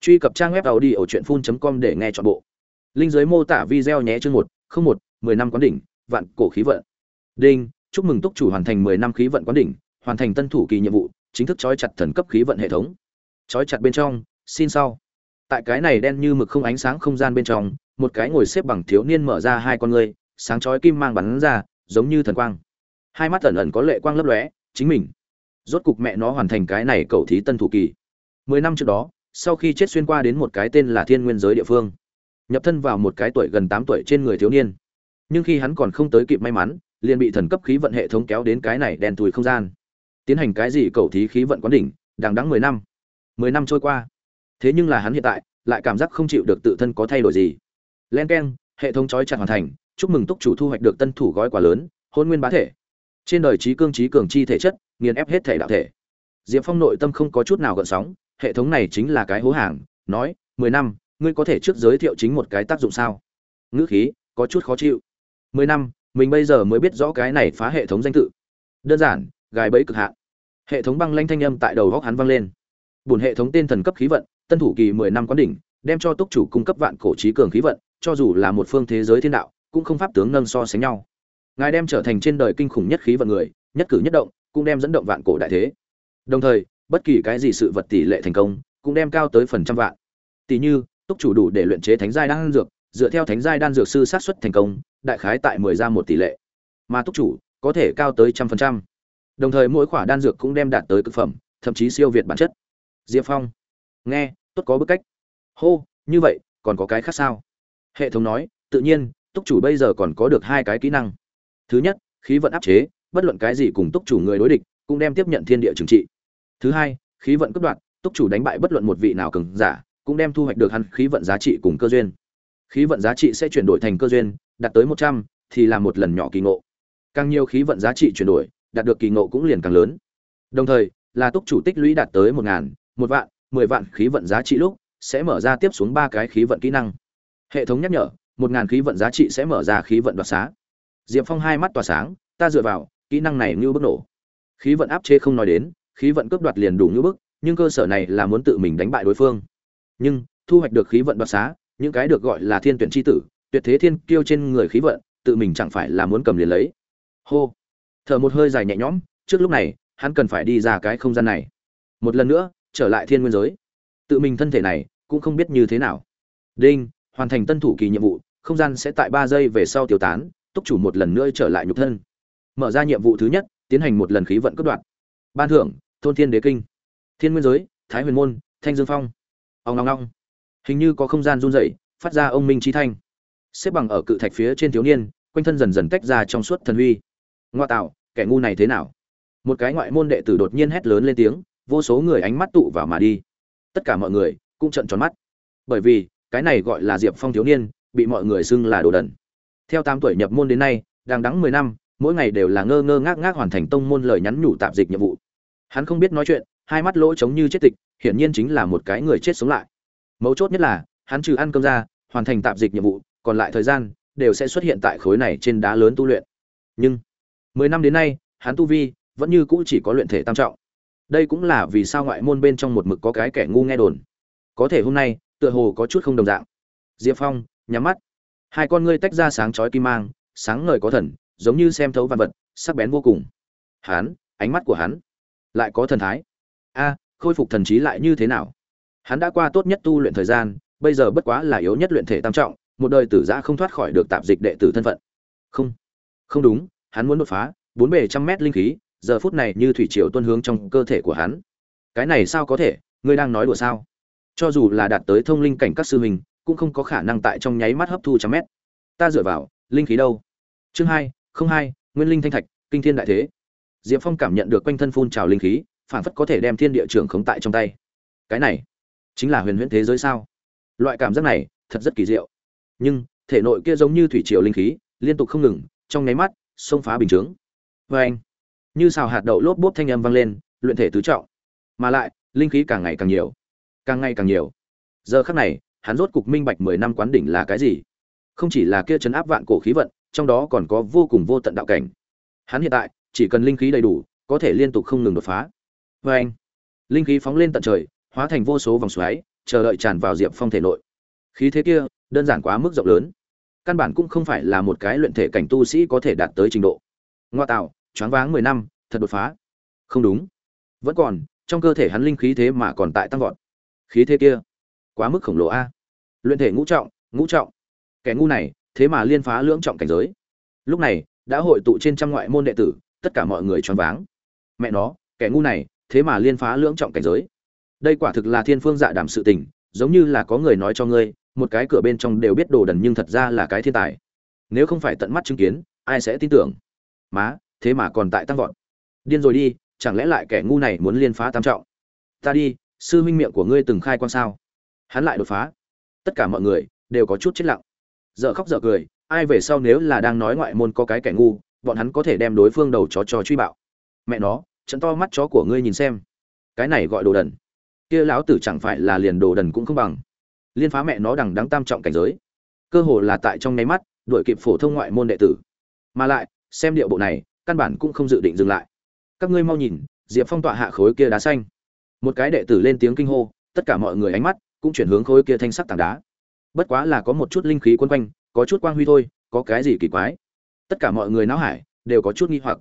truy cập trang web tàu đi ở truyện phun com để nghe chọn bộ. Linh giới mô tả video nhé chương một, không một, mười năm quán đỉnh, vạn cổ khí vận. Đinh, chúc mừng túc chủ hoàn thành mười năm khí vận quán đỉnh, hoàn thành tân thủ kỳ nhiệm vụ, chính thức trói chặt thần cấp khí vận hệ thống. Trói chặt bên trong, xin sau. Tại cái này đen như mực không ánh sáng không gian bên trong, một cái ngồi xếp bằng thiếu niên mở ra hai con ngươi, sáng chói kim mang bắn ra, giống như thần quang. Hai mắt ẩn ẩn có lệ quang lấp lóe, chính mình. Rốt cục mẹ nó hoàn thành cái này cầu thí tân thủ kỳ. Mười năm trước đó sau khi chết xuyên qua đến một cái tên là thiên nguyên giới địa phương. Nhập thân vào một cái tuổi gần tám tuổi trên người thiếu niên. Nhưng khi hắn còn không tới kịp may mắn, liền bị thần cấp khí vận hệ thống kéo đến cái này đen thùi không gian. Tiến hành cái gì cầu thí khí vận quán đỉnh, đằng đắng mười năm. Mười năm trôi qua. Thế nhưng là hắn hiện tại, lại cảm giác không chịu được tự thân có thay đổi gì. Len k e n hệ thống trói chặt hoàn thành, chúc mừng túc chủ thu hoạch được tân thủ gói quà lớn, hôn nguyên bá thể. Trên đời trí cương trí cường chi thể chất, nghiền ép hết thể đạo thể. Diệp phong nội tâm không có chút nào gợn sóng hệ thống này chính là cái hố hàng, nói, mười năm, ngươi có thể trước giới thiệu chính một cái tác dụng sao? Ngữ khí, có chút khó chịu. Mười năm, mình bây giờ mới biết rõ cái này phá hệ thống danh tự. Đơn giản, gài bẫy cực hạn. Hệ thống băng lanh thanh âm tại đầu góc hắn vang lên. Bùn hệ thống tên thần cấp khí vận, tân thủ kỳ mười năm quán đỉnh, đem cho túc chủ cung cấp vạn cổ trí cường khí vận, cho dù là một phương thế giới thiên đạo, cũng không pháp tướng nâng so sánh nhau. Ngài đem trở thành trên đời kinh khủng nhất khí vận người, nhất cử nhất động, cũng đem dẫn động vạn cổ đại thế. Đồng thời bất kỳ cái gì sự vật tỷ lệ thành công, cũng đem cao tới phần trăm vạn. Tỷ như, túc chủ đủ để luyện chế thánh giai đan dược, dựa theo thánh giai đan dược sư sát xuất thành công, đại khái tại mười ra một tỷ lệ. Mà túc chủ, có thể cao tới trăm phần trăm. Đồng thời mỗi khoả đan dược cũng đem đạt tới cực phẩm, thậm chí siêu việt bản chất. Diệp phong. Nghe, tốt có bức cách. Hô, như vậy, còn có cái khác sao? Hệ thống nói, tự nhiên, túc chủ bây giờ còn có được hai cái kỹ năng. Thứ nhất, khí vận áp chế, bất luận cái gì cùng túc chủ người đối địch, cũng đem tiếp nhận thiên địa trừng trị thứ hai, khí vận cấp đoạn túc chủ đánh bại bất luận một vị nào cường giả, cũng đem thu hoạch được hắn khí vận giá trị cùng cơ duyên. Khí vận giá trị sẽ chuyển đổi thành cơ duyên, đạt tới một trăm thì là một lần nhỏ kỳ ngộ. Càng nhiều khí vận giá trị chuyển đổi, đạt được kỳ ngộ cũng liền càng lớn. Đồng thời, là túc chủ tích lũy đạt tới một ngàn, một vạn, mười vạn khí vận giá trị lúc, sẽ mở ra tiếp xuống ba cái khí vận kỹ năng. Hệ thống nhắc nhở, một ngàn khí vận giá trị sẽ mở ra khí vận đoạt xá. Diệp phong hai mắt tỏa sáng, ta dựa vào, kỹ năng này như bức nổ. Khí vận áp chế không nói đến khí vận cướp đoạt liền đủ như bức, nhưng cơ sở này là muốn tự mình đánh bại đối phương. Nhưng, thu hoạch được khí vận đoạt xá, những cái được gọi là thiên tuyển chi tử, tuyệt thế thiên kiêu trên người khí vận, tự mình chẳng phải là muốn cầm liền lấy. Hô. Thở một hơi dài nhẹ nhõm, trước lúc này, hắn cần phải đi ra cái không gian này. Một lần nữa, trở lại thiên nguyên giới. Tự mình thân thể này, cũng không biết như thế nào. Đinh, hoàn thành tân thủ kỳ nhiệm vụ, không gian sẽ tại ba giây về sau tiêu tán, túc chủ một lần nữa trở lại nhục thân. Mở ra nhiệm vụ thứ nhất, tiến hành một lần khí vận cướp đoạn ban thưởng thôn thiên đế kinh, thiên nguyên giới, thái huyền môn, thanh dương phong. Ông ngong ngong hình như có không gian run rẩy, phát ra ông minh trí thanh. Xếp bằng ở cự thạch phía trên thiếu niên, quanh thân dần dần tách ra trong suốt thần huy ngoa tạo, kẻ ngu này thế nào? Một cái ngoại môn đệ tử đột nhiên hét lớn lên tiếng, vô số người ánh mắt tụ vào mà đi. Tất cả mọi người cũng trợn tròn mắt. Bởi vì, cái này gọi là diệp phong thiếu niên, bị mọi người xưng là đồ đần. Theo tám tuổi nhập môn đến nay, đang đắng mười năm, mỗi ngày đều là ngơ ngơ ngác ngác hoàn thành tông môn lời nhắn nhủ tạp dịch nhiệm vụ hắn không biết nói chuyện, hai mắt lỗ trống như chết tịch, hiển nhiên chính là một cái người chết sống lại. Mấu chốt nhất là, hắn trừ ăn cơm ra, hoàn thành tạp dịch nhiệm vụ, còn lại thời gian, đều sẽ xuất hiện tại khối này trên đá lớn tu luyện. Nhưng, mười năm đến nay, hắn tu vi vẫn như cũ chỉ có luyện thể tam trọng. Đây cũng là vì sao ngoại môn bên trong một mực có cái kẻ ngu nghe đồn. Có thể hôm nay, tựa hồ có chút không đồng dạng. Diệp phong, nhắm mắt. Hai con ngươi tách ra sáng chói kim mang, sáng ngời có thần, giống như xem thấu văn vật, sắc bén vô cùng. Hắn, ánh mắt của hắn lại có thần thái. A, khôi phục thần trí lại như thế nào? Hắn đã qua tốt nhất tu luyện thời gian, bây giờ bất quá là yếu nhất luyện thể tam trọng, một đời tử giã không thoát khỏi được tạp dịch đệ tử thân phận. Không không đúng, hắn muốn đột phá, bốn bề trăm mét linh khí, giờ phút này như thủy triều tuân hướng trong cơ thể của hắn. Cái này sao có thể, ngươi đang nói đùa sao? Cho dù là đạt tới thông linh cảnh các sư hình cũng không có khả năng tại trong nháy mắt hấp thu trăm mét. Ta dựa vào, linh khí đâu? Chương hai, không hai, nguyên linh thanh thạch, kinh thiên đại thế diệp phong cảm nhận được quanh thân phun trào linh khí, phản phất có thể đem thiên địa trường khống tại trong tay. Cái này, chính là huyền huyễn thế giới sao? Loại cảm giác này, thật rất kỳ diệu. Nhưng, thể nội kia giống như thủy triều linh khí, liên tục không ngừng, trong nháy mắt, xông phá bình chướng. Vê anh như xào hạt đậu lốp bốp thanh âm vang lên, luyện thể tứ trọng. Mà lại, linh khí càng ngày càng nhiều. Càng ngày càng nhiều. Giờ khắc này, hắn rốt cục minh bạch mười năm quán đỉnh là cái gì. Không chỉ là kia chấn áp vạn cổ khí vận, trong đó còn có vô cùng vô tận đạo cảnh. Hắn hiện tại chỉ cần linh khí đầy đủ, có thể liên tục không ngừng đột phá. Và anh, linh khí phóng lên tận trời, hóa thành vô số vòng xoáy, chờ đợi tràn vào diệp phong thể nội. Khí thế kia, đơn giản quá mức rộng lớn. Căn bản cũng không phải là một cái luyện thể cảnh tu sĩ có thể đạt tới trình độ. Ngoa tạo, choáng váng mười năm, thật đột phá. Không đúng. Vẫn còn, trong cơ thể hắn linh khí thế mà còn tại tăng vọt. Khí thế kia, quá mức khổng lồ a. Luyện thể ngũ trọng ngũ trọng. Kẻ ngu này, thế mà liên phá lưỡng trọng cảnh giới. Lúc này, đã hội tụ trên trăm ngoại môn đệ tử tất cả mọi người choáng váng. Mẹ nó, kẻ ngu này, thế mà liên phá lưỡng trọng cảnh giới. Đây quả thực là thiên phương dạ đảm sự tình, giống như là có người nói cho ngươi, một cái cửa bên trong đều biết đồ đần nhưng thật ra là cái thiên tài. Nếu không phải tận mắt chứng kiến, ai sẽ tin tưởng? Má, thế mà còn tại tăng vọt. Điên rồi đi, chẳng lẽ lại kẻ ngu này muốn liên phá tam trọng? Ta đi, sư huynh miệng của ngươi từng khai quan sao? Hắn lại đột phá. Tất cả mọi người đều có chút chết lặng. Giờ khóc giờ cười, ai về sau nếu là đang nói ngoại môn có cái kẻ ngu bọn hắn có thể đem đối phương đầu chó cho truy bạo. Mẹ nó, trận to mắt chó của ngươi nhìn xem. Cái này gọi đồ đần. Kia lão tử chẳng phải là liền đồ đần cũng không bằng. Liên phá mẹ nó đằng đáng tam trọng cảnh giới. Cơ hồ là tại trong nháy mắt, đuổi kịp phổ thông ngoại môn đệ tử. Mà lại, xem điệu bộ này, căn bản cũng không dự định dừng lại. Các ngươi mau nhìn, diệp phong tọa hạ khối kia đá xanh. Một cái đệ tử lên tiếng kinh hô, tất cả mọi người ánh mắt cũng chuyển hướng khối kia thanh sắc tảng đá. Bất quá là có một chút linh khí quân quanh, có chút quang huy thôi, có cái gì kỳ quái tất cả mọi người não hải đều có chút nghi hoặc.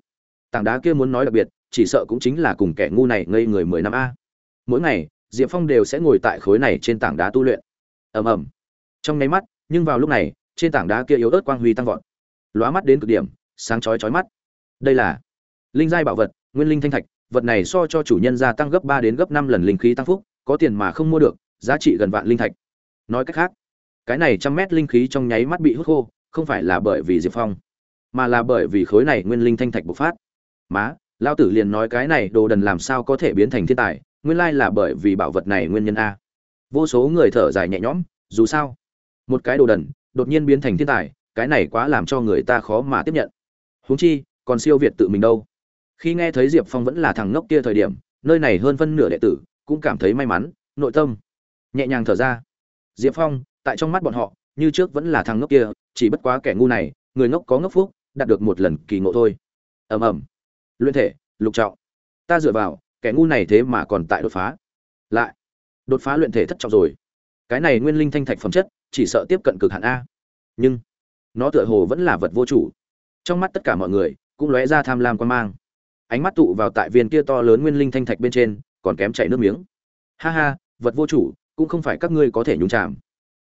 Tảng đá kia muốn nói đặc biệt, chỉ sợ cũng chính là cùng kẻ ngu này ngây người mười năm a. Mỗi ngày, diệp phong đều sẽ ngồi tại khối này trên tảng đá tu luyện. Ầm ầm. Trong nháy mắt, nhưng vào lúc này, trên tảng đá kia yếu ớt quang huy tăng vọt. Lóa mắt đến cực điểm, sáng chói chói mắt. Đây là linh giai bảo vật, nguyên linh thanh thạch, vật này so cho chủ nhân gia tăng gấp ba đến gấp năm lần linh khí tăng phúc, có tiền mà không mua được, giá trị gần vạn linh thạch. Nói cách khác, cái này trăm mét linh khí trong nháy mắt bị hút khô, không phải là bởi vì diệp phong mà là bởi vì khối này nguyên linh thanh thạch bộc phát. Má lao tử liền nói cái này đồ đần làm sao có thể biến thành thiên tài, nguyên lai là bởi vì bảo vật này nguyên nhân a. Vô số người thở dài nhẹ nhõm, dù sao, một cái đồ đần đột nhiên biến thành thiên tài, cái này quá làm cho người ta khó mà tiếp nhận. Huống chi, còn siêu việt tự mình đâu. Khi nghe thấy diệp phong vẫn là thằng ngốc kia thời điểm, nơi này hơn phân nửa đệ tử cũng cảm thấy may mắn, nội tâm nhẹ nhàng thở ra. Diệp phong, tại trong mắt bọn họ, như trước vẫn là thằng ngốc kia, chỉ bất quá kẻ ngu này, người ngốc có ngốc phúc đạt được một lần kỳ ngộ thôi. Ầm ầm. Luyện thể, lục trọng. Ta dựa vào, kẻ ngu này thế mà còn tại đột phá. Lại, đột phá luyện thể thất trọng rồi. Cái này nguyên linh thanh thạch phẩm chất, chỉ sợ tiếp cận cực hạn a. Nhưng, nó tựa hồ vẫn là vật vô chủ. Trong mắt tất cả mọi người, cũng lóe ra tham lam quan mang. Ánh mắt tụ vào tại viên kia to lớn nguyên linh thanh thạch bên trên, còn kém chảy nước miếng. Ha ha, vật vô chủ, cũng không phải các ngươi có thể nhúng chạm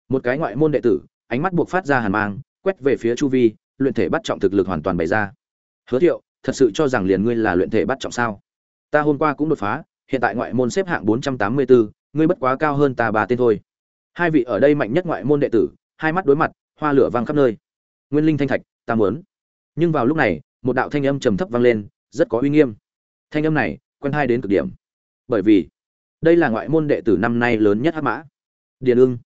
một cái ngoại môn đệ tử, ánh mắt buộc phát ra hàn mang, quét về phía chu vi luyện thể bắt trọng thực lực hoàn toàn bày ra. Hứa thiệu, thật sự cho rằng liền ngươi là luyện thể bắt trọng sao? Ta hôm qua cũng đột phá, hiện tại ngoại môn xếp hạng bốn trăm tám mươi bốn ngươi bất quá cao hơn ta ba tên thôi. Hai vị ở đây mạnh nhất ngoại môn đệ tử, hai mắt đối mặt, hoa lửa vang khắp nơi. Nguyên linh thanh thạch, ta muốn. Nhưng vào lúc này, một đạo thanh âm trầm thấp vang lên, rất có uy nghiêm. Thanh âm này, quen hai đến cực điểm. Bởi vì, đây là ngoại môn đệ tử năm nay lớn nhất hắc mã. Điền ưng,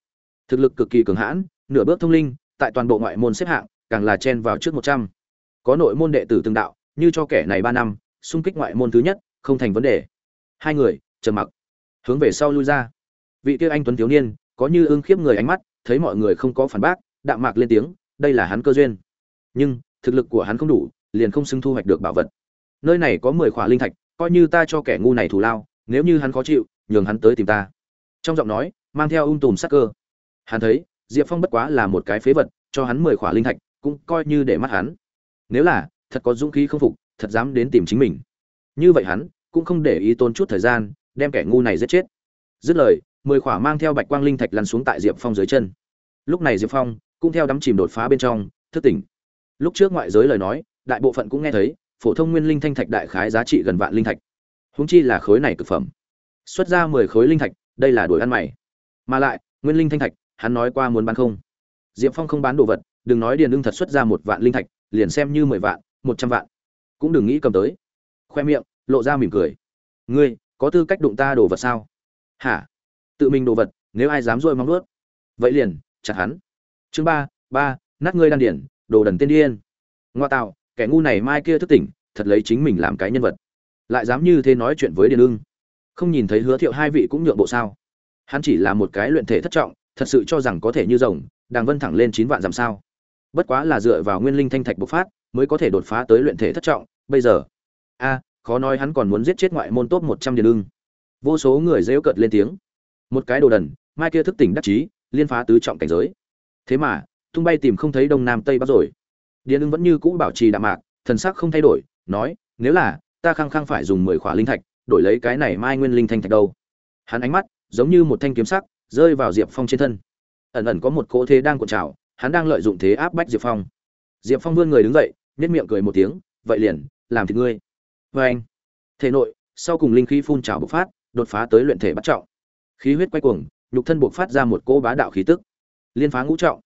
thực lực cực kỳ cường hãn, nửa bước thông linh, tại toàn bộ ngoại môn xếp hạng càng là chen vào trước một trăm. Có nội môn đệ tử từng đạo, như cho kẻ này ba năm, xung kích ngoại môn thứ nhất, không thành vấn đề. Hai người, trầm mặc, hướng về sau lui ra. Vị kia anh tuấn thiếu niên, có như ương khiếp người ánh mắt, thấy mọi người không có phản bác, đạm mạc lên tiếng, đây là hắn cơ duyên. Nhưng, thực lực của hắn không đủ, liền không xứng thu hoạch được bảo vật. Nơi này có mười khỏa linh thạch, coi như ta cho kẻ ngu này thù lao, nếu như hắn khó chịu, nhường hắn tới tìm ta. Trong giọng nói, mang theo ung tùm sắc cơ. Hắn thấy, diệp phong bất quá là một cái phế vật, cho hắn mười khỏa linh thạch cũng coi như để mắt hắn. Nếu là, thật có dũng khí không phục, thật dám đến tìm chính mình. Như vậy hắn, cũng không để ý tốn chút thời gian, đem kẻ ngu này giết chết. Dứt lời, mười khỏa mang theo bạch quang linh thạch lăn xuống tại diệp phong dưới chân. Lúc này diệp phong cũng theo đắm chìm đột phá bên trong, thức tỉnh. Lúc trước ngoại giới lời nói, đại bộ phận cũng nghe thấy, phổ thông nguyên linh thanh thạch đại khái giá trị gần vạn linh thạch. Húng chi là khối này cực phẩm. Xuất ra mười khối linh thạch, đây là đuổi ăn mày. Mà lại, nguyên linh thanh thạch, hắn nói qua muốn bán không. Diệp phong không bán đồ vật đừng nói điền ưng thật xuất ra một vạn linh thạch, liền xem như mười vạn, một trăm vạn. Cũng đừng nghĩ cầm tới. Khoe miệng, lộ ra mỉm cười. Ngươi, có tư cách đụng ta đồ vật sao? Hả? Tự mình đồ vật, nếu ai dám dội mong nuốt vậy liền, chặt hắn. Chương ba ba, nát ngươi đan điển đồ đần tiên điên. Ngoa tạo, kẻ ngu này mai kia thức tỉnh, thật lấy chính mình làm cái nhân vật. Lại dám như thế nói chuyện với điền ưng. Không nhìn thấy hứa thiệu hai vị cũng nhượng bộ sao? Hắn chỉ là một cái luyện thể thất trọng, thật sự cho rằng có thể như rồng, đàng vân thẳng lên chín vạn dặm sao? Bất quá là dựa vào nguyên linh thanh thạch bộc phát, mới có thể đột phá tới luyện thể thất trọng, bây giờ. A, khó nói hắn còn muốn giết chết ngoại môn top một trăm điền ưng. Vô số người rêu cợt lên tiếng. Một cái đồ đần, mai kia thức tỉnh đắc chí, liên phá tứ trọng cảnh giới. Thế mà, tung bay tìm không thấy đông nam tây bắc rồi. Điền ưng vẫn như cũ bảo trì đạm mạc, thần sắc không thay đổi, nói, nếu là, ta khăng khăng phải dùng mười khỏa linh thạch, đổi lấy cái này mai nguyên linh thanh thạch đâu? Hắn ánh mắt giống như một thanh kiếm sắc, rơi vào diệp phong trên thân. Ẩn ẩn có một cỗ thế đang cuộn trào hắn đang lợi dụng thế áp bách diệp phong. Diệp phong vươn người đứng dậy nhất miệng cười một tiếng, vậy liền, làm thì ngươi. Vê anh, thể nội, sau cùng linh khí phun trào bộc phát, đột phá tới luyện thể bắt trọng. Khí huyết quay cuồng, nhục thân bộc phát ra một cỗ bá đạo khí tức. Liên phá ngũ trọng.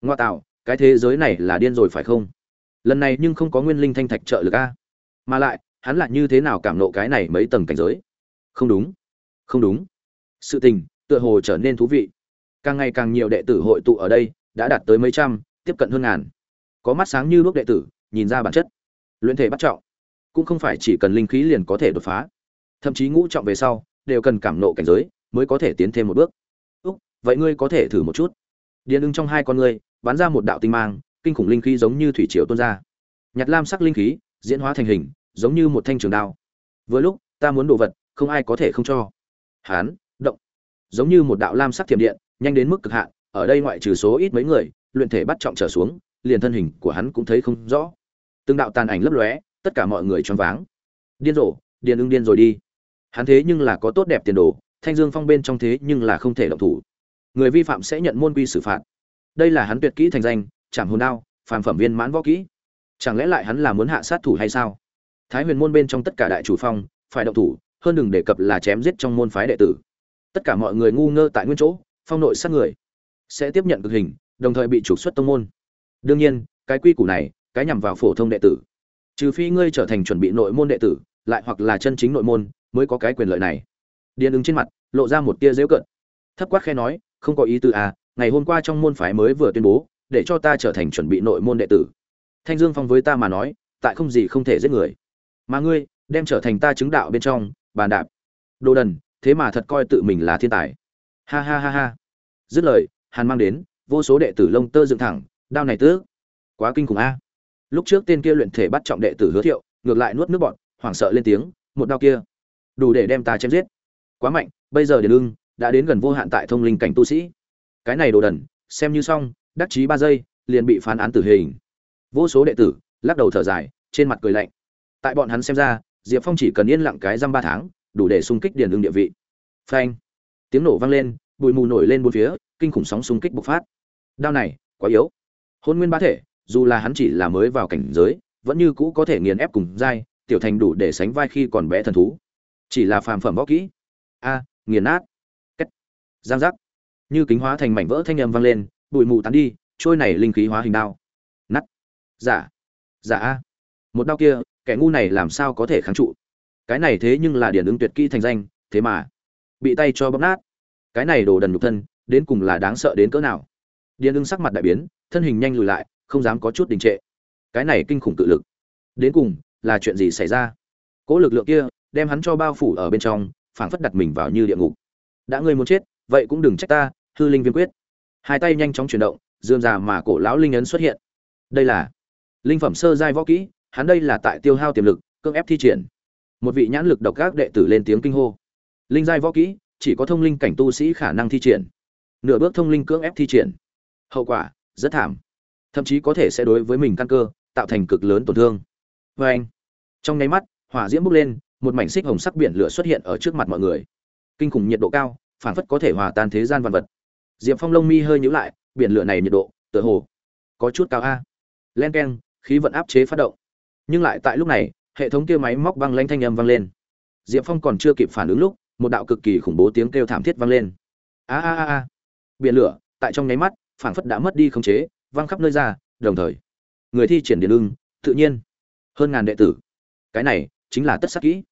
Ngoa tạo, cái thế giới này là điên rồi phải không? Lần này nhưng không có nguyên linh thanh thạch trợ lực a. Mà lại, hắn lại như thế nào cảm nộ cái này mấy tầng cảnh giới? Không đúng. Không đúng. Sự tình, tựa hồ trở nên thú vị. Càng ngày càng nhiều đệ tử hội tụ ở đây đã đạt tới mấy trăm, tiếp cận hơn ngàn. Có mắt sáng như bước đệ tử, nhìn ra bản chất. Luyện thể bắt trọng, cũng không phải chỉ cần linh khí liền có thể đột phá. Thậm chí ngũ trọng về sau, đều cần cảm nộ cảnh giới mới có thể tiến thêm một bước. Úc, vậy ngươi có thể thử một chút. Điền ưng trong hai con ngươi, bắn ra một đạo tinh mang, kinh khủng linh khí giống như thủy triều tuôn ra. Nhặt lam sắc linh khí, diễn hóa thành hình, giống như một thanh trường đao. Vừa lúc, ta muốn đồ vật, không ai có thể không cho. Hán, động. Giống như một đạo lam sắc thiểm điện, nhanh đến mức cực hạn ở đây ngoại trừ số ít mấy người, luyện thể bắt trọng trở xuống, liền thân hình của hắn cũng thấy không rõ. Từng đạo tàn ảnh lấp lóe, tất cả mọi người choáng váng. Điên rồ điền ưng điên rồi đi. Hắn thế nhưng là có tốt đẹp tiền đồ, thanh dương phong bên trong thế nhưng là không thể động thủ. Người vi phạm sẽ nhận môn quy xử phạt. Đây là hắn tuyệt kỹ thành danh chẳng hồn đao, phàm phẩm viên mãn võ kỹ. Chẳng lẽ lại hắn là muốn hạ sát thủ hay sao? Thái huyền môn bên trong tất cả đại chủ phong, phải động thủ, hơn đừng đề cập là chém giết trong môn phái đệ tử. Tất cả mọi người ngu ngơ tại nguyên chỗ, phong nội sát người sẽ tiếp nhận cực hình, đồng thời bị trục xuất tông môn. Đương nhiên, cái quy củ này, cái nhằm vào phổ thông đệ tử. Trừ phi ngươi trở thành chuẩn bị nội môn đệ tử, lại hoặc là chân chính nội môn, mới có cái quyền lợi này. Điền ứng trên mặt, lộ ra một tia dễu cận. Thấp quát khe nói, không có ý tư à ngày hôm qua trong môn phái mới vừa tuyên bố, để cho ta trở thành chuẩn bị nội môn đệ tử. Thanh dương phong với ta mà nói, tại không gì không thể giết người. Mà ngươi, đem trở thành ta chứng đạo bên trong, bàn đạp. Đồ đần, thế mà thật coi tự mình là thiên tài. Ha ha ha ha. Dứt lời hàn mang đến, vô số đệ tử lông tơ dựng thẳng, đao này tứ quá kinh khủng a. Lúc trước tên kia luyện thể bắt trọng đệ tử hứa thiệu, ngược lại nuốt nước bọn hoảng sợ lên tiếng, một đao kia, đủ để đem ta chém giết. Quá mạnh, bây giờ điền lưng đã đến gần vô hạn tại thông linh cảnh tu sĩ. Cái này đồ đần, xem như xong, đắc chí ba giây, liền bị phán án tử hình. Vô số đệ tử lắc đầu thở dài, trên mặt cười lạnh. Tại bọn hắn xem ra, diệp phong chỉ cần yên lặng cái dăm ba tháng, đủ để xung kích điền lưng địa vị. Phanh! Tiếng nổ vang lên bụi mù nổi lên bốn phía, kinh khủng sóng xung kích bộc phát. Đao này, quá yếu. Hôn nguyên bá thể, dù là hắn chỉ là mới vào cảnh giới, vẫn như cũ có thể nghiền ép cùng giai, tiểu thành đủ để sánh vai khi còn bé thần thú. Chỉ là phàm phẩm võ kỹ. A, nghiền nát. Cách giang giác. Như kính hóa thành mảnh vỡ thanh âm vang lên, bụi mù tán đi, trôi này linh khí hóa hình đao. Nắt giả. Giả a. Một đao kia, kẻ ngu này làm sao có thể kháng trụ? Cái này thế nhưng là điển ứng tuyệt kỹ thành danh, thế mà bị tay cho bóp nát cái này đồ đần nhục thân, đến cùng là đáng sợ đến cỡ nào? Điền ưng sắc mặt đại biến, thân hình nhanh lùi lại, không dám có chút đình trệ. Cái này kinh khủng tự lực. Đến cùng là chuyện gì xảy ra? Cỗ lực lượng kia đem hắn cho bao phủ ở bên trong, phảng phất đặt mình vào như địa ngục. Đã ngươi muốn chết, vậy cũng đừng trách ta, hư linh viêm quyết. Hai tay nhanh chóng chuyển động dườm già mà cổ lão linh ấn xuất hiện. Đây là linh phẩm sơ giai võ kỹ, hắn đây là tại tiêu hao tiềm lực, cưỡng ép thi triển. Một vị nhãn lực độc ác đệ tử lên tiếng kinh hô. Linh giai võ kỹ chỉ có thông linh cảnh tu sĩ khả năng thi triển. Nửa bước thông linh cưỡng ép thi triển. Hậu quả, rất thảm. Thậm chí có thể sẽ đối với mình căn cơ, tạo thành cực lớn tổn thương. Vê anh, trong nháy mắt, hỏa diễm bốc lên, một mảnh xích hồng sắc biển lửa xuất hiện ở trước mặt mọi người. Kinh khủng nhiệt độ cao phản phất có thể hòa tan thế gian vật vật. Diệp phong lông mi hơi nhíu lại, biển lửa này nhiệt độ, tựa hồ, có chút cao a. Len keng, khí vận áp chế phát động. Nhưng lại tại lúc này, hệ thống kia máy móc băng lanh thanh âm vang lên. Diệp phong còn chưa kịp phản ứng lúc một đạo cực kỳ khủng bố tiếng kêu thảm thiết vang lên. A a a a. Biển lửa, tại trong nháy mắt phản phất đã mất đi khống chế, văng khắp nơi ra, đồng thời, người thi triển điện ưng tự nhiên, hơn ngàn đệ tử. Cái này, chính là tất sắc kỹ.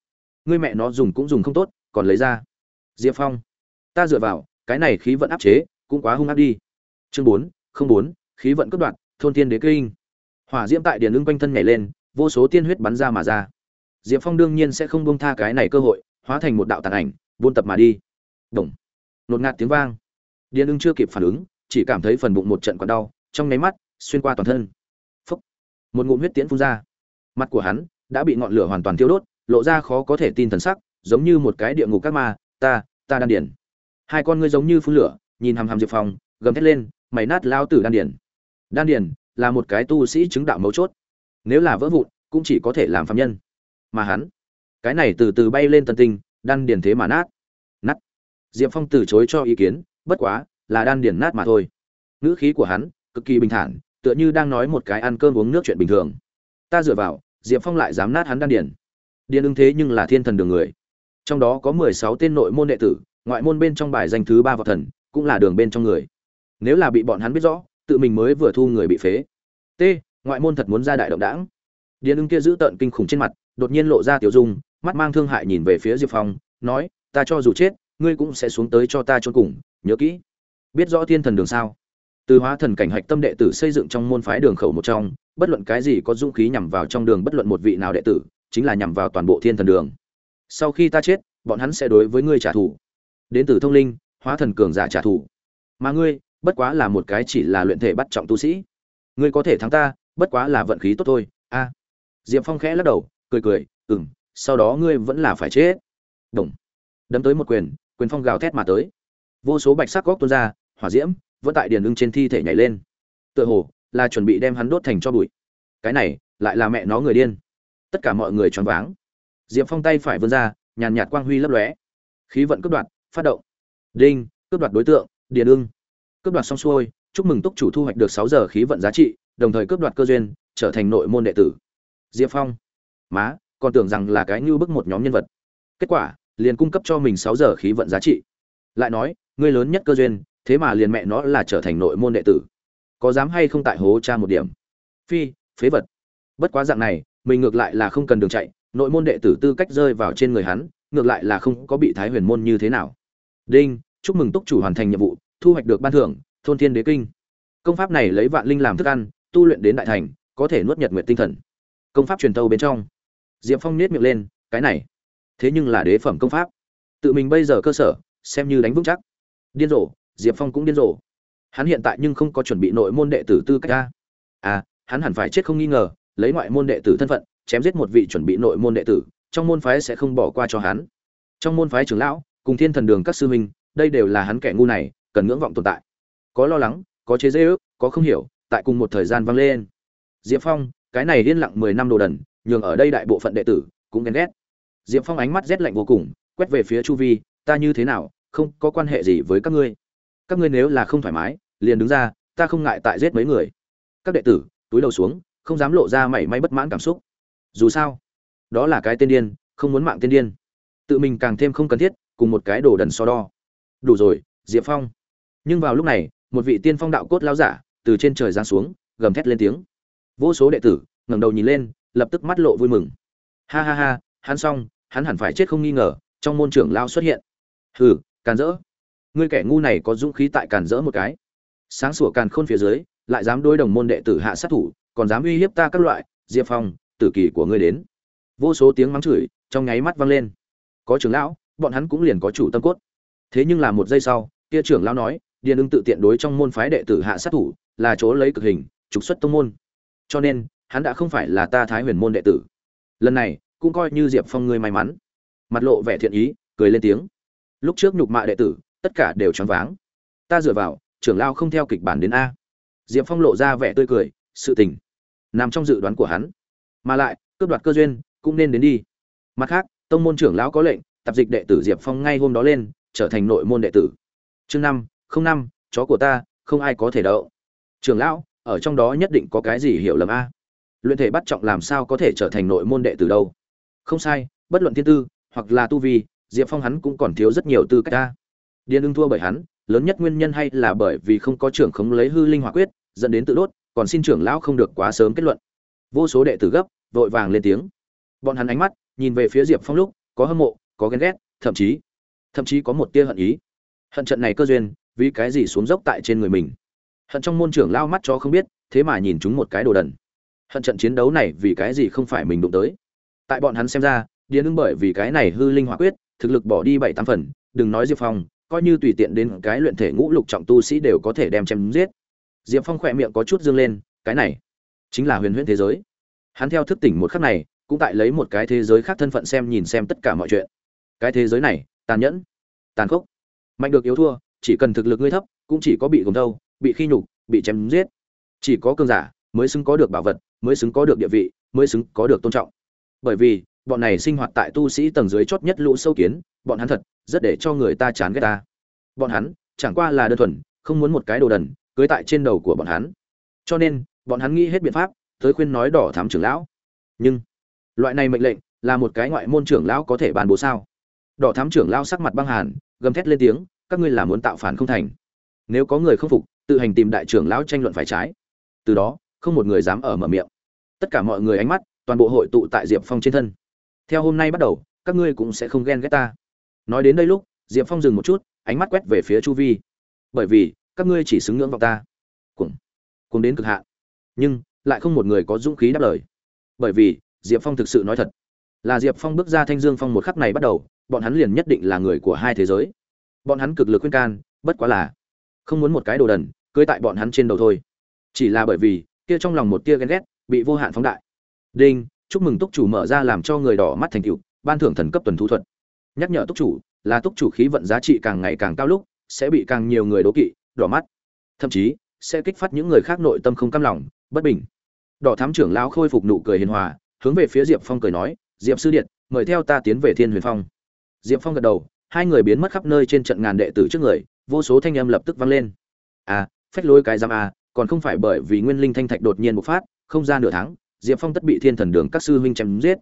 Ngươi mẹ nó dùng cũng dùng không tốt, còn lấy ra. Diệp phong, ta dựa vào, cái này khí vận áp chế, cũng quá hung ác đi. Chương bốn, không bốn, khí vận cất đoạn thôn tiên đế kinh. Hỏa diễm tại điện ưng quanh thân nhảy lên, vô số tiên huyết bắn ra mà ra. Diệp phong đương nhiên sẽ không bông tha cái này cơ hội hóa thành một đạo tàn ảnh, buôn tập mà đi. Đồng nột ngạt tiếng vang. Điện ưng chưa kịp phản ứng, chỉ cảm thấy phần bụng một trận còn đau, trong nháy mắt, xuyên qua toàn thân. Phúc. một ngụm huyết tiễn phun ra. Mặt của hắn đã bị ngọn lửa hoàn toàn thiêu đốt, lộ ra khó có thể tin thần sắc, giống như một cái địa ngục các ma, ta ta đan điển hai con ngươi giống như phun lửa, nhìn hàm hàm diệp phong, gầm thét lên, mày nát lao tử đan điền. Đan điền là một cái tu sĩ chứng đạo mấu chốt. Nếu là vỡ vụn, cũng chỉ có thể làm phạm nhân. Mà hắn cái này từ từ bay lên tân tinh, đan điền thế mà nát. Nát. Diệp phong từ chối cho ý kiến, bất quá, là đan điền nát mà thôi. Ngữ khí của hắn, cực kỳ bình thản, tựa như đang nói một cái ăn cơm uống nước chuyện bình thường. Ta dựa vào, diệp phong lại dám nát hắn đan điền. Điền ứng thế nhưng là thiên thần đường người. Trong đó có mười sáu tên nội môn đệ tử, ngoại môn bên trong bài danh thứ ba vào thần, cũng là đường bên trong người. Nếu là bị bọn hắn biết rõ, tự mình mới vừa thu người bị phế. T, ngoại môn thật muốn ra đại động đảng điền ưng kia giữ tợn kinh khủng trên mặt, đột nhiên lộ ra tiểu dung, mắt mang thương hại nhìn về phía diệp phong, nói, ta cho dù chết, ngươi cũng sẽ xuống tới cho ta trốn cùng, nhớ kỹ. Biết rõ thiên thần đường sao? Từ hóa thần cảnh hạch tâm đệ tử xây dựng trong môn phái đường khẩu một trong, bất luận cái gì có dũng khí nhằm vào trong đường bất luận một vị nào đệ tử, chính là nhằm vào toàn bộ thiên thần đường. Sau khi ta chết, bọn hắn sẽ đối với ngươi trả thù. Đến từ thông linh, hóa thần cường giả trả thù. Mà ngươi, bất quá là một cái chỉ là luyện thể bắt trọng tu sĩ. Ngươi có thể thắng ta, bất quá là vận khí tốt thôi. A diệp phong khẽ lắc đầu, cười cười, ừm. sau đó ngươi vẫn là phải chết. Đồng. Đấm tới một quyền quyền phong gào thét mà tới. Vô số bạch sắc góc tuôn ra, hỏa diễm vẫn tại điền ưng trên thi thể nhảy lên. Tựa hồ là chuẩn bị đem hắn đốt thành cho bụi. Cái này lại là mẹ nó người điên. Tất cả mọi người choáng váng. Diệp phong tay phải vươn ra, nhàn nhạt quang huy lấp lóe. Khí vận cướp đoạt, phát động. Đinh, cướp đoạt đối tượng, điền ưng. Cướp đoạt xong xuôi, chúc mừng túc chủ thu hoạch được sáu giờ khí vận giá trị, đồng thời cướp đoạt cơ duyên, trở thành nội môn đệ tử diệp phong. Má, còn tưởng rằng là cái như bức một nhóm nhân vật. Kết quả, liền cung cấp cho mình sáu giờ khí vận giá trị. Lại nói ngươi lớn nhất cơ duyên, thế mà liền mẹ nó là trở thành nội môn đệ tử. Có dám hay không tại hố cha một điểm? Phi, phế vật. Bất quá dạng này, mình ngược lại là không cần đường chạy, nội môn đệ tử tư cách rơi vào trên người hắn, ngược lại là không có bị thái huyền môn như thế nào. Đinh, chúc mừng túc chủ hoàn thành nhiệm vụ, thu hoạch được ban thưởng, thôn thiên đế kinh. Công pháp này lấy vạn linh làm thức ăn, tu luyện đến đại thành, có thể nuốt nhật nguyện tinh thần công pháp truyền thâu bên trong. Diệp phong nết miệng lên, cái này, thế nhưng là đế phẩm công pháp. Tự mình bây giờ cơ sở, xem như đánh vững chắc. Điên rồ, diệp phong cũng điên rồ. Hắn hiện tại nhưng không có chuẩn bị nội môn đệ tử tư cách ra. À hắn hẳn phải chết không nghi ngờ, lấy ngoại môn đệ tử thân phận, chém giết một vị chuẩn bị nội môn đệ tử, trong môn phái sẽ không bỏ qua cho hắn. Trong môn phái trưởng lão, cùng thiên thần đường các sư huynh, đây đều là hắn kẻ ngu này, cần ngưỡng vọng tồn tại. Có lo lắng, có chế dễ ước có không hiểu, tại cùng một thời gian vang lên. Diệp phong cái này liên lặng mười năm đồ đần, nhường ở đây đại bộ phận đệ tử cũng ghen ghét. Diệp phong ánh mắt rét lạnh vô cùng, quét về phía chu vi, ta như thế nào, không có quan hệ gì với các ngươi. Các ngươi nếu là không thoải mái, liền đứng ra, ta không ngại tại giết mấy người. Các đệ tử, túi đầu xuống, không dám lộ ra mảy may bất mãn cảm xúc. Dù sao, đó là cái tên điên, không muốn mạng tên điên. Tự mình càng thêm không cần thiết, cùng một cái đồ đần so đo. Đủ rồi, diệp phong. Nhưng vào lúc này, một vị tiên phong đạo cốt lão giả từ trên trời giáng xuống, gầm thét lên tiếng vô số đệ tử ngẩng đầu nhìn lên, lập tức mắt lộ vui mừng. Ha ha ha, hắn xong, hắn hẳn phải chết không nghi ngờ, trong môn trưởng lao xuất hiện. Hừ, càn rỡ. Ngươi kẻ ngu này có dũng khí tại càn rỡ một cái. Sáng sủa càn khôn phía dưới, lại dám đối đồng môn đệ tử hạ sát thủ, còn dám uy hiếp ta các loại, diệp phong, tử kỳ của ngươi đến. Vô số tiếng mắng chửi trong nháy mắt vang lên. Có trưởng lão, bọn hắn cũng liền có chủ tâm cốt. Thế nhưng là một giây sau, kia trưởng lão nói, điền ưng tự tiện đối trong môn phái đệ tử hạ sát thủ, là chỗ lấy cực hình, trục xuất tông môn cho nên, hắn đã không phải là ta thái huyền môn đệ tử. Lần này, cũng coi như diệp phong ngươi may mắn. Mặt lộ vẻ thiện ý, cười lên tiếng. Lúc trước nhục mạ đệ tử, tất cả đều choáng váng. Ta dựa vào, trưởng lao không theo kịch bản đến a. Diệp phong lộ ra vẻ tươi cười, sự tình nằm trong dự đoán của hắn. Mà lại, cướp đoạt cơ duyên, cũng nên đến đi. Mặt khác, tông môn trưởng lão có lệnh, tạp dịch đệ tử diệp phong ngay hôm đó lên, trở thành nội môn đệ tử. Chương năm, không năm, chó của ta, không ai có thể đậu. Trưởng lão ở trong đó nhất định có cái gì hiểu lầm a? Luyện thể bắt trọng làm sao có thể trở thành nội môn đệ từ đâu? Không sai, bất luận thiên tư, hoặc là tu vi, diệp phong hắn cũng còn thiếu rất nhiều tư cách ta điền ưng thua bởi hắn, lớn nhất nguyên nhân hay là bởi vì không có trưởng khống lấy hư linh hỏa quyết, dẫn đến tự đốt, còn xin trưởng lão không được quá sớm kết luận. Vô số đệ tử gấp, vội vàng lên tiếng. Bọn hắn ánh mắt, nhìn về phía diệp phong lúc, có hâm mộ, có ghen ghét, thậm chí thậm chí có một tia hận ý. Hận trận này cơ duyên, vì cái gì xuống dốc tại trên người mình? Hận trong môn trưởng lao mắt cho không biết, thế mà nhìn chúng một cái đồ đần. Hận trận chiến đấu này vì cái gì không phải mình đụng tới? Tại bọn hắn xem ra, điền ưng bởi vì cái này hư linh hỏa quyết, thực lực bỏ đi bảy tám phần, đừng nói diệp phong, coi như tùy tiện đến cái luyện thể ngũ lục trọng tu sĩ đều có thể đem chém giết. Diệp phong khỏe miệng có chút dương lên, cái này chính là huyền huyễn thế giới. Hắn theo thức tỉnh một khắc này, cũng tại lấy một cái thế giới khác thân phận xem nhìn xem tất cả mọi chuyện. Cái thế giới này, tàn nhẫn, tàn khốc. Mạnh được yếu thua, chỉ cần thực lực ngươi thấp, cũng chỉ có bị gồm thâu bị khi nhục, bị chém giết. Chỉ có cường giả mới xứng có được bảo vật, mới xứng có được địa vị, mới xứng có được tôn trọng. Bởi vì, bọn này sinh hoạt tại tu sĩ tầng dưới chót nhất lũ sâu kiến, bọn hắn thật rất để cho người ta chán ghét ta. Bọn hắn chẳng qua là đơn thuần, không muốn một cái đồ đần cưới tại trên đầu của bọn hắn. Cho nên, bọn hắn nghĩ hết biện pháp, tới khuyên nói đỏ thám trưởng lão. Nhưng, loại này mệnh lệnh là một cái ngoại môn trưởng lão có thể bàn bố sao? Đỏ thám trưởng lão sắc mặt băng hàn, gầm thét lên tiếng, các ngươi là muốn tạo phản không thành. Nếu có người không phục tự hành tìm đại trưởng lão tranh luận phải trái. Từ đó, không một người dám ở mở miệng. Tất cả mọi người ánh mắt, toàn bộ hội tụ tại diệp phong trên thân. Theo hôm nay bắt đầu, các ngươi cũng sẽ không ghen ghét ta. Nói đến đây lúc, diệp phong dừng một chút, ánh mắt quét về phía chu vi. Bởi vì, các ngươi chỉ xứng ngưỡng vào ta. Cùng cùng đến cực hạn. Nhưng, lại không một người có dũng khí đáp lời. Bởi vì, diệp phong thực sự nói thật. Là diệp phong bước ra thanh dương phong một khắc này bắt đầu, bọn hắn liền nhất định là người của hai thế giới. Bọn hắn cực lực khuyên can, bất quá là không muốn một cái đồ đần cưới tại bọn hắn trên đầu thôi. Chỉ là bởi vì, kia trong lòng một tia ghen ghét, bị vô hạn phóng đại. Đinh, chúc mừng túc chủ mở ra làm cho người đỏ mắt thành tựu, ban thưởng thần cấp tuần thu thuật. Nhắc nhở túc chủ, là túc chủ khí vận giá trị càng ngày càng cao lúc, sẽ bị càng nhiều người đố kỵ, đỏ mắt. Thậm chí, sẽ kích phát những người khác nội tâm không cam lòng, bất bình. Đỏ thám trưởng lão khôi phục nụ cười hiền hòa, hướng về phía diệp phong cười nói, diệp sư điện, mời theo ta tiến về thiên huyền phong. Diệp phong gật đầu, hai người biến mất khắp nơi trên trận ngàn đệ tử trước người, vô số thanh âm lập tức vang lên. À phách lối cái giam à còn không phải bởi vì nguyên linh thanh thạch đột nhiên bộc phát, không ra nửa tháng, diệp phong tất bị thiên thần đường các sư huynh chém giết.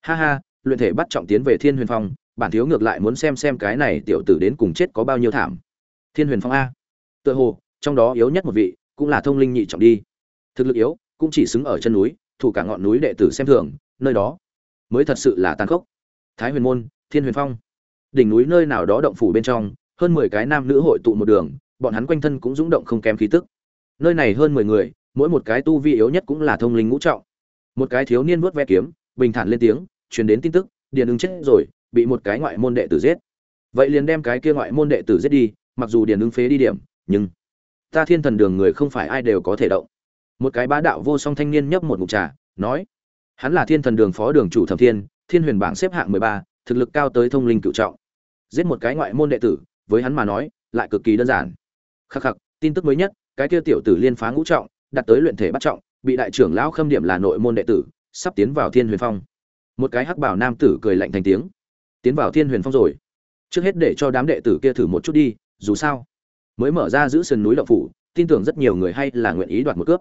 Ha ha, luyện thể bắt trọng tiến về thiên huyền phong, bản thiếu ngược lại muốn xem xem cái này tiểu tử đến cùng chết có bao nhiêu thảm. Thiên huyền phong a. Tựa hồ, trong đó yếu nhất một vị, cũng là thông linh nhị trọng đi. Thực lực yếu, cũng chỉ xứng ở chân núi, thủ cả ngọn núi đệ tử xem thường, nơi đó mới thật sự là tàn khốc. Thái huyền môn, thiên huyền phong. Đỉnh núi nơi nào đó động phủ bên trong, hơn mười cái nam nữ hội tụ một đường bọn hắn quanh thân cũng rung động không kém khí tức. Nơi này hơn mười người, mỗi một cái tu vi yếu nhất cũng là thông linh ngũ trọng. Một cái thiếu niên vuốt ve kiếm, bình thản lên tiếng, truyền đến tin tức, điền Ưng chết rồi, bị một cái ngoại môn đệ tử giết. Vậy liền đem cái kia ngoại môn đệ tử giết đi, mặc dù điền Ưng phế đi điểm, nhưng ta thiên thần đường người không phải ai đều có thể động. Một cái bá đạo vô song thanh niên nhấp một ngụm trà, nói, hắn là thiên thần đường phó đường chủ thẩm thiên thiên huyền bảng xếp hạng mười ba, thực lực cao tới thông linh cửu trọng. Giết một cái ngoại môn đệ tử, với hắn mà nói, lại cực kỳ đơn giản khắc khắc, tin tức mới nhất, cái kia tiểu tử liên phá ngũ trọng, đặt tới luyện thể bắt trọng, bị đại trưởng lão khâm điểm là nội môn đệ tử, sắp tiến vào thiên huyền phong. Một cái hắc bảo nam tử cười lạnh thành tiếng. Tiến vào thiên huyền phong rồi. Trước hết để cho đám đệ tử kia thử một chút đi, dù sao, mới mở ra giữ sườn núi động phủ, tin tưởng rất nhiều người hay là nguyện ý đoạt một cướp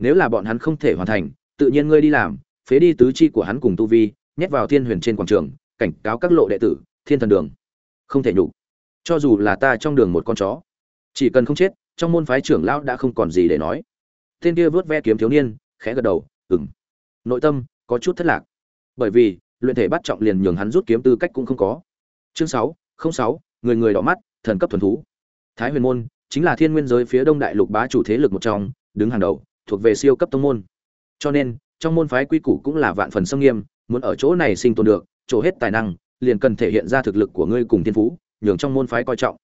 nếu là bọn hắn không thể hoàn thành, tự nhiên ngươi đi làm, phế đi tứ chi của hắn cùng tu vi, nhét vào thiên huyền trên quảng trường, cảnh cáo các lộ đệ tử, thiên thần đường. Không thể nhục. Cho dù là ta trong đường một con chó chỉ cần không chết, trong môn phái trưởng lão đã không còn gì để nói. Tên kia vớt ve kiếm thiếu niên, khẽ gật đầu ừng nội tâm có chút thất lạc. Bởi vì, luyện thể bắt trọng liền nhường hắn rút kiếm tư cách cũng không có. Chương sáu, không sáu, người người đỏ mắt, thần cấp thuần thú. Thái huyền môn chính là thiên nguyên giới phía đông đại lục bá chủ thế lực một trong, đứng hàng đầu, thuộc về siêu cấp tông môn. Cho nên, trong môn phái quy củ cũng là vạn phần sông nghiêm, muốn ở chỗ này sinh tồn được, chỗ hết tài năng, liền cần thể hiện ra thực lực của ngươi cùng thiên phú, nhường trong môn phái coi trọng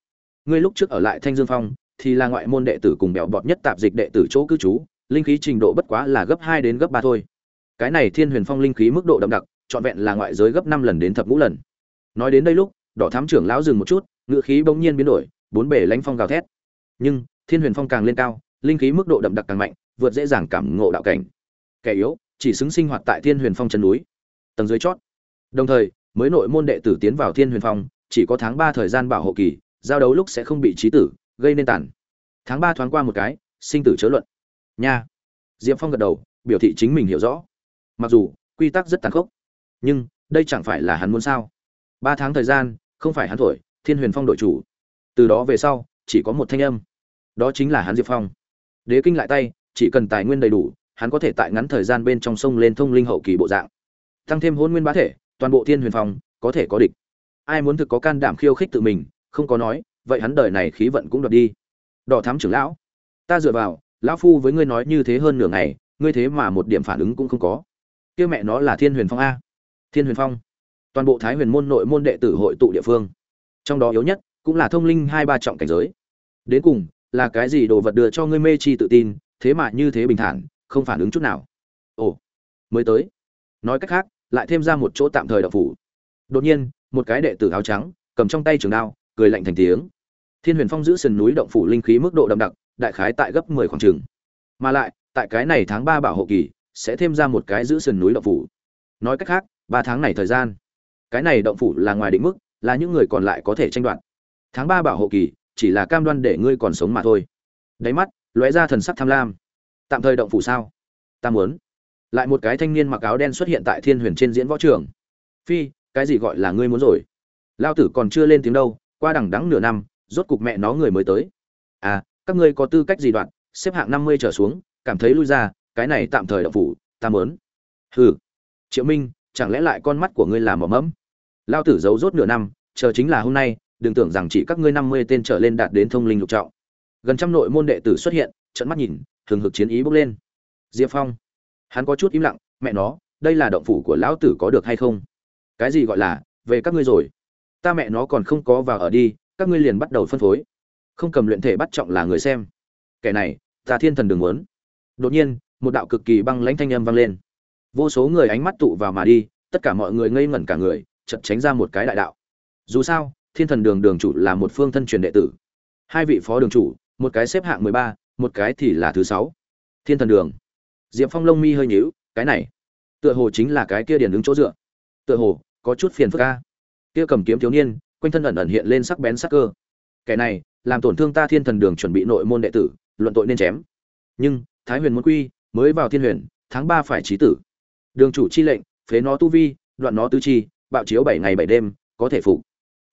ngươi lúc trước ở lại thanh dương phong, thì là ngoại môn đệ tử cùng bèo bọt nhất tạp dịch đệ tử chỗ cư trú, linh khí trình độ bất quá là gấp hai đến gấp ba thôi. Cái này thiên huyền phong linh khí mức độ đậm đặc, trọn vẹn là ngoại giới gấp năm lần đến thập ngũ lần. Nói đến đây lúc, đỏ thám trưởng lão dừng một chút, ngựa khí bỗng nhiên biến đổi, bốn bể lánh phong gào thét. Nhưng, thiên huyền phong càng lên cao, linh khí mức độ đậm đặc càng mạnh, vượt dễ dàng cảm ngộ đạo cảnh. Kẻ yếu, chỉ xứng sinh hoạt tại thiên huyền phong chân núi. Tầng dưới chót. Đồng thời, mới nội môn đệ tử tiến vào thiên huyền phong, chỉ có tháng ba thời gian bảo hộ kỳ giao đấu lúc sẽ không bị trí tử, gây nên tàn. Tháng ba thoáng qua một cái, sinh tử chớ luận. Nha. Diệp phong gật đầu, biểu thị chính mình hiểu rõ. Mặc dù, quy tắc rất tàn khốc, nhưng đây chẳng phải là hắn muốn sao? Ba tháng thời gian, không phải hắn thổi, thiên huyền phong đội chủ. Từ đó về sau, chỉ có một thanh âm. Đó chính là hắn diệp phong. Đế kinh lại tay, chỉ cần tài nguyên đầy đủ, hắn có thể tại ngắn thời gian bên trong sông lên thông linh hậu kỳ bộ dạng. Tăng thêm hôn nguyên bá thể, toàn bộ thiên huyền phong, có thể có địch. Ai muốn thực có can đảm khiêu khích tự mình không có nói, vậy hắn đời này khí vận cũng đoạt đi. Đỏ thám trưởng lão, ta dựa vào, lão phu với ngươi nói như thế hơn nửa ngày, ngươi thế mà một điểm phản ứng cũng không có. Kia mẹ nó là thiên huyền phong a. Thiên huyền phong, toàn bộ thái huyền môn nội môn đệ tử hội tụ địa phương. Trong đó yếu nhất cũng là thông linh hai ba trọng cảnh giới. Đến cùng là cái gì đồ vật đưa cho ngươi mê chi tự tin, thế mà như thế bình thản, không phản ứng chút nào. Ồ, mới tới. Nói cách khác, lại thêm ra một chỗ tạm thời đậu phủ. Đột nhiên, một cái đệ tử áo trắng, cầm trong tay trường đao cười lạnh thành tiếng. Thiên huyền phong giữ sườn núi động phủ linh khí mức độ đậm đặc, đại khái tại gấp mười khoảng trường mà lại, tại cái này tháng ba bảo hộ kỳ, sẽ thêm ra một cái giữ sườn núi động phủ. Nói cách khác, ba tháng này thời gian, cái này động phủ là ngoài định mức, là những người còn lại có thể tranh đoạt. Tháng ba bảo hộ kỳ, chỉ là cam đoan để ngươi còn sống mà thôi. Đáy mắt, lóe ra thần sắc tham lam. Tạm thời động phủ sao? Ta muốn. Lại một cái thanh niên mặc áo đen xuất hiện tại thiên huyền trên diễn võ trường. Phi, cái gì gọi là ngươi muốn rồi? Lao tử còn chưa lên tiếng đâu qua đằng đắng nửa năm, rốt cục mẹ nó người mới tới. À các ngươi có tư cách gì đoạn, xếp hạng năm mươi trở xuống, cảm thấy lui ra, cái này tạm thời động phủ, ta mớn. Hừ. Triệu minh, chẳng lẽ lại con mắt của ngươi là mỏ mẫm? Lao tử giấu rốt nửa năm, chờ chính là hôm nay, đừng tưởng rằng chỉ các ngươi năm mươi tên trở lên đạt đến thông linh lục trọng. Gần trăm nội môn đệ tử xuất hiện trận mắt nhìn thường hực chiến ý bốc lên. Diệp phong, hắn có chút im lặng, mẹ nó, đây là động phủ của lão tử có được hay không? Cái gì gọi là, về các ngươi rồi? Ta mẹ nó còn không có vào ở đi, các ngươi liền bắt đầu phân phối. Không cầm luyện thể bắt trọng là người xem. Kẻ này, ta thiên thần đừng muốn. Đột nhiên, một đạo cực kỳ băng lãnh thanh âm vang lên. Vô số người ánh mắt tụ vào mà đi, tất cả mọi người ngây ngẩn cả người chật tránh ra một cái đại đạo. Dù sao, thiên thần đường đường chủ là một phương thân truyền đệ tử. Hai vị phó đường chủ, một cái xếp hạng mười ba, một cái thì là thứ sáu. Thiên thần đường. Diệp phong lông mi hơi nhíu, cái này, tựa hồ chính là cái kia điển ứng chỗ dựa. Tựa hồ, có chút phiền phức ca kia cầm kiếm thiếu niên, quanh thân ẩn ẩn hiện lên sắc bén sắc cơ. Kẻ này, làm tổn thương ta thiên thần đường chuẩn bị nội môn đệ tử, luận tội nên chém. Nhưng, thái huyền muốn quy, mới vào thiên huyền, tháng ba phải trí tử. Đường chủ chi lệnh, phế nó tu vi, đoạn nó tư chi, bạo chiếu bảy ngày bảy đêm, có thể phục.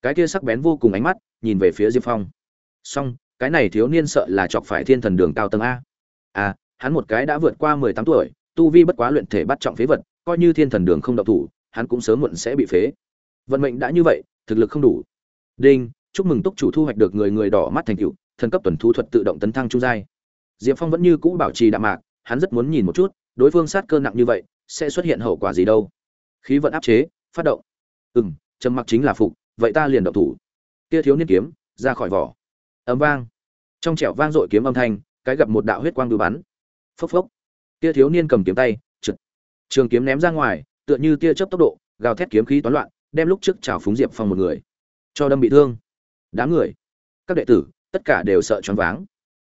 Cái kia sắc bén vô cùng ánh mắt, nhìn về phía diệp phong. Song cái này thiếu niên sợ là chọc phải thiên thần đường cao tầng a. À hắn một cái đã vượt qua mười tám tuổi, tu vi bất quá luyện thể bắt trọng phế vật, coi như thiên thần đường không độc thủ, hắn cũng sớm muộn sẽ bị phế vận mệnh đã như vậy, thực lực không đủ. Đinh, chúc mừng túc chủ thu hoạch được người người đỏ mắt thành cựu thần cấp tuần thu thuật tự động tấn thăng trung giai. Diệp phong vẫn như cũ bảo trì đạm mạc, hắn rất muốn nhìn một chút, đối phương sát cơ nặng như vậy, sẽ xuất hiện hậu quả gì đâu. Khí vận áp chế, phát động. Ừ m trầm mặc chính là phục, vậy ta liền động thủ. Kia thiếu niên kiếm, ra khỏi vỏ. Ấm vang. Trong trẻo vang dội kiếm âm thanh, cái gặp một đạo huyết quang đu bắn. Phốc phốc. Kia thiếu niên cầm kiếm tay trực trường kiếm ném ra ngoài, tựa như tia chớp tốc độ, gào thét kiếm khí toán loạn đem lúc trước chào phúng diệp phong một người, cho đâm bị thương. Đám người, các đệ tử, tất cả đều sợ choáng váng.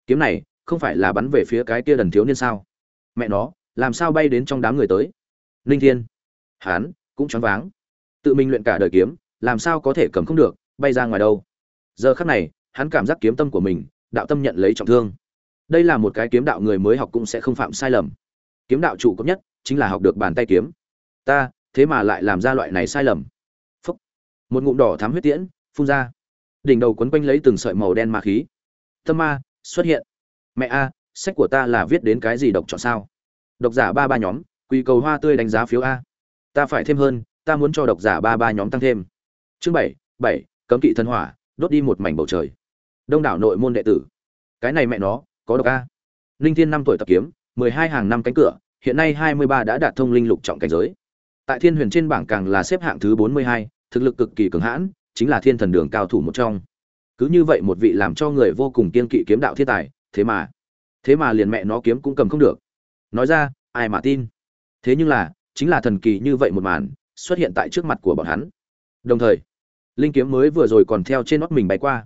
Kiếm này, không phải là bắn về phía cái kia đần thiếu niên sao? Mẹ nó, làm sao bay đến trong đám người tới? Ninh thiên hán cũng choáng váng. Tự mình luyện cả đời kiếm, làm sao có thể cầm không được, bay ra ngoài đâu? Giờ khắc này, hắn cảm giác kiếm tâm của mình, đạo tâm nhận lấy trọng thương. Đây là một cái kiếm đạo người mới học cũng sẽ không phạm sai lầm. Kiếm đạo trụ cấp nhất, chính là học được bàn tay kiếm. Ta, thế mà lại làm ra loại này sai lầm một ngụm đỏ thắm huyết tiễn, phun ra. Đỉnh đầu quấn quanh lấy từng sợi màu đen ma khí. Tâm ma, xuất hiện. Mẹ a, sách của ta là viết đến cái gì độc chọn sao? Độc giả ba ba nhóm quy cầu hoa tươi đánh giá phiếu a. Ta phải thêm hơn, ta muốn cho độc giả ba ba nhóm tăng thêm. Chương bảy bảy, cấm kỵ thân hỏa, đốt đi một mảnh bầu trời. Đông đảo nội môn đệ tử. Cái này mẹ nó, có độc a. Linh thiên năm tuổi tập kiếm, mười hai hàng năm cánh cửa, hiện nay hai mươi ba đã đạt thông linh lục trọng cảnh giới. Tại thiên huyền trên bảng càng là xếp hạng thứ bốn mươi hai thực lực cực kỳ cường hãn, chính là thiên thần đường cao thủ một trong. Cứ như vậy một vị làm cho người vô cùng kiên kỵ kiếm đạo thiên tài, thế mà thế mà liền mẹ nó kiếm cũng cầm không được. Nói ra, ai mà tin? Thế nhưng là, chính là thần kỳ như vậy một màn, xuất hiện tại trước mặt của bọn hắn. Đồng thời, linh kiếm mới vừa rồi còn theo trên nót mình bay qua.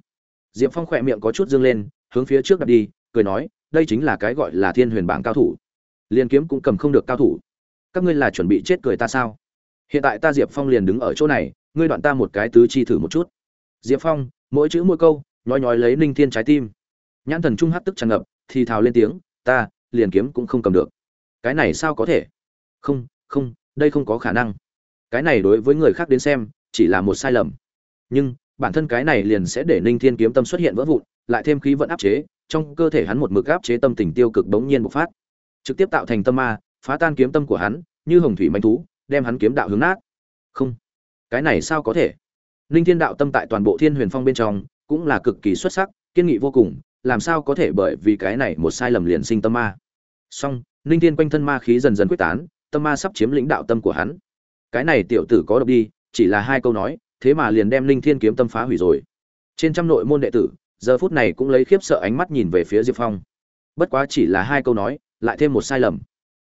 Diệp phong khỏe miệng có chút dương lên, hướng phía trước đặt đi, cười nói, đây chính là cái gọi là thiên huyền bảng cao thủ. Liên kiếm cũng cầm không được cao thủ. Các ngươi là chuẩn bị chết cười ta sao? Hiện tại ta diệp phong liền đứng ở chỗ này ngươi đoạn ta một cái tứ chi thử một chút. Diệp phong, mỗi chữ mỗi câu, nhói nhói lấy ninh thiên trái tim. Nhãn thần trung hát tức tràn ngập, thì thào lên tiếng, ta, liền kiếm cũng không cầm được. Cái này sao có thể? Không không, đây không có khả năng. Cái này đối với người khác đến xem, chỉ là một sai lầm. Nhưng, bản thân cái này liền sẽ để ninh thiên kiếm tâm xuất hiện vỡ vụn, lại thêm khí vận áp chế, trong cơ thể hắn một mực áp chế tâm tình tiêu cực bỗng nhiên bộc phát. Trực tiếp tạo thành tâm ma, phá tan kiếm tâm của hắn, như hồng thủy manh thú, đem hắn kiếm đạo hướng nát. Không cái này sao có thể? Ninh thiên đạo tâm tại toàn bộ thiên huyền phong bên trong cũng là cực kỳ xuất sắc, kiên nghị vô cùng, làm sao có thể bởi vì cái này một sai lầm liền sinh tâm ma? Song ninh thiên quanh thân ma khí dần dần quyết tán, tâm ma sắp chiếm lĩnh đạo tâm của hắn. Cái này tiểu tử có độc đi, chỉ là hai câu nói, thế mà liền đem ninh thiên kiếm tâm phá hủy rồi. Trên trăm nội môn đệ tử, giờ phút này cũng lấy khiếp sợ ánh mắt nhìn về phía diệp phong. Bất quá chỉ là hai câu nói, lại thêm một sai lầm.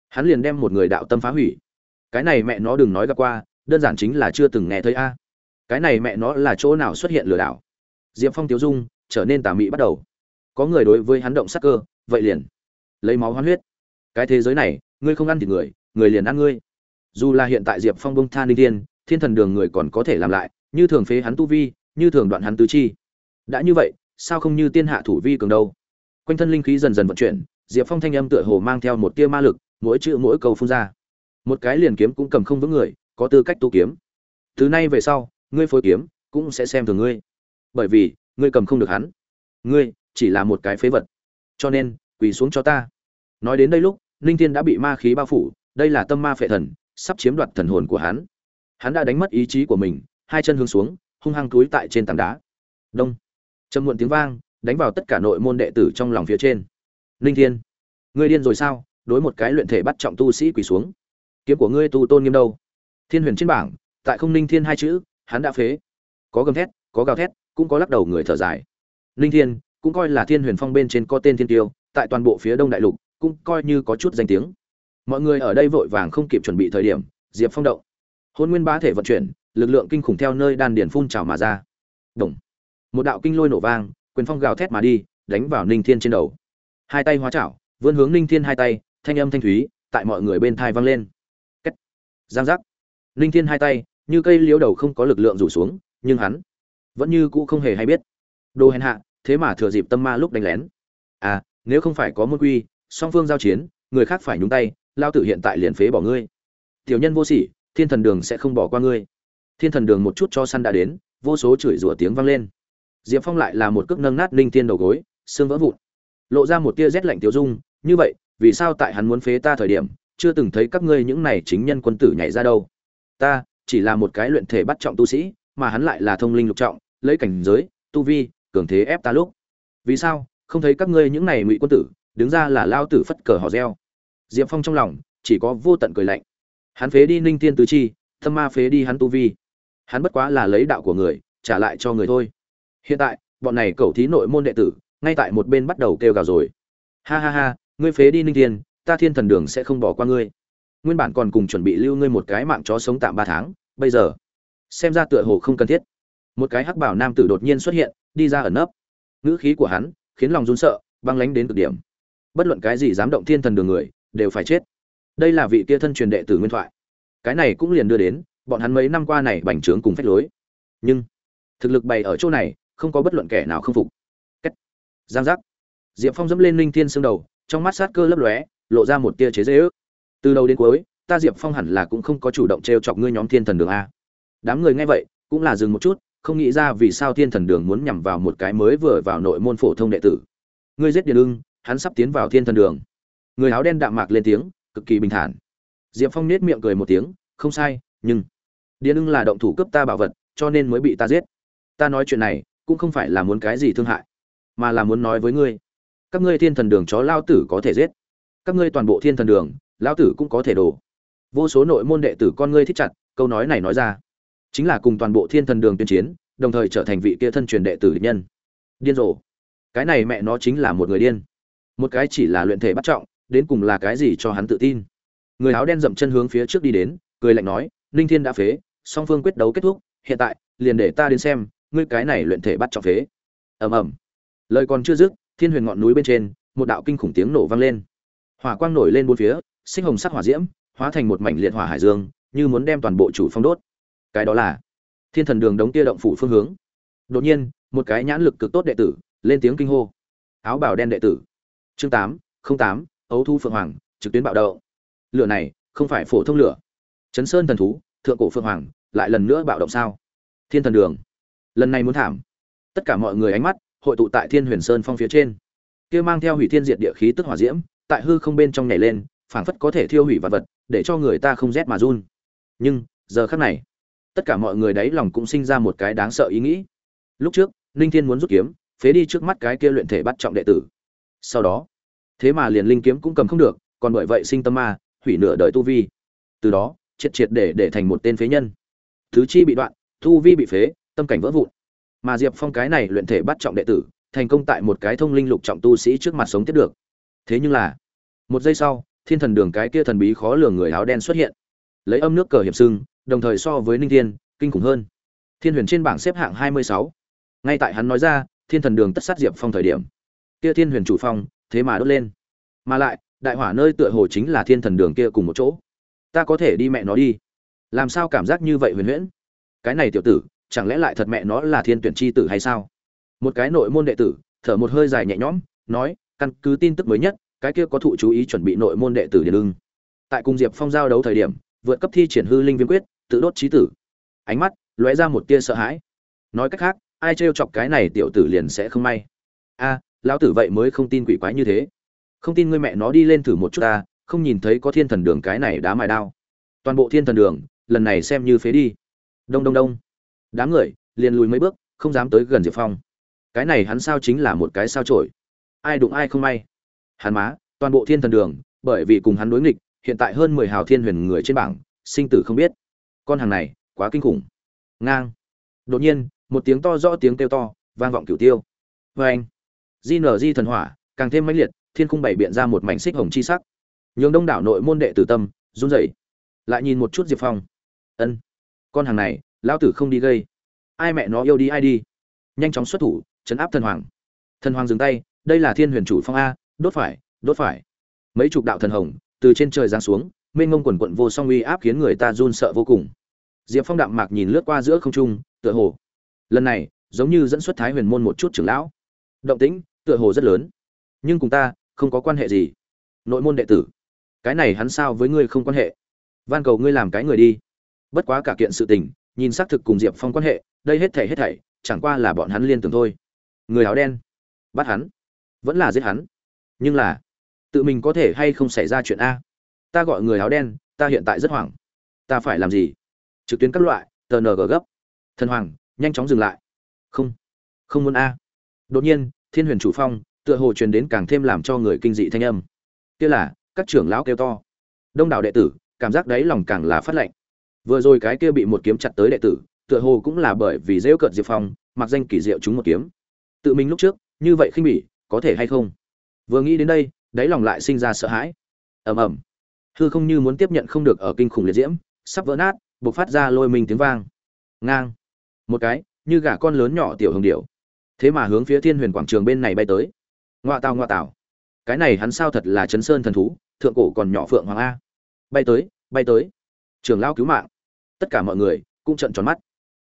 Hắn liền đem một người đạo tâm phá hủy. Cái này mẹ nó đừng nói gặp qua đơn giản chính là chưa từng nghe thấy a. Cái này mẹ nó là chỗ nào xuất hiện lừa đảo? Diệp phong Tiếu dung trở nên tà mị bắt đầu. Có người đối với hắn động sắc cơ vậy liền lấy máu hoán huyết. Cái thế giới này ngươi không ăn thì người người liền ăn ngươi. Dù là hiện tại diệp phong bông tha ninh tiên, thiên thần đường người còn có thể làm lại như thường phế hắn tu vi như thường đoạn hắn tứ chi. Đã như vậy sao không như tiên hạ thủ vi cường đâu? Quanh thân linh khí dần dần vận chuyển diệp phong thanh âm tựa hồ mang theo một tia ma lực mỗi chữ mỗi câu phun ra. Một cái liền kiếm cũng cầm không vững người có tư cách tu kiếm. Từ nay về sau, ngươi phối kiếm cũng sẽ xem thường ngươi. Bởi vì, ngươi cầm không được hắn. Ngươi chỉ là một cái phế vật. Cho nên, quỳ xuống cho ta. Nói đến đây lúc, ninh thiên đã bị ma khí bao phủ, đây là tâm ma phệ thần, sắp chiếm đoạt thần hồn của hắn. Hắn đã đánh mất ý chí của mình, hai chân hướng xuống, hung hăng túi tại trên tảng đá. Đông. Trầm muộn tiếng vang, đánh vào tất cả nội môn đệ tử trong lòng phía trên. Ninh thiên, ngươi điên rồi sao? Đối một cái luyện thể bắt trọng tu sĩ quỳ xuống. Kiếm của ngươi tu tôn nghiêm đâu? Thiên huyền trên bảng, tại không ninh thiên hai chữ, hắn đã phế. Có gầm thét, có gào thét, cũng có lắc đầu người thở dài. Ninh thiên, cũng coi là thiên huyền phong bên trên có tên thiên tiêu, tại toàn bộ phía đông đại lục, cũng coi như có chút danh tiếng. Mọi người ở đây vội vàng không kịp chuẩn bị thời điểm, diệp phong động. Hôn nguyên bá thể vận chuyển, lực lượng kinh khủng theo nơi đan điền phun trào mà ra. Đồng. một đạo kinh lôi nổ vang, quyền phong gào thét mà đi, đánh vào ninh thiên trên đầu. Hai tay hóa chảo, vươn hướng ninh thiên hai tay, thanh âm thanh thúy, tại mọi người bên thai vang lên. Cách. giang giác ninh thiên hai tay, như cây liễu đầu không có lực lượng rủ xuống, nhưng hắn vẫn như cũ không hề hay biết. Đồ hèn hạ, thế mà thừa dịp tâm ma lúc đánh lén. À nếu không phải có môn quy, song phương giao chiến, người khác phải nhúng tay, lao tử hiện tại liền phế bỏ ngươi. Tiểu nhân vô sỉ, thiên thần đường sẽ không bỏ qua ngươi. Thiên thần đường một chút cho săn đã đến, vô số chửi rủa tiếng vang lên. Diệp phong lại là một cước nâng nát linh Thiên đầu gối, xương vỡ vụn. Lộ ra một tia rét lạnh tiêu dung, như vậy, vì sao tại hắn muốn phế ta thời điểm, chưa từng thấy các ngươi những này chính nhân quân tử nhảy ra đâu? Ta chỉ là một cái luyện thể bắt trọng tu sĩ, mà hắn lại là thông linh lục trọng, lấy cảnh giới, tu vi, cường thế ép ta lúc. Vì sao? Không thấy các ngươi những này ngụy quân tử, đứng ra là lao tử phất cờ hò reo. Diệp phong trong lòng, chỉ có vô tận cười lạnh. Hắn phế đi ninh tiên tứ chi, thâm ma phế đi hắn tu vi. Hắn bất quá là lấy đạo của người, trả lại cho người thôi. Hiện tại, bọn này cầu thí nội môn đệ tử, ngay tại một bên bắt đầu kêu gào rồi. Ha ha ha, ngươi phế đi ninh tiên ta thiên thần đường sẽ không bỏ qua ngươi nguyên bản còn cùng chuẩn bị lưu ngươi một cái mạng chó sống tạm ba tháng, bây giờ, xem ra tựa hồ không cần thiết. Một cái hắc bảo nam tử đột nhiên xuất hiện, đi ra ẩn nấp. Ngữ khí của hắn khiến lòng run sợ, băng lánh đến cực điểm. Bất luận cái gì dám động thiên thần đường người, đều phải chết. Đây là vị kia thân truyền đệ tử nguyên thoại. Cái này cũng liền đưa đến, bọn hắn mấy năm qua này bành trướng cùng phách lối. Nhưng, thực lực bày ở chỗ này, không có bất luận kẻ nào không phục. Cách. giang giác. Diệp phong dẫm lên linh thiên xương đầu, trong mắt sát cơ lấp lóe, lộ ra một tia chế dễ ước từ đầu đến cuối, ta diệp phong hẳn là cũng không có chủ động t r e o chọc ngươi nhóm thiên thần đường a. Đám người nghe vậy, cũng là dừng một chút, không nghĩ ra vì sao thiên thần đường muốn nhằm vào một cái mới vừa vào nội môn phổ thông đệ tử. Ngươi giết điền ưng, hắn sắp tiến vào thiên thần đường. Người áo đen đạm mạc lên tiếng, cực kỳ bình thản. Diệp phong nết miệng cười một tiếng, không sai, nhưng điền ưng là động thủ cướp ta bảo vật, cho nên mới bị ta giết. Ta nói chuyện này, cũng không phải là muốn cái gì thương hại, mà là muốn nói với ngươi. Các ngươi thiên thần đường chó lao tử có thể giết. Các ngươi toàn bộ thiên thần đường lão tử cũng có thể đổ. Vô số nội môn đệ tử con ngươi thích chặt, câu nói này nói ra. Chính là cùng toàn bộ thiên thần đường tuyên chiến, đồng thời trở thành vị kia thân truyền đệ tử địch nhân. Điên rồ. Cái này mẹ nó chính là một người điên. Một cái chỉ là luyện thể bắt trọng, đến cùng là cái gì cho hắn tự tin. Người áo đen dậm chân hướng phía trước đi đến, cười lạnh nói, ninh thiên đã phế, song phương quyết đấu kết thúc, hiện tại, liền để ta đến xem, ngươi cái này luyện thể bắt trọng phế. Ầm ầm. Lời còn chưa dứt, thiên huyền ngọn núi bên trên, một đạo kinh khủng tiếng nổ vang lên. Hỏa quang nổi lên bốn phía xích hồng sắc hỏa diễm, hóa thành một mảnh liệt hỏa hải dương, như muốn đem toàn bộ chủ phong đốt. Cái đó là thiên thần đường đống tia động phủ phương hướng. Đột nhiên, một cái nhãn lực cực tốt đệ tử lên tiếng kinh hô. Áo bào đen đệ tử. Chương tám, không tám, ấu thu phượng hoàng, trực tuyến bạo động. Lửa này không phải phổ thông lửa. Chấn sơn thần thú, thượng cổ phượng hoàng, lại lần nữa bạo động sao? Thiên thần đường. Lần này muốn thảm. Tất cả mọi người ánh mắt hội tụ tại thiên huyền sơn phong phía trên. Kia mang theo hủy thiên diệt địa khí tức hỏa diễm, tại hư không bên trong nhảy lên phảng phất có thể thiêu hủy vật vật, để cho người ta không rét mà run. Nhưng, giờ khắc này, tất cả mọi người đáy lòng cũng sinh ra một cái đáng sợ ý nghĩ. Lúc trước, ninh thiên muốn rút kiếm, phế đi trước mắt cái kia luyện thể bắt trọng đệ tử. Sau đó, thế mà liền linh kiếm cũng cầm không được, còn bởi vậy sinh tâm ma, hủy nửa đời tu vi. Từ đó, triệt triệt để để thành một tên phế nhân. Thứ chi bị đoạn, tu vi bị phế, tâm cảnh vỡ vụn. Mà diệp phong cái này luyện thể bắt trọng đệ tử, thành công tại một cái thông linh lục trọng tu sĩ trước mặt sống tiếp được. Thế nhưng là, một giây sau thiên thần đường cái kia thần bí khó lường người áo đen xuất hiện. Lấy âm nước cờ hiểm sưng, đồng thời so với ninh thiên, kinh khủng hơn. Thiên huyền trên bảng xếp hạng hai mươi sáu. Ngay tại hắn nói ra, thiên thần đường tất sát diệp phong thời điểm. Kia thiên huyền chủ phong, thế mà đốt lên. Mà lại, đại hỏa nơi tựa hồ chính là thiên thần đường kia cùng một chỗ. Ta có thể đi mẹ nó đi. Làm sao cảm giác như vậy huyền huyễn? Cái này tiểu tử, chẳng lẽ lại thật mẹ nó là thiên tuyển chi tử hay sao? Một cái nội môn đệ tử, thở một hơi dài nhẹ nhõm, nói, căn cứ tin tức mới nhất cái kia có thụ chú ý chuẩn bị nội môn đệ tử điền ưng. Tại cùng diệp phong giao đấu thời điểm, vượt cấp thi triển hư linh viêm quyết, tự đốt trí tử. Ánh mắt lóe ra một tia sợ hãi. Nói cách khác, ai trêu chọc cái này tiểu tử liền sẽ không may. A, lão tử vậy mới không tin quỷ quái như thế. Không tin ngươi mẹ nó đi lên thử một chút ta, không nhìn thấy có thiên thần đường cái này đá mài đao. Toàn bộ thiên thần đường, lần này xem như phế đi. Đông đông đông. Đám người liền lùi mấy bước, không dám tới gần diệp phong. Cái này hắn sao chính là một cái sao trổi ai đụng ai không may? Hắn má, toàn bộ thiên thần đường, bởi vì cùng hắn đối nghịch, hiện tại hơn mười hào thiên huyền người trên bảng, sinh tử không biết. Con hàng này, quá kinh khủng. Ngang. Đột nhiên, một tiếng to rõ tiếng kêu to, vang vọng cửu tiêu. Oeng. anh di nở di thần hỏa, càng thêm mãnh liệt, thiên khung bảy biện ra một mảnh xích hồng chi sắc. Nhường đông đảo nội môn đệ tử tâm, run rẩy. Lại nhìn một chút diệp phong. Ân. Con hàng này, lão tử không đi gây. Ai mẹ nó yêu đi, ai đi. Nhanh chóng xuất thủ, chấn áp thần hoàng. Thần hoàng dừng tay, đây là thiên huyền chủ phong a đốt phải đốt phải. Mấy chục đạo thần hồng từ trên trời giáng xuống, mênh ngông quần quận vô song uy áp khiến người ta run sợ vô cùng. Diệp phong đạm mạc nhìn lướt qua giữa không trung, tựa hồ. Lần này, giống như dẫn xuất thái huyền môn một chút trưởng lão. Động tĩnh, tựa hồ rất lớn. Nhưng cùng ta, không có quan hệ gì. Nội môn đệ tử, cái này hắn sao với ngươi không quan hệ? Van cầu ngươi làm cái người đi. Bất quá cả kiện sự tình, nhìn xác thực cùng diệp phong quan hệ, đây hết thảy hết thảy, chẳng qua là bọn hắn liên tưởng thôi. Người áo đen, bắt hắn. Vẫn là giết hắn nhưng là, tự mình có thể hay không xảy ra chuyện a? Ta gọi người áo đen, ta hiện tại rất hoảng. Ta phải làm gì? Trực tuyến các loại tng gấp. Thần hoàng, nhanh chóng dừng lại. Không không muốn a. Đột nhiên, thiên huyền chủ phong, tựa hồ truyền đến càng thêm làm cho người kinh dị thanh âm. Kia là, các trưởng lão kêu to. Đông đảo đệ tử, cảm giác đấy lòng càng là phát lệnh vừa rồi cái kia bị một kiếm chặt tới đệ tử, tựa hồ cũng là bởi vì dễ cợt diệp phong, mặc danh kỳ diệu chúng một kiếm. Tự mình lúc trước, như vậy khinh bỉ, có thể hay không? Vừa nghĩ đến đây, đáy lòng lại sinh ra sợ hãi. Ầm ầm. Hư không như muốn tiếp nhận không được ở kinh khủng liệt diễm, sắp vỡ nát buộc phát ra lôi mình tiếng vang. Ngang. Một cái, như gà con lớn nhỏ tiểu hồng điệu thế mà hướng phía thiên huyền quảng trường bên này bay tới. Ngoa tào ngoa tào. Cái này hắn sao thật là chấn sơn thần thú, thượng cổ còn nhỏ phượng hoàng a. Bay tới bay tới. Trường lao cứu mạng. Tất cả mọi người cũng trận tròn mắt.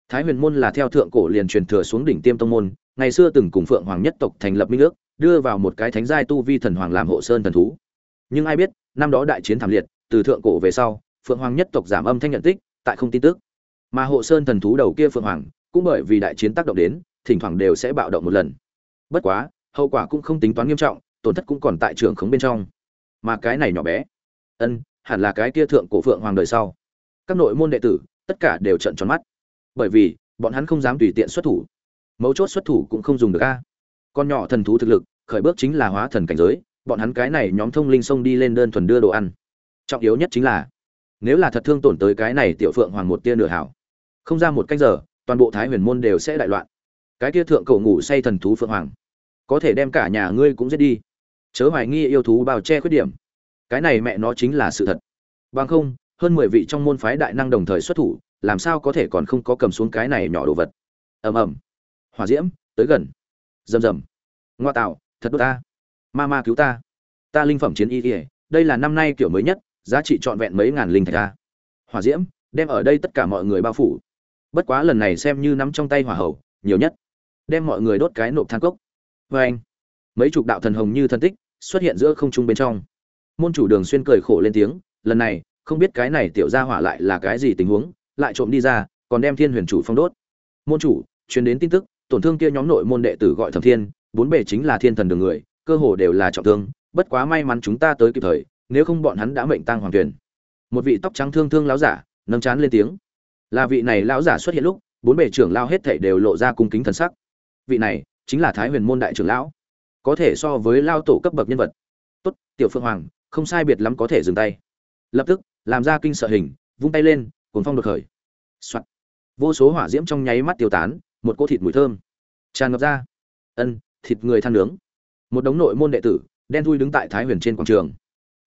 Thái huyền môn là theo thượng cổ liền truyền thừa xuống đỉnh tiêm tông môn, ngày xưa từng cùng phượng hoàng nhất tộc thành lập minh ước đưa vào một cái thánh giai tu vi thần hoàng làm hộ sơn thần thú. Nhưng ai biết, năm đó đại chiến thảm liệt, từ thượng cổ về sau, phượng hoàng nhất tộc giảm âm thanh nhận tích, tại không tin tức. Mà hộ sơn thần thú đầu kia phượng hoàng, cũng bởi vì đại chiến tác động đến, thỉnh thoảng đều sẽ bạo động một lần. Bất quá, hậu quả cũng không tính toán nghiêm trọng, tổn thất cũng còn tại trường khống bên trong. Mà cái này nhỏ bé, ân, hẳn là cái kia thượng cổ phượng hoàng đời sau. Các nội môn đệ tử, tất cả đều trận tròn mắt. Bởi vì, bọn hắn không dám tùy tiện xuất thủ. Mấu chốt xuất thủ cũng không dùng được a con nhỏ thần thú thực lực, khởi bước chính là hóa thần cảnh giới, bọn hắn cái này nhóm thông linh xông đi lên đơn thuần đưa đồ ăn. Trọng yếu nhất chính là, nếu là thật thương tổn tới cái này tiểu phượng hoàng một tia nửa hảo, không ra một cách giờ, toàn bộ thái huyền môn đều sẽ đại loạn. Cái tia thượng cầu ngủ say thần thú phượng hoàng, có thể đem cả nhà ngươi cũng giết đi. Chớ hoài nghi yêu thú bao che khuyết điểm. Cái này mẹ nó chính là sự thật. Bằng không, hơn mười vị trong môn phái đại năng đồng thời xuất thủ, làm sao có thể còn không có cầm xuống cái này nhỏ đồ vật? Ầm ầm. Hỏa diễm, tới gần rầm rầm. Ngoa tạo, thật đốt ta. Ma ma cứu ta. Ta linh phẩm chiến y ỉa đây là năm nay kiểu mới nhất, giá trị trọn vẹn mấy ngàn linh thạch ta. Hỏa diễm, đem ở đây tất cả mọi người bao phủ. Bất quá lần này xem như nắm trong tay hỏa hậu nhiều nhất. Đem mọi người đốt cái nộp than cốc. Vê anh, mấy chục đạo thần hồng như thân tích xuất hiện giữa không trung bên trong. Môn chủ đường xuyên cười khổ lên tiếng, lần này, không biết cái này tiểu gia hỏa lại là cái gì tình huống, lại trộm đi ra, còn đem thiên huyền chủ phong đốt. Môn chủ, truyền đến tin tức tổn thương kia nhóm nội môn đệ tử gọi thẩm thiên, bốn bề chính là thiên thần đường người, cơ hồ đều là trọng thương, bất quá may mắn chúng ta tới kịp thời, nếu không bọn hắn đã mệnh tăng hoàng tuyển một vị tóc trắng thương thương lão giả, nâng chán lên tiếng. Là vị này lão giả xuất hiện lúc, bốn bề trưởng lao hết thảy đều lộ ra cung kính thần sắc. Vị này, chính là thái huyền môn đại trưởng lão. Có thể so với lao tổ cấp bậc nhân vật. Tốt, tiểu phương hoàng, không sai biệt lắm có thể dừng tay. Lập tức, làm ra kinh sợ hình, vung tay lên cuốn phong đột khởi、Soạn. vô số hỏa diễm trong nháy mắt tiêu tán một cỗ thịt mùi thơm. Tràn ngập ra. Ân, thịt người than nướng. Một đống nội môn đệ tử, đen thui đứng tại thái huyền trên quảng trường.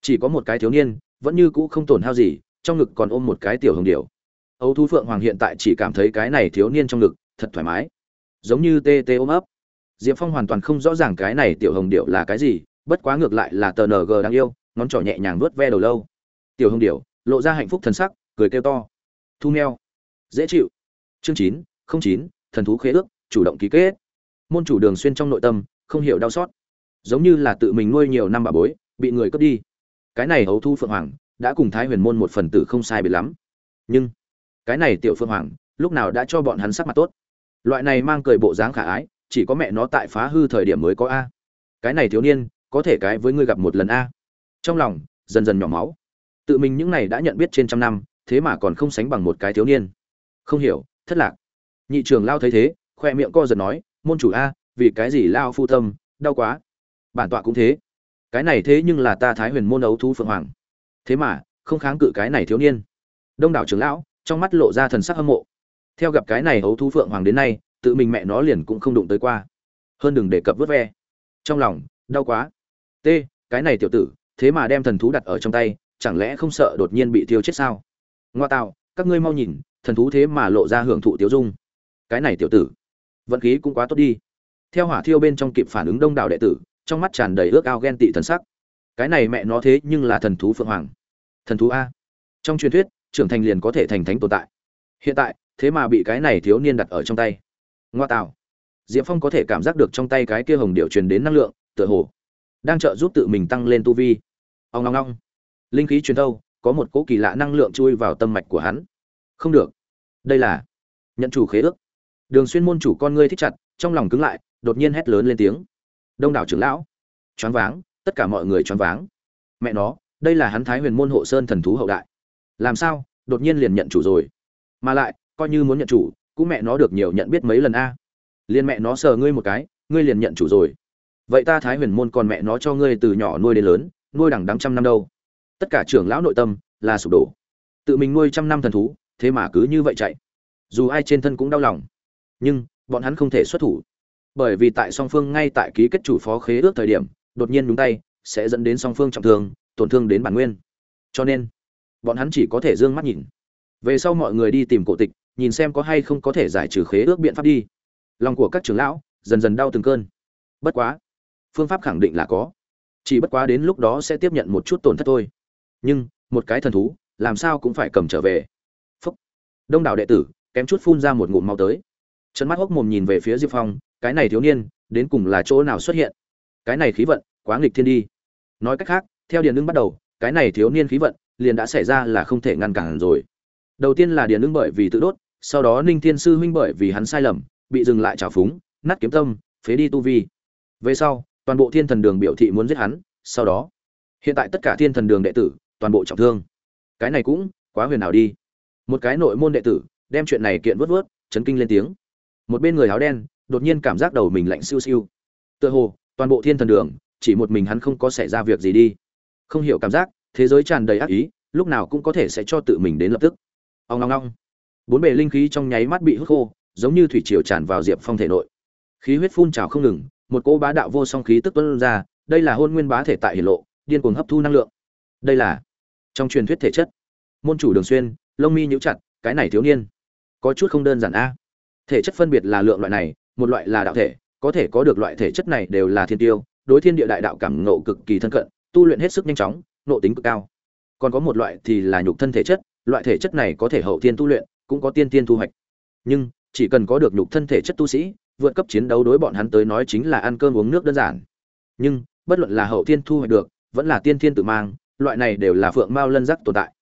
Chỉ có một cái thiếu niên, vẫn như cũ không tổn hao gì, trong ngực còn ôm một cái tiểu hồng điểu. Ấu thú phượng hoàng hiện tại chỉ cảm thấy cái này thiếu niên trong ngực, thật thoải mái. Giống như tê tê ôm ấp. Diệp phong hoàn toàn không rõ ràng cái này tiểu hồng điệu là cái gì, bất quá ngược lại là tờ ng đáng yêu, ngón trỏ nhẹ nhàng vuốt ve đầu lâu. Tiểu hồng điệu lộ ra hạnh phúc thần sắc, cười kêu to. Thu meo dễ chịu. Chương chín, không chín thần thú khế ước, chủ động ký kết. Môn chủ đường xuyên trong nội tâm, không hiểu đau xót. Giống như là tự mình nuôi nhiều năm bà bối, bị người cướp đi. Cái này hấu thu phượng hoàng, đã cùng thái huyền môn một phần tử không sai biệt lắm. Nhưng, cái này tiểu phượng hoàng, lúc nào đã cho bọn hắn sắc mặt tốt? Loại này mang cười bộ dáng khả ái, chỉ có mẹ nó tại phá hư thời điểm mới có a. Cái này thiếu niên, có thể cái với ngươi gặp một lần a. Trong lòng, dần dần nhỏ máu. Tự mình những này đã nhận biết trên trăm năm, thế mà còn không sánh bằng một cái thiếu niên. Không hiểu, thất lạc nhị trưởng lao thấy thế, khoe miệng co giật nói, môn chủ a, vì cái gì lao phu tâm đau quá. Bản tọa cũng thế. Cái này thế nhưng là ta thái huyền môn ấu thú phượng hoàng. Thế mà, không kháng cự cái này thiếu niên. Đông đảo trưởng lão, trong mắt lộ ra thần sắc hâm mộ. Theo gặp cái này ấu thú phượng hoàng đến nay, tự mình mẹ nó liền cũng không đụng tới qua. Hơn đừng đề cập vớt ve. Trong lòng, đau quá. T cái này tiểu tử, thế mà đem thần thú đặt ở trong tay, chẳng lẽ không sợ đột nhiên bị thiêu chết sao? Ngoa tạo, các ngươi mau nhìn, thần thú thế mà lộ ra hưởng thụ tiêu dung cái này tiểu tử. Vận khí cũng quá tốt đi. Theo hỏa thiêu bên trong kịp phản ứng đông đảo đệ tử, trong mắt tràn đầy ước ao ghen tị thần sắc. Cái này mẹ nó thế nhưng là thần thú phượng hoàng. Thần thú a. Trong truyền thuyết, trưởng thành liền có thể thành thánh tồn tại. Hiện tại, thế mà bị cái này thiếu niên đặt ở trong tay. Ngoa tạo. Diệp phong có thể cảm giác được trong tay cái kia hồng điệu truyền đến năng lượng, tựa hồ đang trợ giúp tự mình tăng lên tu vi. Ông ngong ngong linh khí truyền thâu, có một cỗ kỳ lạ năng lượng chui vào tâm mạch của hắn. Không được. Đây là nhận chủ khế ước đường xuyên môn chủ con ngươi thích chặt, trong lòng cứng lại, đột nhiên hét lớn lên tiếng. Đông đảo trưởng lão. Choáng váng, tất cả mọi người choáng váng. Mẹ nó, đây là hắn thái huyền môn hộ sơn thần thú hậu đại. Làm sao, đột nhiên liền nhận chủ rồi? Mà lại, coi như muốn nhận chủ, cũng mẹ nó được nhiều nhận biết mấy lần a. Liền mẹ nó sờ ngươi một cái, ngươi liền nhận chủ rồi. Vậy ta thái huyền môn còn mẹ nó cho ngươi từ nhỏ nuôi đến lớn, nuôi đẳng đắng trăm năm đâu? Tất cả trưởng lão nội tâm là sụp đổ. Tự mình nuôi trăm năm thần thú, thế mà cứ như vậy chạy. Dù ai trên thân cũng đau lòng nhưng bọn hắn không thể xuất thủ. Bởi vì tại song phương ngay tại ký kết chủ phó khế ước thời điểm, đột nhiên nhúng tay, sẽ dẫn đến song phương trọng thương, tổn thương đến bản nguyên. Cho nên, bọn hắn chỉ có thể d ư ơ n g mắt nhìn. Về sau mọi người đi tìm cổ tịch, nhìn xem có hay không có thể giải trừ khế ước biện pháp đi. Lòng của các trưởng lão dần dần đau từng cơn. Bất quá, phương pháp khẳng định là có. Chỉ bất quá đến lúc đó sẽ tiếp nhận một chút tổn thất thôi. Nhưng, một cái thần thú, làm sao cũng phải cầm trở về. Phúc. Đông đảo đệ tử, kém chút phun ra một ngụm mau tới chân mắt hốc mồm nhìn về phía diệp phong, cái này thiếu niên, đến cùng là chỗ nào xuất hiện? Cái này khí vận, quá nghịch thiên đi. Nói cách khác, theo điền ưng bắt đầu, cái này thiếu niên khí vận liền đã xảy ra là không thể ngăn cản rồi. Đầu tiên là điền ưng bởi vì tự đốt, sau đó ninh thiên sư huynh bởi vì hắn sai lầm, bị dừng lại trào phúng, nát kiếm tâm, phế đi tu vi. Về sau, toàn bộ thiên thần đường biểu thị muốn giết hắn, sau đó, hiện tại tất cả thiên thần đường đệ tử, toàn bộ trọng thương. Cái này cũng quá huyền ảo đi. Một cái nội môn đệ tử, đem chuyện này kiện vớt vớt chấn kinh lên tiếng một bên người áo đen, đột nhiên cảm giác đầu mình lạnh siêu siêu. Tựa hồ, toàn bộ thiên thần đường, chỉ một mình hắn không có xảy ra việc gì đi. Không hiểu cảm giác, thế giới tràn đầy ác ý, lúc nào cũng có thể sẽ cho tự mình đến lập tức. Ông long long bốn bề linh khí trong nháy mắt bị hút khô, giống như thủy triều tràn vào diệp phong thể nội. Khí huyết phun trào không ngừng, một cỗ bá đạo vô song khí tức tuân ra, đây là hôn nguyên bá thể tại hiển lộ, điên cuồng hấp thu năng lượng. Đây là trong truyền thuyết thể chất. Môn chủ đường xuyên, lông mi nhíu chặt, cái này thiếu niên, có chút không đơn giản a thể chất phân biệt là lượng loại này, một loại là đạo thể, có thể có được loại thể chất này đều là thiên tiêu, đối thiên địa đại đạo cảm nộ cực kỳ thân cận, tu luyện hết sức nhanh chóng nộ tính cực cao. Còn có một loại thì là nhục thân thể chất, loại thể chất này có thể hậu thiên tu luyện, cũng có tiên tiên thu hoạch. Nhưng, chỉ cần có được nhục thân thể chất tu sĩ, vượt cấp chiến đấu đối bọn hắn tới nói chính là ăn cơm uống nước đơn giản. Nhưng, bất luận là hậu thiên thu hoạch được, vẫn là tiên thiên tự mang, loại này đều là phượng mao lân giác tồn tại.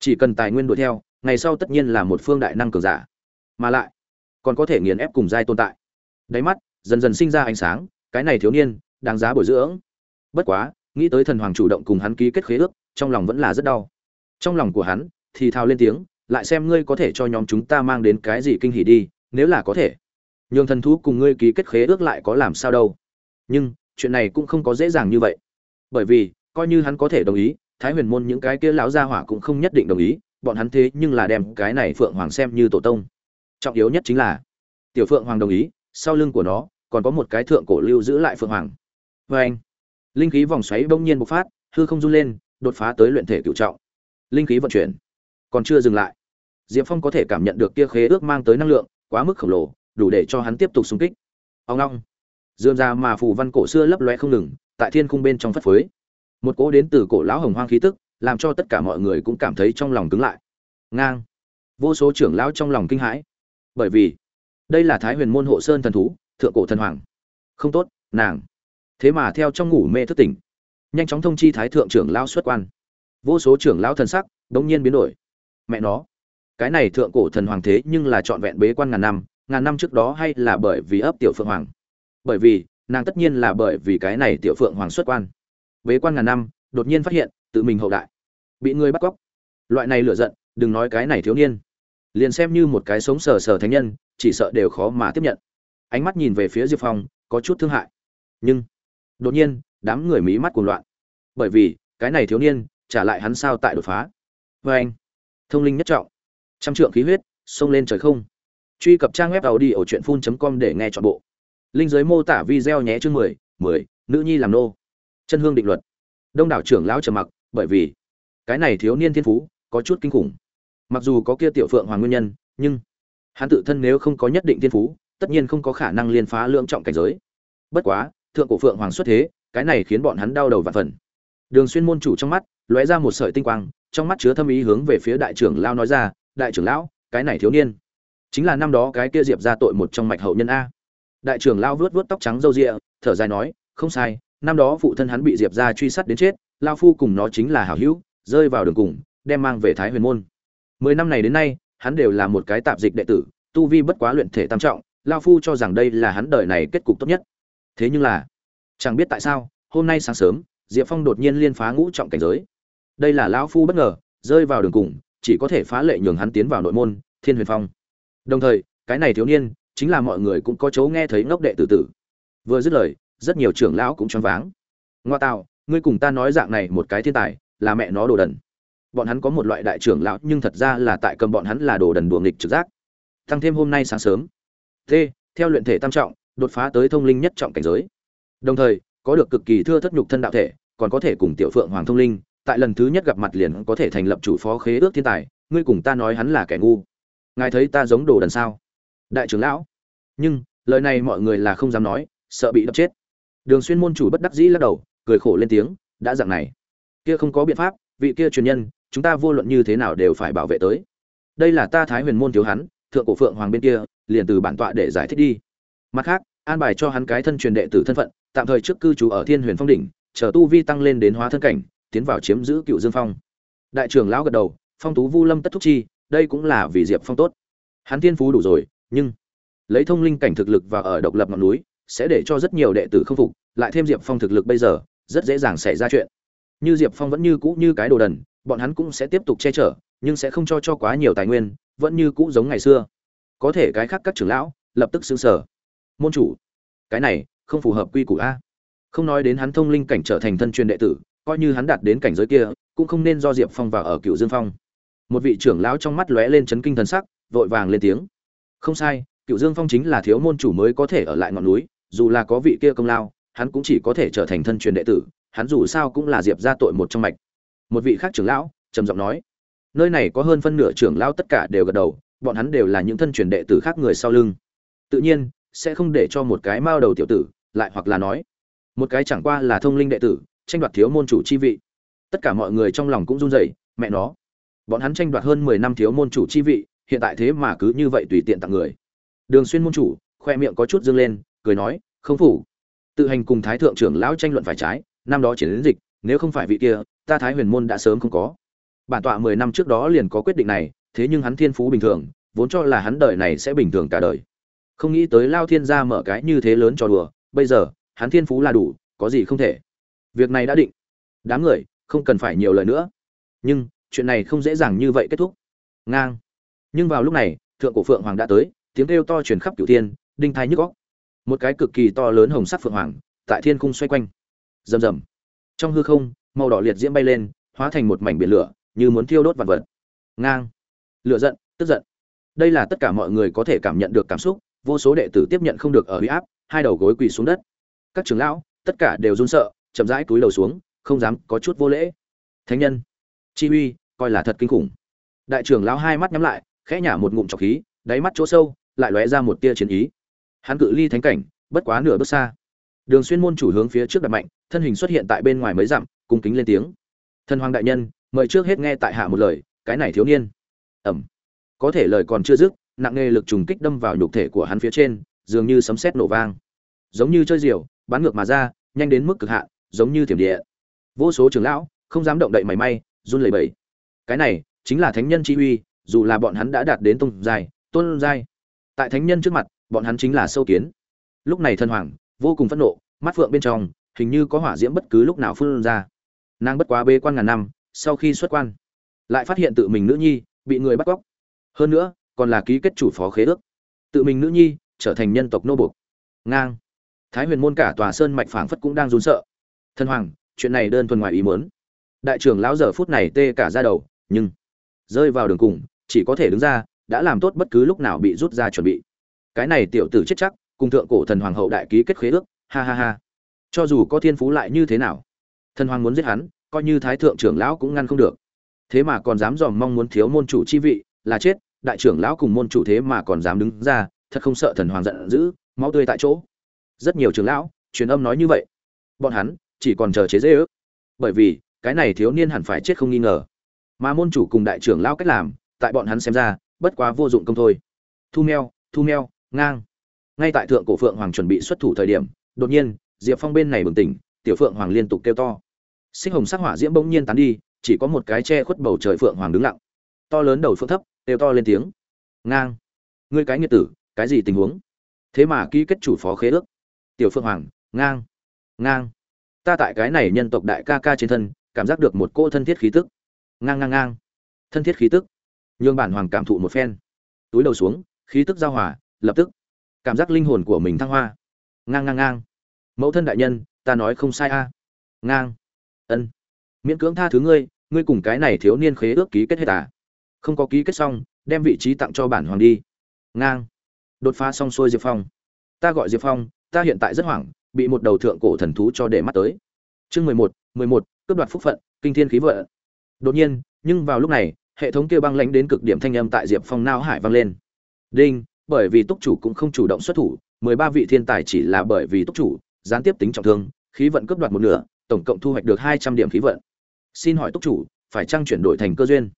Chỉ cần tài nguyên đuổi theo, ngày sau tất nhiên là một phương đại năng cường giả. Mà lại còn có thể nghiền ép cùng giai tồn tại. Đáy mắt, dần dần sinh ra ánh sáng, cái này thiếu niên, đáng giá bồi dưỡng. Bất quá, nghĩ tới thần hoàng chủ động cùng hắn ký kết khế ước, trong lòng vẫn là rất đau. Trong lòng của hắn, thì thào lên tiếng, lại xem ngươi có thể cho nhóm chúng ta mang đến cái gì kinh hỉ đi, nếu là có thể. Nhường thần thú cùng ngươi ký kết khế ước lại có làm sao đâu. Nhưng, chuyện này cũng không có dễ dàng như vậy. Bởi vì, coi như hắn có thể đồng ý, thái huyền môn những cái kia lão gia hỏa cũng không nhất định đồng ý, bọn hắn thế nhưng là đem cái này phượng hoàng xem như tổ tông trọng yếu nhất chính là, tiểu phượng hoàng đồng ý, sau lưng của nó, còn có một cái thượng cổ lưu giữ lại phượng hoàng. Vê anh, linh khí vòng xoáy bỗng nhiên bộc phát, hư không run lên, đột phá tới luyện thể cựu trọng. Linh khí vận chuyển, còn chưa dừng lại. Diệp phong có thể cảm nhận được kia khế ước mang tới năng lượng, quá mức khổng lồ, đủ để cho hắn tiếp tục xung kích. Ông long dườm ra mà phù văn cổ xưa lấp loe không ngừng, tại thiên khung bên trong phất phới. Một cỗ đến từ cổ lão hồng hoang khí tức, làm cho tất cả mọi người cũng cảm thấy trong lòng cứng lại. Ngang. Vô số trưởng lão trong lòng kinh hãi bởi vì đây là thái huyền môn hộ sơn thần thú, thượng cổ thần hoàng. Không tốt, nàng. Thế mà theo trong ngủ mê thức tỉnh. Nhanh chóng thông chi thái thượng trưởng lão xuất quan. Vô số trưởng lão thần sắc đống nhiên biến đổi. Mẹ nó, cái này thượng cổ thần hoàng thế nhưng là trọn vẹn bế quan ngàn năm ngàn năm trước đó hay là bởi vì ấp tiểu phượng hoàng? Bởi vì, nàng tất nhiên là bởi vì cái này tiểu phượng hoàng xuất quan. Bế quan ngàn năm, đột nhiên phát hiện tự mình hậu đại. Bị người bắt cóc. Loại này lựa giận, đừng nói cái này thiếu niên liền xem như một cái sống sờ sờ thánh nhân, chỉ sợ đều khó mà tiếp nhận. Ánh mắt nhìn về phía diệp phong, có chút thương hại. Nhưng, đột nhiên, đám người mí mắt cuồng loạn. Bởi vì, cái này thiếu niên, trả lại hắn sao tại đột phá? Vê anh, thông linh nhất trọng. Trăm trượng khí huyết, xông lên trời không. Truy cập trang web tàu đi ở truyện phun com để nghe chọn bộ. Linh giới mô tả video nhé chương mười mười, nữ nhi làm nô. Chân hương định luật. Đông đảo trưởng lão trầm mặc, bởi vì, cái này thiếu niên thiên phú, có chút kinh khủng mặc dù có kia tiểu phượng hoàng nguyên nhân, nhưng hắn tự thân nếu không có nhất định thiên phú, tất nhiên không có khả năng liên phá lượng trọng cảnh giới. Bất quá, thượng cổ phượng hoàng xuất thế, cái này khiến bọn hắn đau đầu vạn phần. Đường xuyên môn chủ trong mắt, lóe ra một sợi tinh quang, trong mắt chứa thâm ý hướng về phía đại trưởng lão nói ra, đại trưởng lão, cái này thiếu niên chính là năm đó cái kia diệp ra tội một trong mạch hậu nhân a. Đại trưởng lão vuốt vuốt tóc trắng râu ria thở dài nói, không sai, năm đó phụ thân hắn bị diệp ra truy sát đến chết lao phu cùng nó chính là hảo hữu, rơi vào đường cùng, đem mang về thái huyền môn mười năm này đến nay, hắn đều là một cái tạp dịch đệ tử, tu vi bất quá luyện thể tam trọng, lao phu cho rằng đây là hắn đời này kết cục tốt nhất. Thế nhưng là, chẳng biết tại sao, hôm nay sáng sớm, diệp phong đột nhiên liên phá ngũ trọng cảnh giới. Đây là lao phu bất ngờ, rơi vào đường cùng, chỉ có thể phá lệ nhường hắn tiến vào nội môn, thiên huyền phong. Đồng thời, cái này thiếu niên, chính là mọi người cũng có chỗ nghe thấy ngốc đệ tử tử. Vừa dứt lời, rất nhiều trưởng lão cũng choáng váng. Ngoa tạo, ngươi cùng ta nói dạng này một cái thiên tài, là mẹ nó đồ đần bọn hắn có một loại đại trưởng lão, nhưng thật ra là tại cầm bọn hắn là đồ đần đùa nghịch trực giác. Tăng thêm hôm nay sáng sớm. T, theo luyện thể tam trọng, đột phá tới thông linh nhất trọng cảnh giới. Đồng thời, có được cực kỳ thưa thất nhục thân đạo thể, còn có thể cùng tiểu phượng hoàng thông linh, tại lần thứ nhất gặp mặt liền có thể thành lập chủ phó khế ước thiên tài, ngươi cùng ta nói hắn là kẻ ngu. Ngài thấy ta giống đồ đần sao? Đại trưởng lão. Nhưng, lời này mọi người là không dám nói, sợ bị đập chết. Đường xuyên môn chủ bất đắc dĩ lắc đầu, cười khổ lên tiếng, đã dạng này. Kia không có biện pháp, vị kia truyền nhân chúng ta vô luận như thế nào đều phải bảo vệ tới. Đây là ta thái huyền môn thiếu hắn, thượng cổ phượng hoàng bên kia, liền từ bản tọa để giải thích đi. Mặt khác, an bài cho hắn cái thân truyền đệ tử thân phận, tạm thời trước cư trú ở thiên huyền phong đỉnh, chờ tu vi tăng lên đến hóa thân cảnh, tiến vào chiếm giữ cựu dương phong. Đại trưởng lão gật đầu, phong tú vu lâm tất thúc chi, đây cũng là vì diệp phong tốt. Hắn thiên phú đủ rồi, nhưng lấy thông linh cảnh thực lực và ở độc lập ngọn núi, sẽ để cho rất nhiều đệ tử không phục, lại thêm diệp phong thực lực bây giờ, rất dễ dàng xảy ra chuyện. Như diệp phong vẫn như cũ như cái đồ đần bọn hắn cũng sẽ tiếp tục che chở, nhưng sẽ không cho cho quá nhiều tài nguyên, vẫn như cũ giống ngày xưa. Có thể cái khác các trưởng lão lập tức xứng sở. Môn chủ, cái này không phù hợp quy củ a. Không nói đến hắn thông linh cảnh trở thành thân truyền đệ tử, coi như hắn đạt đến cảnh giới kia, cũng không nên do diệp phong vào ở cựu dương phong. Một vị trưởng lão trong mắt lóe lên chấn kinh thần sắc, vội vàng lên tiếng. Không sai cựu dương phong chính là thiếu môn chủ mới có thể ở lại ngọn núi, dù là có vị kia công lao, hắn cũng chỉ có thể trở thành thân truyền đệ tử, hắn dù sao cũng là diệp ra tội một trong mạch một vị khác trưởng lão, trầm giọng nói, nơi này có hơn phân nửa trưởng lão tất cả đều gật đầu, bọn hắn đều là những thân truyền đệ tử khác người sau lưng. Tự nhiên, sẽ không để cho một cái mao đầu tiểu tử, lại hoặc là nói, một cái chẳng qua là thông linh đệ tử, tranh đoạt thiếu môn chủ chi vị. Tất cả mọi người trong lòng cũng run rẩy, mẹ nó, bọn hắn tranh đoạt hơn mười năm thiếu môn chủ chi vị, hiện tại thế mà cứ như vậy tùy tiện tặng người. Đường xuyên môn chủ, khoe miệng có chút dương lên, cười nói, không phủ. Tự hành cùng thái thượng trưởng lão tranh luận phải trái, năm đó triển đến dịch, nếu không phải vị kia ta thái huyền môn đã sớm không có. Bản tọa mười năm trước đó liền có quyết định này, thế nhưng hắn thiên phú bình thường, vốn cho là hắn đời này sẽ bình thường cả đời. Không nghĩ tới lao thiên gia mở cái như thế lớn cho đùa, bây giờ, hắn thiên phú là đủ, có gì không thể. Việc này đã định. Đám người, không cần phải nhiều lời nữa. Nhưng, chuyện này không dễ dàng như vậy kết thúc. Ngang. Nhưng vào lúc này, thượng cổ phượng hoàng đã tới, tiếng kêu to truyền khắp cửu thiên, đinh thai nhức góc một cái cực kỳ to lớn hồng sắc phượng hoàng, tại thiên cung xoay quanh. Rầm rầm. Trong hư không màu đỏ liệt diễm bay lên, hóa thành một mảnh biển lửa, như muốn thiêu đốt vạn vật. Ngang. Lửa giận, tức giận. Đây là tất cả mọi người có thể cảm nhận được cảm xúc, vô số đệ tử tiếp nhận không được ở huy áp, hai đầu gối quỳ xuống đất. Các trưởng lão, tất cả đều run sợ, chậm rãi túi đầu xuống, không dám có chút vô lễ. Thánh nhân. Chi uy, coi là thật kinh khủng. Đại trưởng lão hai mắt nhắm lại, khẽ nhả một ngụm trọc khí, đáy mắt chỗ sâu, lại lóe ra một tia chiến ý. Hắn cự ly thánh cảnh, bất quá nửa bước xa. Đường xuyên môn chủ hướng phía trước đặt mạnh, thân hình xuất hiện tại bên ngoài mấy dặm cung kính lên tiếng. Thần hoàng đại nhân, mời trước hết nghe tại hạ một lời, cái này thiếu niên. Ẩm. Có thể lời còn chưa dứt, nặng nghề lực trùng kích đâm vào nhục thể của hắn phía trên, dường như sấm sét nổ vang. Giống như chơi diều, bắn ngược mà ra, nhanh đến mức cực hạn, giống như thiểm địa. Vô số trưởng lão, không dám động đậy mảy may, run lẩy bẩy. Cái này, chính là thánh nhân chi uy, dù là bọn hắn đã đạt đến tông giai, tôn giai. Tại thánh nhân trước mặt, bọn hắn chính là sâu kiến. Lúc này thần hoàng, vô cùng phẫn nộ, mắt phượng bên trong, hình như có hỏa diễm bất cứ lúc nào phun ra nàng bất quá bê quan ngàn năm, sau khi xuất quan, lại phát hiện tự mình nữ nhi bị người bắt cóc. Hơn nữa, còn là ký kết chủ phó khế ước. Tự mình nữ nhi trở thành nhân tộc nô buộc. Ngang. Thái huyền môn cả tòa sơn mạch phảng phất cũng đang run sợ. Thân hoàng, chuyện này đơn thuần ngoài ý muốn. Đại trưởng lão giờ phút này tê cả ra đầu, nhưng rơi vào đường cùng, chỉ có thể đứng ra, đã làm tốt bất cứ lúc nào bị rút ra chuẩn bị. Cái này tiểu tử chết chắc, cùng thượng cổ thần hoàng hậu đại ký kết khế ước, ha ha ha. Cho dù có thiên phú lại như thế nào thần hoàng muốn giết hắn, coi như thái thượng trưởng lão cũng ngăn không được. Thế mà còn dám dòm mong muốn thiếu môn chủ chi vị, là chết, đại trưởng lão cùng môn chủ thế mà còn dám đứng ra, thật không sợ thần hoàng giận dữ, máu tươi tại chỗ. Rất nhiều trưởng lão, truyền âm nói như vậy. Bọn hắn, chỉ còn chờ chế dễ ước. Bởi vì, cái này thiếu niên hẳn phải chết không nghi ngờ. Mà môn chủ cùng đại trưởng lão cách làm, tại bọn hắn xem ra, bất quá vô dụng công thôi. Thu meo thu meo, ngang. Ngay tại thượng cổ phượng hoàng chuẩn bị xuất thủ thời điểm, đột nhiên, diệp phong bên này bừng tỉnh, tiểu phượng hoàng liên tục kêu to sinh hồng sắc hỏa diễm bỗng nhiên tán đi, chỉ có một cái che khuất bầu trời phượng hoàng đứng lặng. To lớn đầu phượng thấp, đều to lên tiếng. Ngang. Ngươi cái nghiệt tử, cái gì tình huống? Thế mà ký kết chủ phó khế ước. Tiểu phượng hoàng, ngang. Ngang. Ta tại cái này nhân tộc đại ca ca trên thân, cảm giác được một cô thân thiết khí tức. Ngang ngang ngang. Thân thiết khí tức. Nhường bản hoàng cảm thụ một phen. Túi đầu xuống, khí tức giao hòa, lập tức. Cảm giác linh hồn của mình thăng hoa. Ngang ngang ngang. Mẫu thân đại nhân, ta nói không sai a. Ngang ân. Miễn cưỡng tha thứ ngươi ngươi cùng cái này thiếu niên khế ước ký kết hết à? Không có ký kết xong, đem vị trí tặng cho bản hoàng đi. Ngang. Đột phá xong xuôi diệp phong. Ta gọi diệp phong, ta hiện tại rất hoảng, bị một đầu thượng cổ thần thú cho để mắt tới. Chương mười một mười một, cướp đoạt phúc phận, kinh thiên khí vợ. Đột nhiên, nhưng vào lúc này, hệ thống kia băng lãnh đến cực điểm thanh âm tại diệp phong nao hải vang lên. Đinh, bởi vì túc chủ cũng không chủ động xuất thủ, mười ba vị thiên tài chỉ là bởi vì túc chủ, gián tiếp tính trọng thương, khí vận cướp đoạt một nửa tổng cộng thu hoạch được hai trăm điểm khí vận. Xin hỏi túc chủ, phải chăng chuyển đổi thành cơ duyên?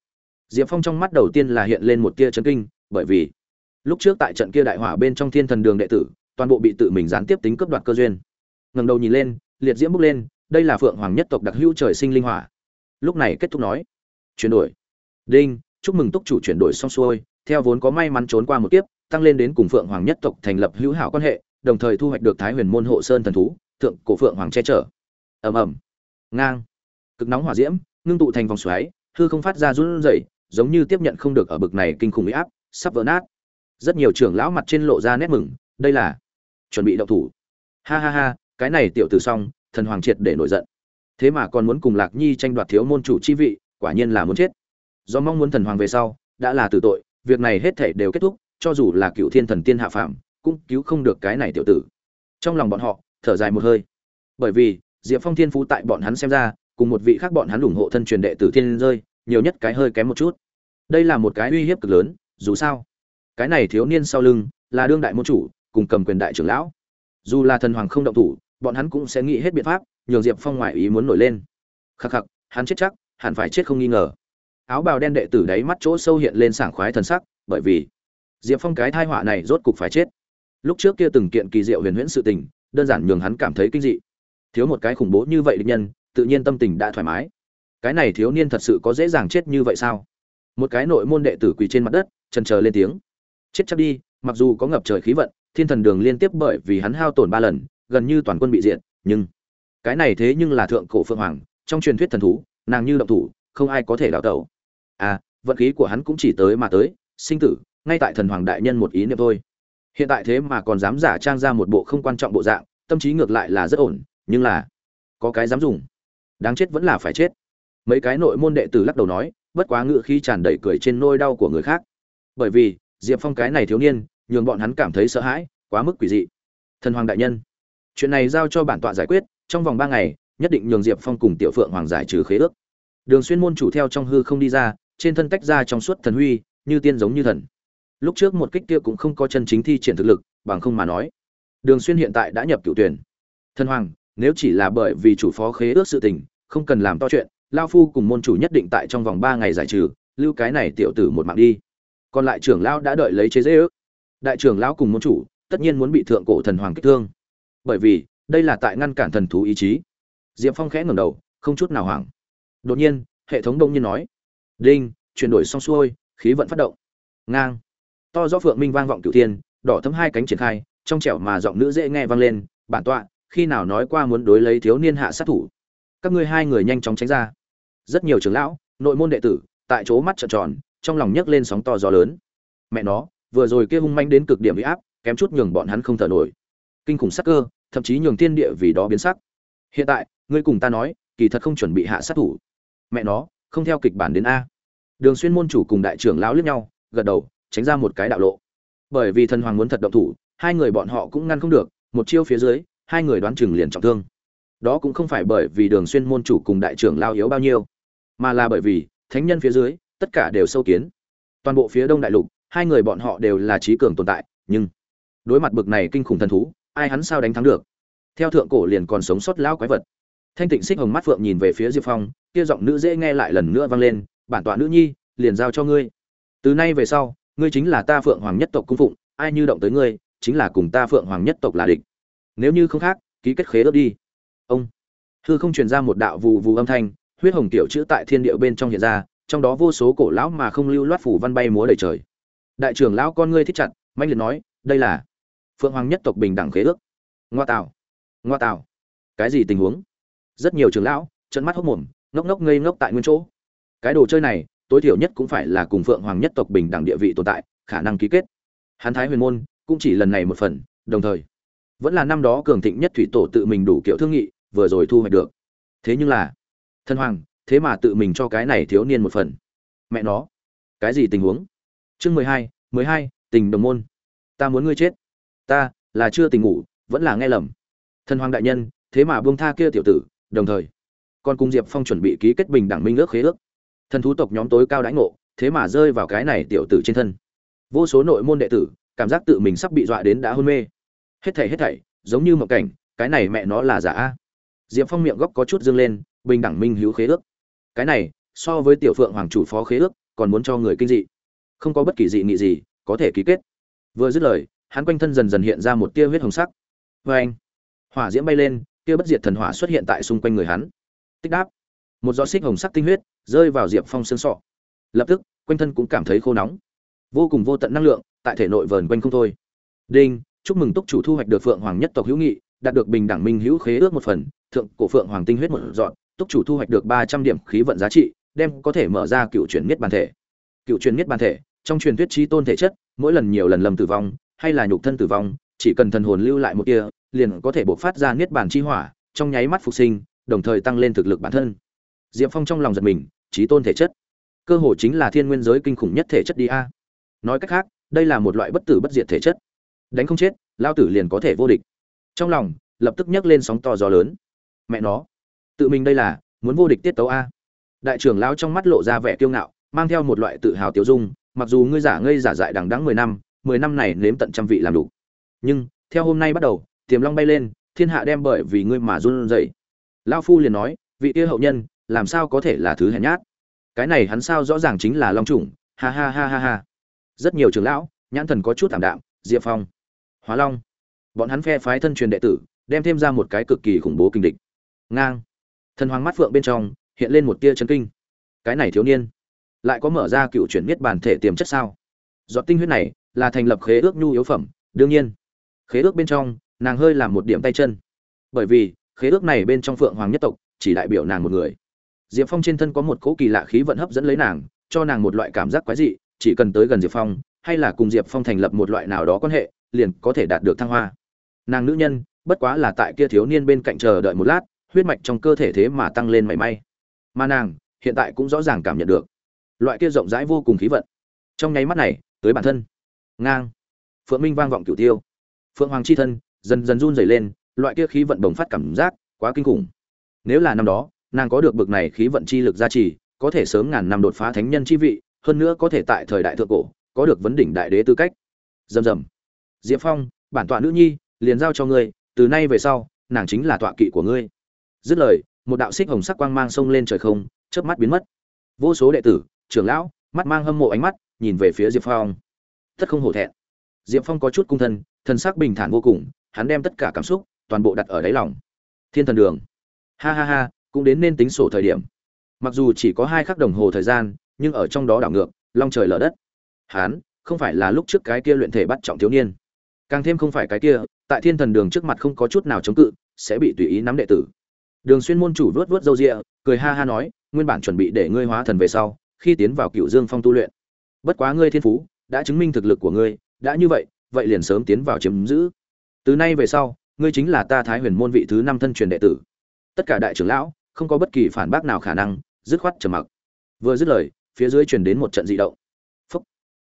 Diệp phong trong mắt đầu tiên là hiện lên một tia chấn kinh, bởi vì lúc trước tại trận kia đại hỏa bên trong thiên thần đường đệ tử, toàn bộ bị tự mình gián tiếp tính cướp đoạt cơ duyên. Ngẩng đầu nhìn lên, liệt diễm bước lên, đây là phượng hoàng nhất tộc đặc hữu trời sinh linh hỏa. Lúc này kết thúc nói, chuyển đổi. Đinh, chúc mừng túc chủ chuyển đổi xong xuôi, theo vốn có may mắn trốn qua một kiếp, tăng lên đến cùng phượng hoàng nhất tộc thành lập hữu hảo quan hệ, đồng thời thu hoạch được thái huyền môn hộ sơn thần thú, thượng cổ phượng hoàng che chở ầm ầm. Ngang. Cực nóng hỏa diễm, ngưng tụ thành vòng xoáy, hư không phát ra run rẩy, giống như tiếp nhận không được ở bực này kinh khủng uy áp, sắp vỡ nát. Rất nhiều trưởng lão mặt trên lộ ra nét mừng, đây là chuẩn bị động thủ. Ha ha ha, cái này tiểu tử xong, thần hoàng triệt để nổi giận. Thế mà còn muốn cùng lạc nhi tranh đoạt thiếu môn chủ chi vị, quả nhiên là muốn chết. Do mong muốn thần hoàng về sau, đã là tử tội, việc này hết thể đều kết thúc, cho dù là cựu thiên thần tiên hạ phàm, cũng cứu không được cái này tiểu tử. Trong lòng bọn họ, thở dài một hơi. Bởi vì diệp phong thiên phú tại bọn hắn xem ra, cùng một vị khác bọn hắn ủng hộ thân truyền đệ tử thiên rơi, nhiều nhất cái hơi kém một chút. Đây là một cái uy hiếp cực lớn, dù sao, cái này thiếu niên sau lưng là đương đại môn chủ, cùng cầm quyền đại trưởng lão. Dù là thần hoàng không động thủ, bọn hắn cũng sẽ nghĩ hết biện pháp, nhường diệp phong ngoại ý muốn nổi lên. Khắc khắc, hắn chết chắc, hẳn phải chết không nghi ngờ. Áo bào đen đệ tử đáy mắt chỗ sâu hiện lên sảng khoái thần sắc, bởi vì diệp phong cái tai họa này rốt cục phải chết. Lúc trước kia từng kiện kỳ diệu huyền huyễn sự tình, đơn giản nhường hắn cảm thấy kinh dị thiếu một cái khủng bố như vậy địch nhân, tự nhiên tâm tình đã thoải mái. Cái này thiếu niên thật sự có dễ dàng chết như vậy sao? Một cái nội môn đệ tử quỳ trên mặt đất trần trờ lên tiếng. Chết chắc đi, mặc dù có ngập trời khí vận, thiên thần đường liên tiếp bởi vì hắn hao tổn ba lần, gần như toàn quân bị diệt, nhưng cái này thế nhưng là thượng cổ phượng hoàng, trong truyền thuyết thần thú, nàng như động thủ, không ai có thể đào tẩu. À vận khí của hắn cũng chỉ tới mà tới, sinh tử, ngay tại thần hoàng đại nhân một ý niệm thôi. Hiện tại thế mà còn dám giả trang ra một bộ không quan trọng bộ dạng, tâm trí ngược lại là rất ổn nhưng là có cái dám dùng. Đáng chết vẫn là phải chết. Mấy cái nội môn đệ tử lắc đầu nói bất quá ngự khi tràn đầy cười trên nôi đau của người khác. Bởi vì diệp phong cái này thiếu niên nhường bọn hắn cảm thấy sợ hãi quá mức quỷ dị. Thần hoàng đại nhân chuyện này giao cho bản tọa giải quyết trong vòng ba ngày nhất định nhường diệp phong cùng tiểu phượng hoàng giải trừ khế ước. Đường xuyên môn chủ theo trong hư không đi ra trên thân tách ra trong suốt thần huy như tiên giống như thần. Lúc trước một kích kia cũng không có chân chính thi triển thực lực bằng không mà nói. Đường xuyên hiện tại đã nhập cựu tuyển. Thần hoàng, nếu chỉ là bởi vì chủ phó khế ước sự tình, không cần làm to chuyện, lão phu cùng môn chủ nhất định tại trong vòng 3 ngày giải trừ, lưu cái này tiểu tử một mạng đi. Còn lại trưởng lão đã đợi lấy chế giễu. Đại trưởng lão cùng môn chủ, tất nhiên muốn bị thượng cổ thần hoàng kích thương. Bởi vì, đây là tại ngăn cản thần thú ý chí. Diệp Phong khẽ ngẩng đầu, không chút nào hoảng. Đột nhiên, hệ thống đông nhiên nói: "Đinh, chuyển đổi xong xuôi, khí vận phát động." Ngang. To rõ phượng minh vang vọng cửu thiên, đỏ thấm hai cánh triển khai, trong trẻo mà giọng nữ dễ nghe vang lên, "Bản tọa, khi nào nói qua muốn đối lấy thiếu niên hạ sát thủ?" Các ngươi hai người nhanh chóng tránh ra. Rất nhiều trưởng lão, nội môn đệ tử, tại chỗ mắt trợn tròn, trong lòng nhấc lên sóng to gió lớn. Mẹ nó, vừa rồi kia hung manh đến cực điểm bị áp, kém chút nhường bọn hắn không thở nổi. Kinh khủng sắc cơ, thậm chí nhường thiên địa vì đó biến sắc. Hiện tại, ngươi cùng ta nói, kỳ thật không chuẩn bị hạ sát thủ. Mẹ nó, không theo kịch bản đến a. Đường Xuyên môn chủ cùng đại trưởng lão liếc nhau, gật đầu, tránh ra một cái đạo lộ. Bởi vì thần hoàng muốn thật động thủ, hai người bọn họ cũng ngăn không được, một chiêu phía dưới, hai người đoán chừng liền trọng thương. Đó cũng không phải bởi vì Đường Xuyên môn chủ cùng đại trưởng lao yếu bao nhiêu, mà là bởi vì thánh nhân phía dưới, tất cả đều sâu kiến. Toàn bộ phía Đông đại lục, hai người bọn họ đều là trí cường tồn tại, nhưng đối mặt bực này kinh khủng thần thú, ai hắn sao đánh thắng được? Theo thượng cổ liền còn sống sót lão quái vật. Thanh Tịnh Xích Hồng mắt phượng nhìn về phía Diệp Phong, kia giọng nữ dễ nghe lại lần nữa vang lên, "Bản tọa nữ nhi, liền giao cho ngươi. Từ nay về sau, ngươi chính là ta Phượng Hoàng nhất tộc cung phụng, ai như động tới ngươi, chính là cùng ta Phượng Hoàng nhất tộc là địch. Nếu như không khác, ký kết khế ước đi." Ông. Hư không truyền ra một đạo vù vù âm thanh, huyết hồng tiểu chữ tại thiên địa bên trong hiện ra, trong đó vô số cổ lão mà không lưu loát phủ văn bay múa đầy trời. Đại trưởng lão con ngươi thích chặt, mạnh liệt nói, "Đây là Phượng Hoàng nhất tộc bình đẳng khế ước." Ngoa tạo, ngoa tạo. Cái gì tình huống? Rất nhiều trưởng lão trận mắt hốc mồm, ngốc ngốc ngây ngốc tại nguyên chỗ. Cái đồ chơi này, tối thiểu nhất cũng phải là cùng Phượng Hoàng nhất tộc bình đẳng địa vị tồn tại, khả năng ký kết. Hán Thái Huyền môn cũng chỉ lần này một phần, đồng thời vẫn là năm đó cường thịnh nhất thủy tổ tự mình đủ kiểu thương nghị, vừa rồi thu hoạch được. Thế nhưng là, thân hoàng, thế mà tự mình cho cái này thiếu niên một phần. Mẹ nó, cái gì tình huống? Chương mười hai, mười hai, tình đồng môn. Ta muốn ngươi chết. Ta là chưa tình ngủ, vẫn là nghe lầm. Thân hoàng đại nhân, thế mà buông tha kia tiểu tử, đồng thời còn cùng Diệp Phong chuẩn bị ký kết bình đẳng minh ước khế ước. Thần thú tộc nhóm tối cao đãi ngộ, thế mà rơi vào cái này tiểu tử trên thân. Vô số nội môn đệ tử, cảm giác tự mình sắp bị dọa đến đã hôn mê. Hết thảy hết thảy, giống như một cảnh, cái này mẹ nó là giả a. Diệp Phong miệng góc có chút dương lên, bình đẳng minh hữu khế ước. Cái này, so với tiểu phượng hoàng chủ phó khế ước, còn muốn cho người kinh dị. Không có bất kỳ dị nghị gì, có thể ký kết. Vừa dứt lời, hắn quanh thân dần dần hiện ra một tia huyết hồng sắc. vê anh, hỏa diễm bay lên, tia bất diệt thần hỏa xuất hiện tại xung quanh người hắn. Tích đáp, một giọt xích hồng sắc tinh huyết rơi vào Diệp Phong xương sọ. Lập tức, quanh thân cũng cảm thấy khô nóng. Vô cùng vô tận năng lượng tại thể nội vờn quanh không thôi. Đinh, chúc mừng túc chủ thu hoạch được Phượng Hoàng nhất tộc hữu nghị, đạt được bình đẳng minh hữu khế ước một phần, thượng cổ Phượng Hoàng tinh huyết một dọn, túc chủ thu hoạch được ba trăm điểm khí vận giá trị, đem có thể mở ra cựu chuyển miết bản thể. Cựu chuyển miết bản thể, trong truyền thuyết trí tôn thể chất, mỗi lần nhiều lần lầm tử vong, hay là nhục thân tử vong, chỉ cần thần hồn lưu lại một tia, liền có thể bộc phát ra niết bàn chi hỏa, trong nháy mắt phục sinh, đồng thời tăng lên thực lực bản thân. Diệp Phong trong lòng giật mình, trí tôn thể chất, cơ hồ chính là thiên nguyên giới kinh khủng nhất thể chất đi a. Nói cách khác, đây là một loại bất tử bất diệt thể chất. Đánh không chết, lao tử liền có thể vô địch. Trong lòng, lập tức nhấc lên sóng to gió lớn. Mẹ nó, tự mình đây là muốn vô địch tiết tấu a. Đại trưởng lão trong mắt lộ ra vẻ kiêu ngạo, mang theo một loại tự hào tiêu dung, mặc dù ngươi giả ngây giả dại đằng đẵng mười năm, mười năm này nếm tận trăm vị làm đủ. Nhưng, theo hôm nay bắt đầu, Tiềm Long bay lên, thiên hạ đem bởi vì ngươi mà run rẩy. lao phu liền nói, vị kia hậu nhân, làm sao có thể là thứ hèn nhát? Cái này hắn sao rõ ràng chính là Long chủng, ha ha ha ha ha. Rất nhiều trưởng lão, nhãn thần có chút tạm đạm, Diệp Phong, Hóa Long, bọn hắn phe phái thân truyền đệ tử, đem thêm ra một cái cực kỳ khủng bố kinh địch. Ngang, thần hoàng mắt phượng bên trong hiện lên một tia chấn kinh. Cái này thiếu niên, lại có mở ra cựu chuyển miết bản thể tiềm chất sao? Giọt tinh huyết này là thành lập khế ước nhu yếu phẩm, đương nhiên, khế ước bên trong nàng hơi làm một điểm tay chân bởi vì khế ước này bên trong phượng hoàng nhất tộc chỉ đại biểu nàng một người diệp phong trên thân có một cỗ kỳ lạ khí vận hấp dẫn lấy nàng cho nàng một loại cảm giác quái dị chỉ cần tới gần diệp phong hay là cùng diệp phong thành lập một loại nào đó quan hệ liền có thể đạt được thăng hoa nàng nữ nhân bất quá là tại kia thiếu niên bên cạnh chờ đợi một lát huyết mạch trong cơ thể thế mà tăng lên mảy may mà nàng hiện tại cũng rõ ràng cảm nhận được loại kia rộng rãi vô cùng khí vận trong nháy mắt này tới bản thân ngang phượng minh vang vọng cửu tiêu phượng hoàng c h i thân dần dần run rẩy lên, loại kia khí vận bùng phát cảm giác, quá kinh khủng. Nếu là năm đó, nàng có được bực này khí vận chi lực gia trì, có thể sớm ngàn năm đột phá thánh nhân chi vị, hơn nữa có thể tại thời đại thượng cổ, có được vấn đỉnh đại đế tư cách. Rầm rầm. Diệp Phong, bản tọa nữ nhi, liền giao cho ngươi, từ nay về sau, nàng chính là tọa kỵ của ngươi. Dứt lời một đạo xích hồng sắc quang mang sông lên trời không chớp mắt biến mất. Vô số đệ tử trưởng lão mắt mang hâm mộ ánh mắt nhìn về phía diệp phong. Tất không hổ thẹn. Diệp phong có chút cung thân thần sắc bình thản vô cùng hắn đem tất cả cảm xúc toàn bộ đặt ở đáy lòng. Thiên thần đường. Ha ha ha cũng đến nên tính sổ thời điểm. Mặc dù chỉ có hai khắc đồng hồ thời gian nhưng ở trong đó đảo ngược long trời lở đất. Hắn không phải là lúc trước cái kia luyện thể bắt trọng thiếu niên càng thêm không phải cái kia, tại thiên thần đường trước mặt không có chút nào chống cự, sẽ bị tùy ý nắm đệ tử. Đường xuyên môn chủ vớt vớt râu rịa cười ha ha nói, nguyên bản chuẩn bị để ngươi hóa thần về sau, khi tiến vào cựu dương phong tu luyện, bất quá ngươi thiên phú, đã chứng minh thực lực của ngươi, đã như vậy vậy liền sớm tiến vào chiếm giữ. Từ nay về sau, ngươi chính là ta thái huyền môn vị thứ năm thân truyền đệ tử. Tất cả đại trưởng lão, không có bất kỳ phản bác nào khả năng, dứt khoát trầm mặc. Vừa dứt lời, phía dưới truyền đến một trận dị động. Phúc.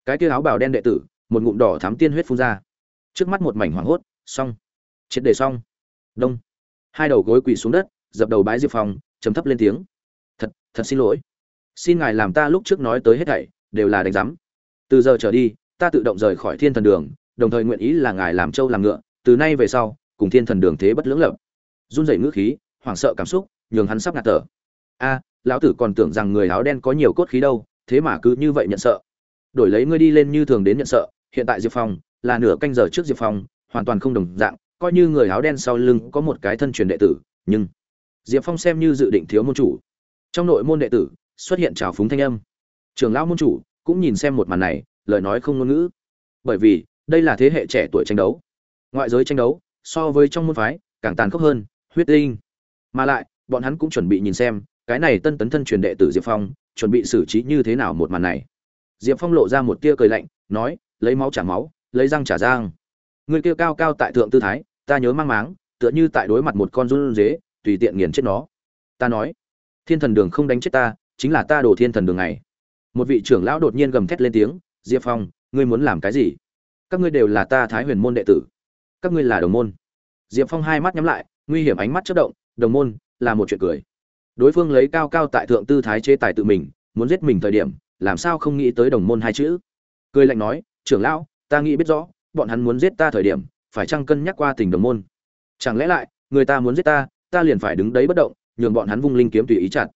Cái kia áo bào đen đệ tử, một ngụm đỏ thắm tiên huyết phun ra trước mắt một mảnh hoảng hốt, xong. Triệt đề xong. Đông. Hai đầu gối quỳ xuống đất, dập đầu bái diệp phong chấm thấp lên tiếng. Thật thật xin lỗi. Xin ngài làm ta lúc trước nói tới hết thảy, đều là đánh giám. Từ giờ trở đi, ta tự động rời khỏi thiên thần đường, đồng thời nguyện ý là ngài làm trâu làm ngựa, từ nay về sau, cùng thiên thần đường thế bất lưỡng lập. Run rẩy ngữ khí, hoảng sợ cảm xúc, nhường hắn sắp ngạt thở. A, lão tử còn tưởng rằng người áo đen có nhiều cốt khí đâu, thế mà cứ như vậy nhận sợ. Đổi lấy ngươi đi lên như thường đến nhận sợ, hiện tại diệp phong là nửa canh giờ trước diệp phong, hoàn toàn không đồng dạng, coi như người áo đen sau lưng có một cái thân truyền đệ tử, nhưng diệp phong xem như dự định thiếu môn chủ. Trong nội môn đệ tử, xuất hiện trào phúng thanh âm. Trường lão môn chủ cũng nhìn xem một màn này, lời nói không ngôn ngữ. Bởi vì, đây là thế hệ trẻ tuổi tranh đấu. Ngoại giới tranh đấu, so với trong môn phái, càng tàn khốc hơn, huyết tinh. Mà lại, bọn hắn cũng chuẩn bị nhìn xem, cái này tân tấn thân truyền đệ tử diệp phong, chuẩn bị xử trí như thế nào một màn này. Diệp phong lộ ra một tia cười lạnh, nói, lấy máu trả máu lấy răng trả răng. Người kia cao cao tại thượng tư thái, ta nhớ mang máng, tựa như tại đối mặt một con run dế tùy tiện nghiền chết nó. Ta nói, thiên thần đường không đánh chết ta, chính là ta đổ thiên thần đường này. Một vị trưởng lão đột nhiên gầm thét lên tiếng, diệp phong, ngươi muốn làm cái gì? Các ngươi đều là ta thái huyền môn đệ tử. Các ngươi là đồng môn. Diệp phong hai mắt nhắm lại, nguy hiểm ánh mắt chất động, đồng môn, là một chuyện cười. Đối phương lấy cao cao tại thượng tư thái chế tài tự mình, muốn giết mình thời điểm, làm sao không nghĩ tới đồng môn hai chữ? Cười lạnh nói, trưởng lão ta nghĩ biết rõ, bọn hắn muốn giết ta thời điểm, phải chăng cân nhắc qua tình đồng môn? Chẳng lẽ lại, người ta muốn giết ta ta liền phải đứng đấy bất động, nhường bọn hắn vung linh kiếm tùy ý chặt.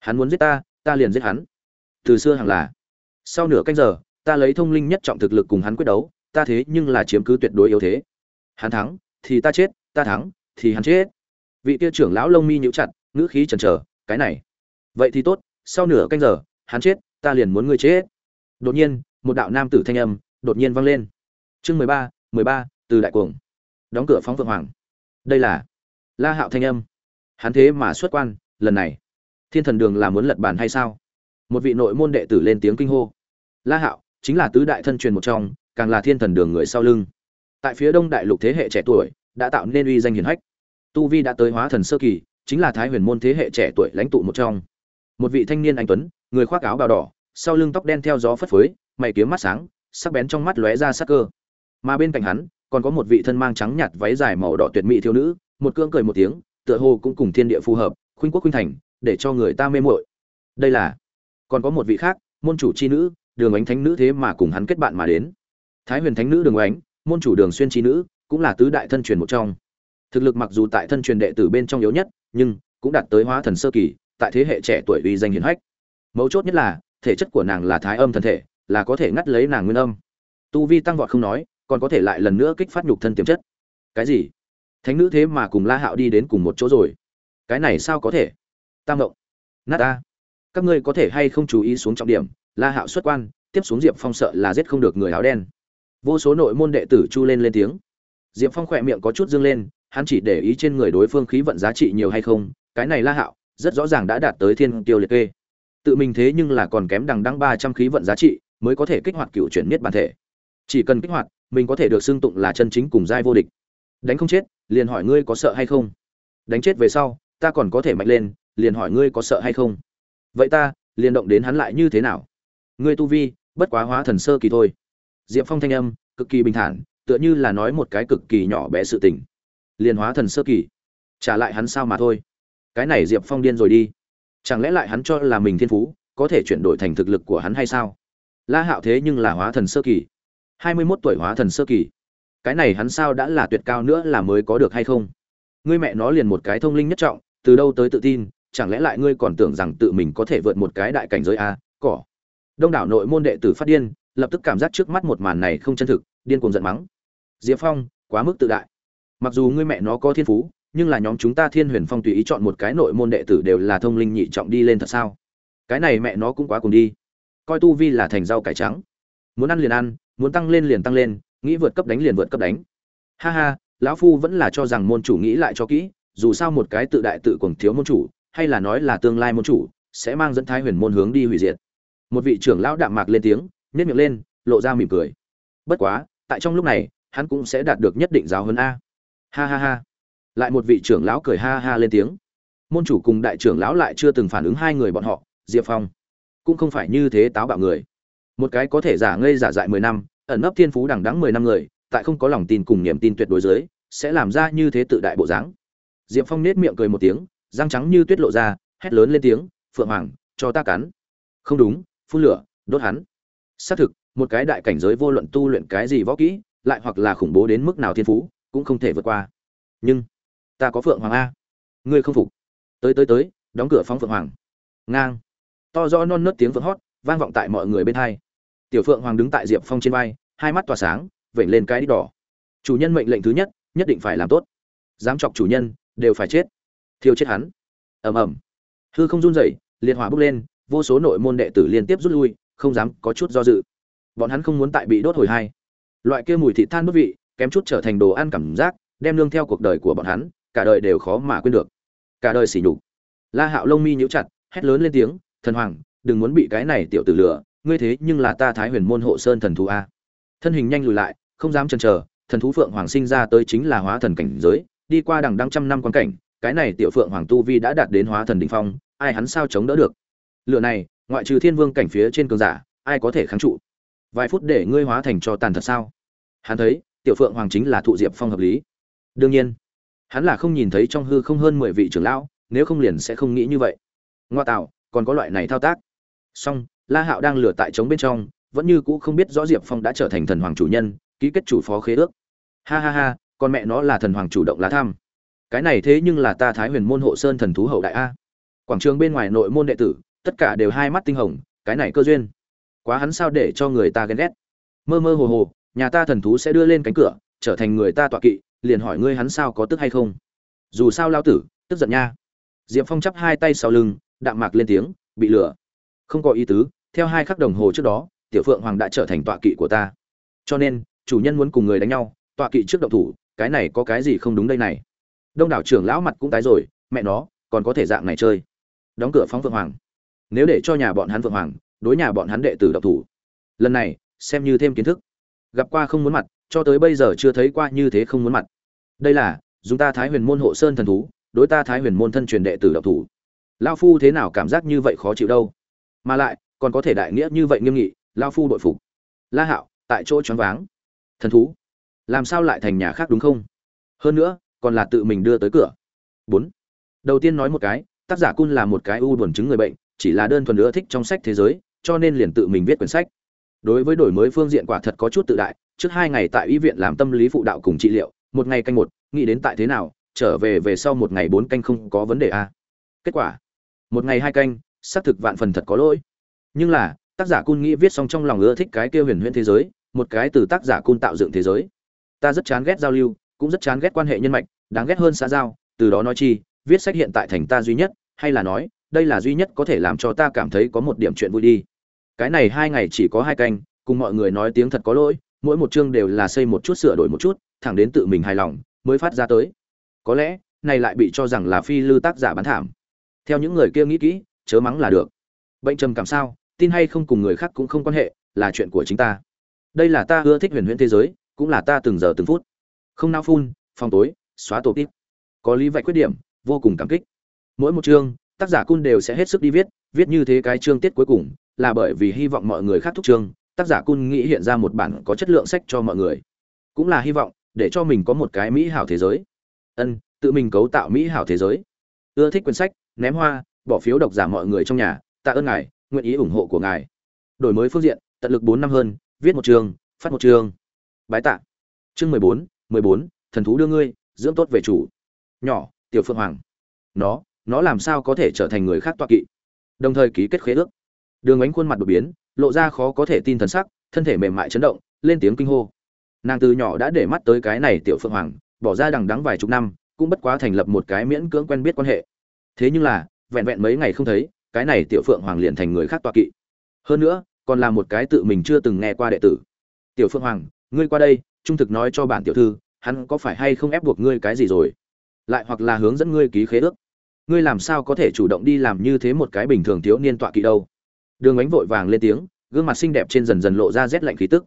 Hắn muốn giết ta ta liền giết hắn. Từ xưa hàng là. Sau nửa canh giờ, ta lấy thông linh nhất trọng thực lực cùng hắn quyết đấu, ta thế nhưng là chiếm cứ tuyệt đối yếu thế. Hắn thắng, thì ta chết, ta thắng, thì hắn chết. Vị kia trưởng lão lông mi nhíu chặt, ngữ khí chần chờ, cái này. Vậy thì tốt, sau nửa canh giờ, hắn chết, ta liền muốn ngươi chết. Đột nhiên, một đạo nam tử thanh âm đột nhiên vang lên. Chương mười ba mười ba, từ đại cuồng. Đóng cửa phóng vượng hoàng. Đây là la hạo thanh âm. Hắn thế mà xuất quan, lần này. Thiên thần đường là muốn lật bàn hay sao? Một vị nội môn đệ tử lên tiếng kinh hô. La hạo, chính là tứ đại thân truyền một trong, càng là thiên thần đường người sau lưng. Tại phía đông đại lục thế hệ trẻ tuổi, đã tạo nên uy danh hiển hách. Tu vi đã tới hóa thần sơ kỳ, chính là thái huyền môn thế hệ trẻ tuổi lãnh tụ một trong. Một vị thanh niên anh tuấn, người khoác áo bào đỏ, sau lưng tóc đen theo gió phất phới, mày kiếm mắt sáng sắc bén trong mắt lóe ra sắc cơ. Mà bên cạnh hắn, còn có một vị thân mang trắng nhạt váy dài màu đỏ tuyệt mỹ thiếu nữ, một cương cười một tiếng, tựa hồ cũng cùng thiên địa phù hợp, khuynh quốc khuynh thành, để cho người ta mê muội. Đây là, còn có một vị khác, môn chủ chi nữ, đường ánh thánh nữ thế mà cùng hắn kết bạn mà đến. Thái huyền thánh nữ đường ánh, môn chủ đường xuyên chi nữ, cũng là tứ đại thân truyền một trong. Thực lực mặc dù tại thân truyền đệ tử bên trong yếu nhất, nhưng cũng đạt tới hóa thần sơ kỳ, tại thế hệ trẻ tuổi uy danh hiển hách. Mấu chốt nhất là, thể chất của nàng là thái âm thần thể là có thể ngắt lấy nàng nguyên âm. Tu vi tăng vọt không nói, còn có thể lại lần nữa kích phát nhục thân tiềm chất. Cái gì? Thánh nữ thế mà cùng la hạo đi đến cùng một chỗ rồi. Cái này sao có thể? Tam động nát ta. Các ngươi có thể hay không chú ý xuống trọng điểm? La hạo xuất quan, tiếp xuống diệp phong sợ là giết không được người áo đen. Vô số nội môn đệ tử chu lên lên tiếng. Diệp phong khỏe miệng có chút dương lên, hắn chỉ để ý trên người đối phương khí vận giá trị nhiều hay không, cái này la hạo rất rõ ràng đã đạt tới thiên tiêu liệt kê. Tự mình thế nhưng là còn kém đằng đăng ba trăm khí vận giá trị mới có thể kích hoạt cựu chuyển miết bản thể. Chỉ cần kích hoạt, mình có thể được xưng tụng là chân chính cùng giai vô địch. Đánh không chết, liền hỏi ngươi có sợ hay không. Đánh chết về sau, ta còn có thể mạnh lên, liền hỏi ngươi có sợ hay không. Vậy ta, liền động đến hắn lại như thế nào? Ngươi tu vi, bất quá hóa thần sơ kỳ thôi. Diệp phong thanh âm, cực kỳ bình thản, tựa như là nói một cái cực kỳ nhỏ bé sự tình. Liền hóa thần sơ kỳ. Trả lại hắn sao mà thôi? Cái này diệp phong điên rồi đi. Chẳng lẽ lại hắn cho là mình thiên phú, có thể chuyển đổi thành thực lực của hắn hay sao? La hạo thế nhưng là hóa thần sơ kỳ. Hai mươi mốt tuổi hóa thần sơ kỳ. Cái này hắn sao đã là tuyệt cao nữa là mới có được hay không? Ngươi mẹ nó liền một cái thông linh nhất trọng, từ đâu tới tự tin, chẳng lẽ lại ngươi còn tưởng rằng tự mình có thể vượt một cái đại cảnh giới a, cỏ? Đông đảo nội môn đệ tử phát điên, lập tức cảm giác trước mắt một màn này không chân thực, điên cuồng giận mắng. Diệp phong, quá mức tự đại. Mặc dù ngươi mẹ nó có thiên phú, nhưng là nhóm chúng ta thiên huyền phong tùy ý chọn một cái nội môn đệ tử đều là thông linh nhị trọng đi lên thật sao? Cái này mẹ nó cũng quá cùng đi coi tu vi là thành rau cải trắng. Muốn ăn liền ăn, muốn tăng lên liền tăng lên, nghĩ vượt cấp đánh liền vượt cấp đánh. Ha ha, lão phu vẫn là cho rằng môn chủ nghĩ lại cho kỹ, dù sao một cái tự đại tự cuồng thiếu môn chủ, hay là nói là tương lai môn chủ, sẽ mang dẫn thái huyền môn hướng đi hủy diệt. Một vị trưởng lão đạm mạc lên tiếng nếp miệng lên, lộ ra mỉm cười. Bất quá, tại trong lúc này, hắn cũng sẽ đạt được nhất định giáo hơn a. Ha ha ha. Lại một vị trưởng lão cười ha ha lên tiếng. Môn chủ cùng đại trưởng lão lại chưa từng phản ứng hai người bọn họ, diệp phong cũng không phải như thế táo bạo người. Một cái có thể giả ngây giả dại mười năm, ẩn nấp thiên phú đằng đắng mười năm người, tại không có lòng tin cùng niềm tin tuyệt đối dưới, sẽ làm ra như thế tự đại bộ dáng. Diệp phong nết miệng cười một tiếng, răng trắng như tuyết lộ ra, hét lớn lên tiếng, phượng hoàng, cho ta cắn. Không đúng, phun lửa, đốt hắn. Xác thực, một cái đại cảnh giới vô luận tu luyện cái gì võ kỹ, lại hoặc là khủng bố đến mức nào thiên phú, cũng không thể vượt qua. Nhưng, ta có phượng hoàng a. Ngươi không phục. Tới tới tới, đóng cửa phóng phượng hoàng. Ngang to do non nớt tiếng vượng hót vang vọng tại mọi người bên hai. Tiểu phượng hoàng đứng tại diệp phong trên vai, hai mắt tỏa sáng, vểnh lên cái đi đỏ. Chủ nhân mệnh lệnh thứ nhất nhất định phải làm tốt. Dám chọc chủ nhân, đều phải chết. Thiêu chết hắn. Ầm ầm. Hư không run rẩy, liệt hỏa bốc lên, vô số nội môn đệ tử liên tiếp rút lui, không dám có chút do dự. Bọn hắn không muốn tại bị đốt hồi hai. Loại kia mùi thị than bất vị, kém chút trở thành đồ ăn cảm giác, đem lương theo cuộc đời của bọn hắn, cả đời đều khó mà quên được. Cả đời sỉ nhục. La hạo lông mi nhíu chặt, hét lớn lên tiếng thần hoàng, đừng muốn bị cái này tiểu tử lửa ngươi thế nhưng là ta thái huyền môn hộ sơn thần thú a. Thân hình nhanh lùi lại, không dám chần chờ, thần thú phượng hoàng sinh ra tới chính là hóa thần cảnh giới, đi qua đằng đăng trăm năm quan cảnh, cái này tiểu phượng hoàng tu vi đã đạt đến hóa thần đỉnh phong, ai hắn sao chống đỡ được? Lửa này, ngoại trừ thiên vương cảnh phía trên cường giả, ai có thể kháng trụ? Vài phút để ngươi hóa thành cho tàn thật sao? Hắn thấy, tiểu phượng hoàng chính là thụ diệp phong hợp lý. Đương nhiên, hắn là không nhìn thấy trong hư không hơn mười vị trưởng lão, nếu không liền sẽ không nghĩ như vậy. Ngoa tạo còn có loại này thao tác. Song, la hạo đang lửa tại trống bên trong, vẫn như cũ không biết rõ diệp phong đã trở thành thần hoàng chủ nhân, ký kết chủ phó khế ước. Ha ha ha, con mẹ nó là thần hoàng chủ động lá tham. Cái này thế nhưng là ta thái huyền môn hộ sơn thần thú hậu đại a. Quảng trường bên ngoài nội môn đệ tử, tất cả đều hai mắt tinh hồng, cái này cơ duyên. Quá hắn sao để cho người ta ghen ghét. Mơ mơ hồ hồ, nhà ta thần thú sẽ đưa lên cánh cửa, trở thành người ta tọa kỵ, liền hỏi ngươi hắn sao có tức hay không. Dù sao lao tử, tức giận nha. Diệp phong chắp hai tay sau lưng đạm mạc lên tiếng, bị lửa không có ý tứ, theo hai khắc đồng hồ trước đó, tiểu phượng hoàng đã trở thành tọa kỵ của ta. Cho nên, chủ nhân muốn cùng người đánh nhau, tọa kỵ trước động thủ, cái này có cái gì không đúng đây này? Đông đảo trưởng lão mặt cũng tái rồi, mẹ nó, còn có thể dạng này chơi. Đóng cửa phóng phượng hoàng. Nếu để cho nhà bọn hắn phượng hoàng, đối nhà bọn hắn đệ tử độc thủ. Lần này, xem như thêm kiến thức. Gặp qua không muốn mặt, cho tới bây giờ chưa thấy qua như thế không muốn mặt. Đây là, dùng ta thái huyền môn hộ sơn thần thú, đối ta thái huyền môn thân truyền đệ tử độc thủ lao phu thế nào cảm giác như vậy khó chịu đâu? Mà lại, còn có thể đại nghĩa như vậy nghiêm nghị, lao phu đội phục. La hạo, tại chỗ choáng váng. Thần thú, làm sao lại thành nhà khác đúng không? Hơn nữa, còn là tự mình đưa tới cửa. Bốn. Đầu tiên nói một cái, tác giả cun là một cái u buồn chứng người bệnh, chỉ là đơn thuần nữa thích trong sách thế giới, cho nên liền tự mình viết quyển sách. Đối với đổi mới phương diện quả thật có chút tự đại, trước hai ngày tại y viện làm tâm lý phụ đạo cùng trị liệu, một ngày canh một, nghĩ đến tại thế nào, trở về về sau một ngày bốn canh không có vấn đề a kết quả một ngày hai canh, xác thực vạn phần thật có lỗi. Nhưng là, tác giả cun nghĩ viết xong trong lòng ưa thích cái kia huyền huyễn thế giới, một cái từ tác giả cun tạo dựng thế giới. Ta rất chán ghét giao lưu, cũng rất chán ghét quan hệ nhân mạch, đáng ghét hơn xã giao, từ đó nói chi, viết sách hiện tại thành ta duy nhất, hay là nói, đây là duy nhất có thể làm cho ta cảm thấy có một điểm chuyện vui đi. Cái này hai ngày chỉ có hai canh, cùng mọi người nói tiếng thật có lỗi, mỗi một chương đều là xây một chút sửa đổi một chút, thẳng đến tự mình hài lòng, mới phát ra tới. Có lẽ, này lại bị cho rằng là phi lư tác giả bán thảm theo những người kia nghĩ kỹ, chớ mắng là được. Bệnh trầm cảm sao, tin hay không cùng người khác cũng không quan hệ, là chuyện của chính ta. Đây là ta ưa thích huyền huyễn thế giới, cũng là ta từng giờ từng phút. Không nao phun, phòng tối, xóa tổ tít. Có lý vậy khuyết điểm, vô cùng cảm kích. Mỗi một chương, tác giả cun đều sẽ hết sức đi viết viết như thế cái chương tiết cuối cùng, là bởi vì hy vọng mọi người khác thúc chương, tác giả cun nghĩ hiện ra một bản có chất lượng sách cho mọi người. Cũng là hy vọng, để cho mình có một cái mỹ hảo thế giới. Ân, tự mình cấu tạo mỹ hảo thế giới. Ưa thích quyển sách ném hoa, bỏ phiếu độc giả mọi người trong nhà, tạ ơn ngài, nguyện ý ủng hộ của ngài. Đổi mới phương diện, tận lực bốn năm hơn, viết một chương phát một chương bái tạ. Chương mười bốn mười bốn, thần thú đưa ngươi, dưỡng tốt về chủ. Nhỏ, tiểu phượng hoàng. Nó nó làm sao có thể trở thành người khác tọa kỵ? Đồng thời ký kết khế ước. Đường ánh khuôn mặt đột biến, lộ ra khó có thể tin thần sắc, thân thể mềm mại chấn động, lên tiếng kinh hô. Nàng từ nhỏ đã để mắt tới cái này tiểu phượng hoàng, bỏ ra đằng đắng vài chục năm, cũng bất quá thành lập một cái miễn cưỡng quen biết quan hệ thế nhưng là, vẹn vẹn mấy ngày không thấy, cái này tiểu phượng hoàng liền thành người khác tọa kỵ. Hơn nữa, còn là một cái tự mình chưa từng nghe qua đệ tử. Tiểu phượng hoàng, ngươi qua đây, trung thực nói cho bản tiểu thư, hắn có phải hay không ép buộc ngươi cái gì rồi? Lại hoặc là hướng dẫn ngươi ký khế ước. Ngươi làm sao có thể chủ động đi làm như thế một cái bình thường thiếu niên tọa kỵ đâu? Đường ánh vội vàng lên tiếng, gương mặt xinh đẹp trên dần dần lộ ra rét lạnh khí tức.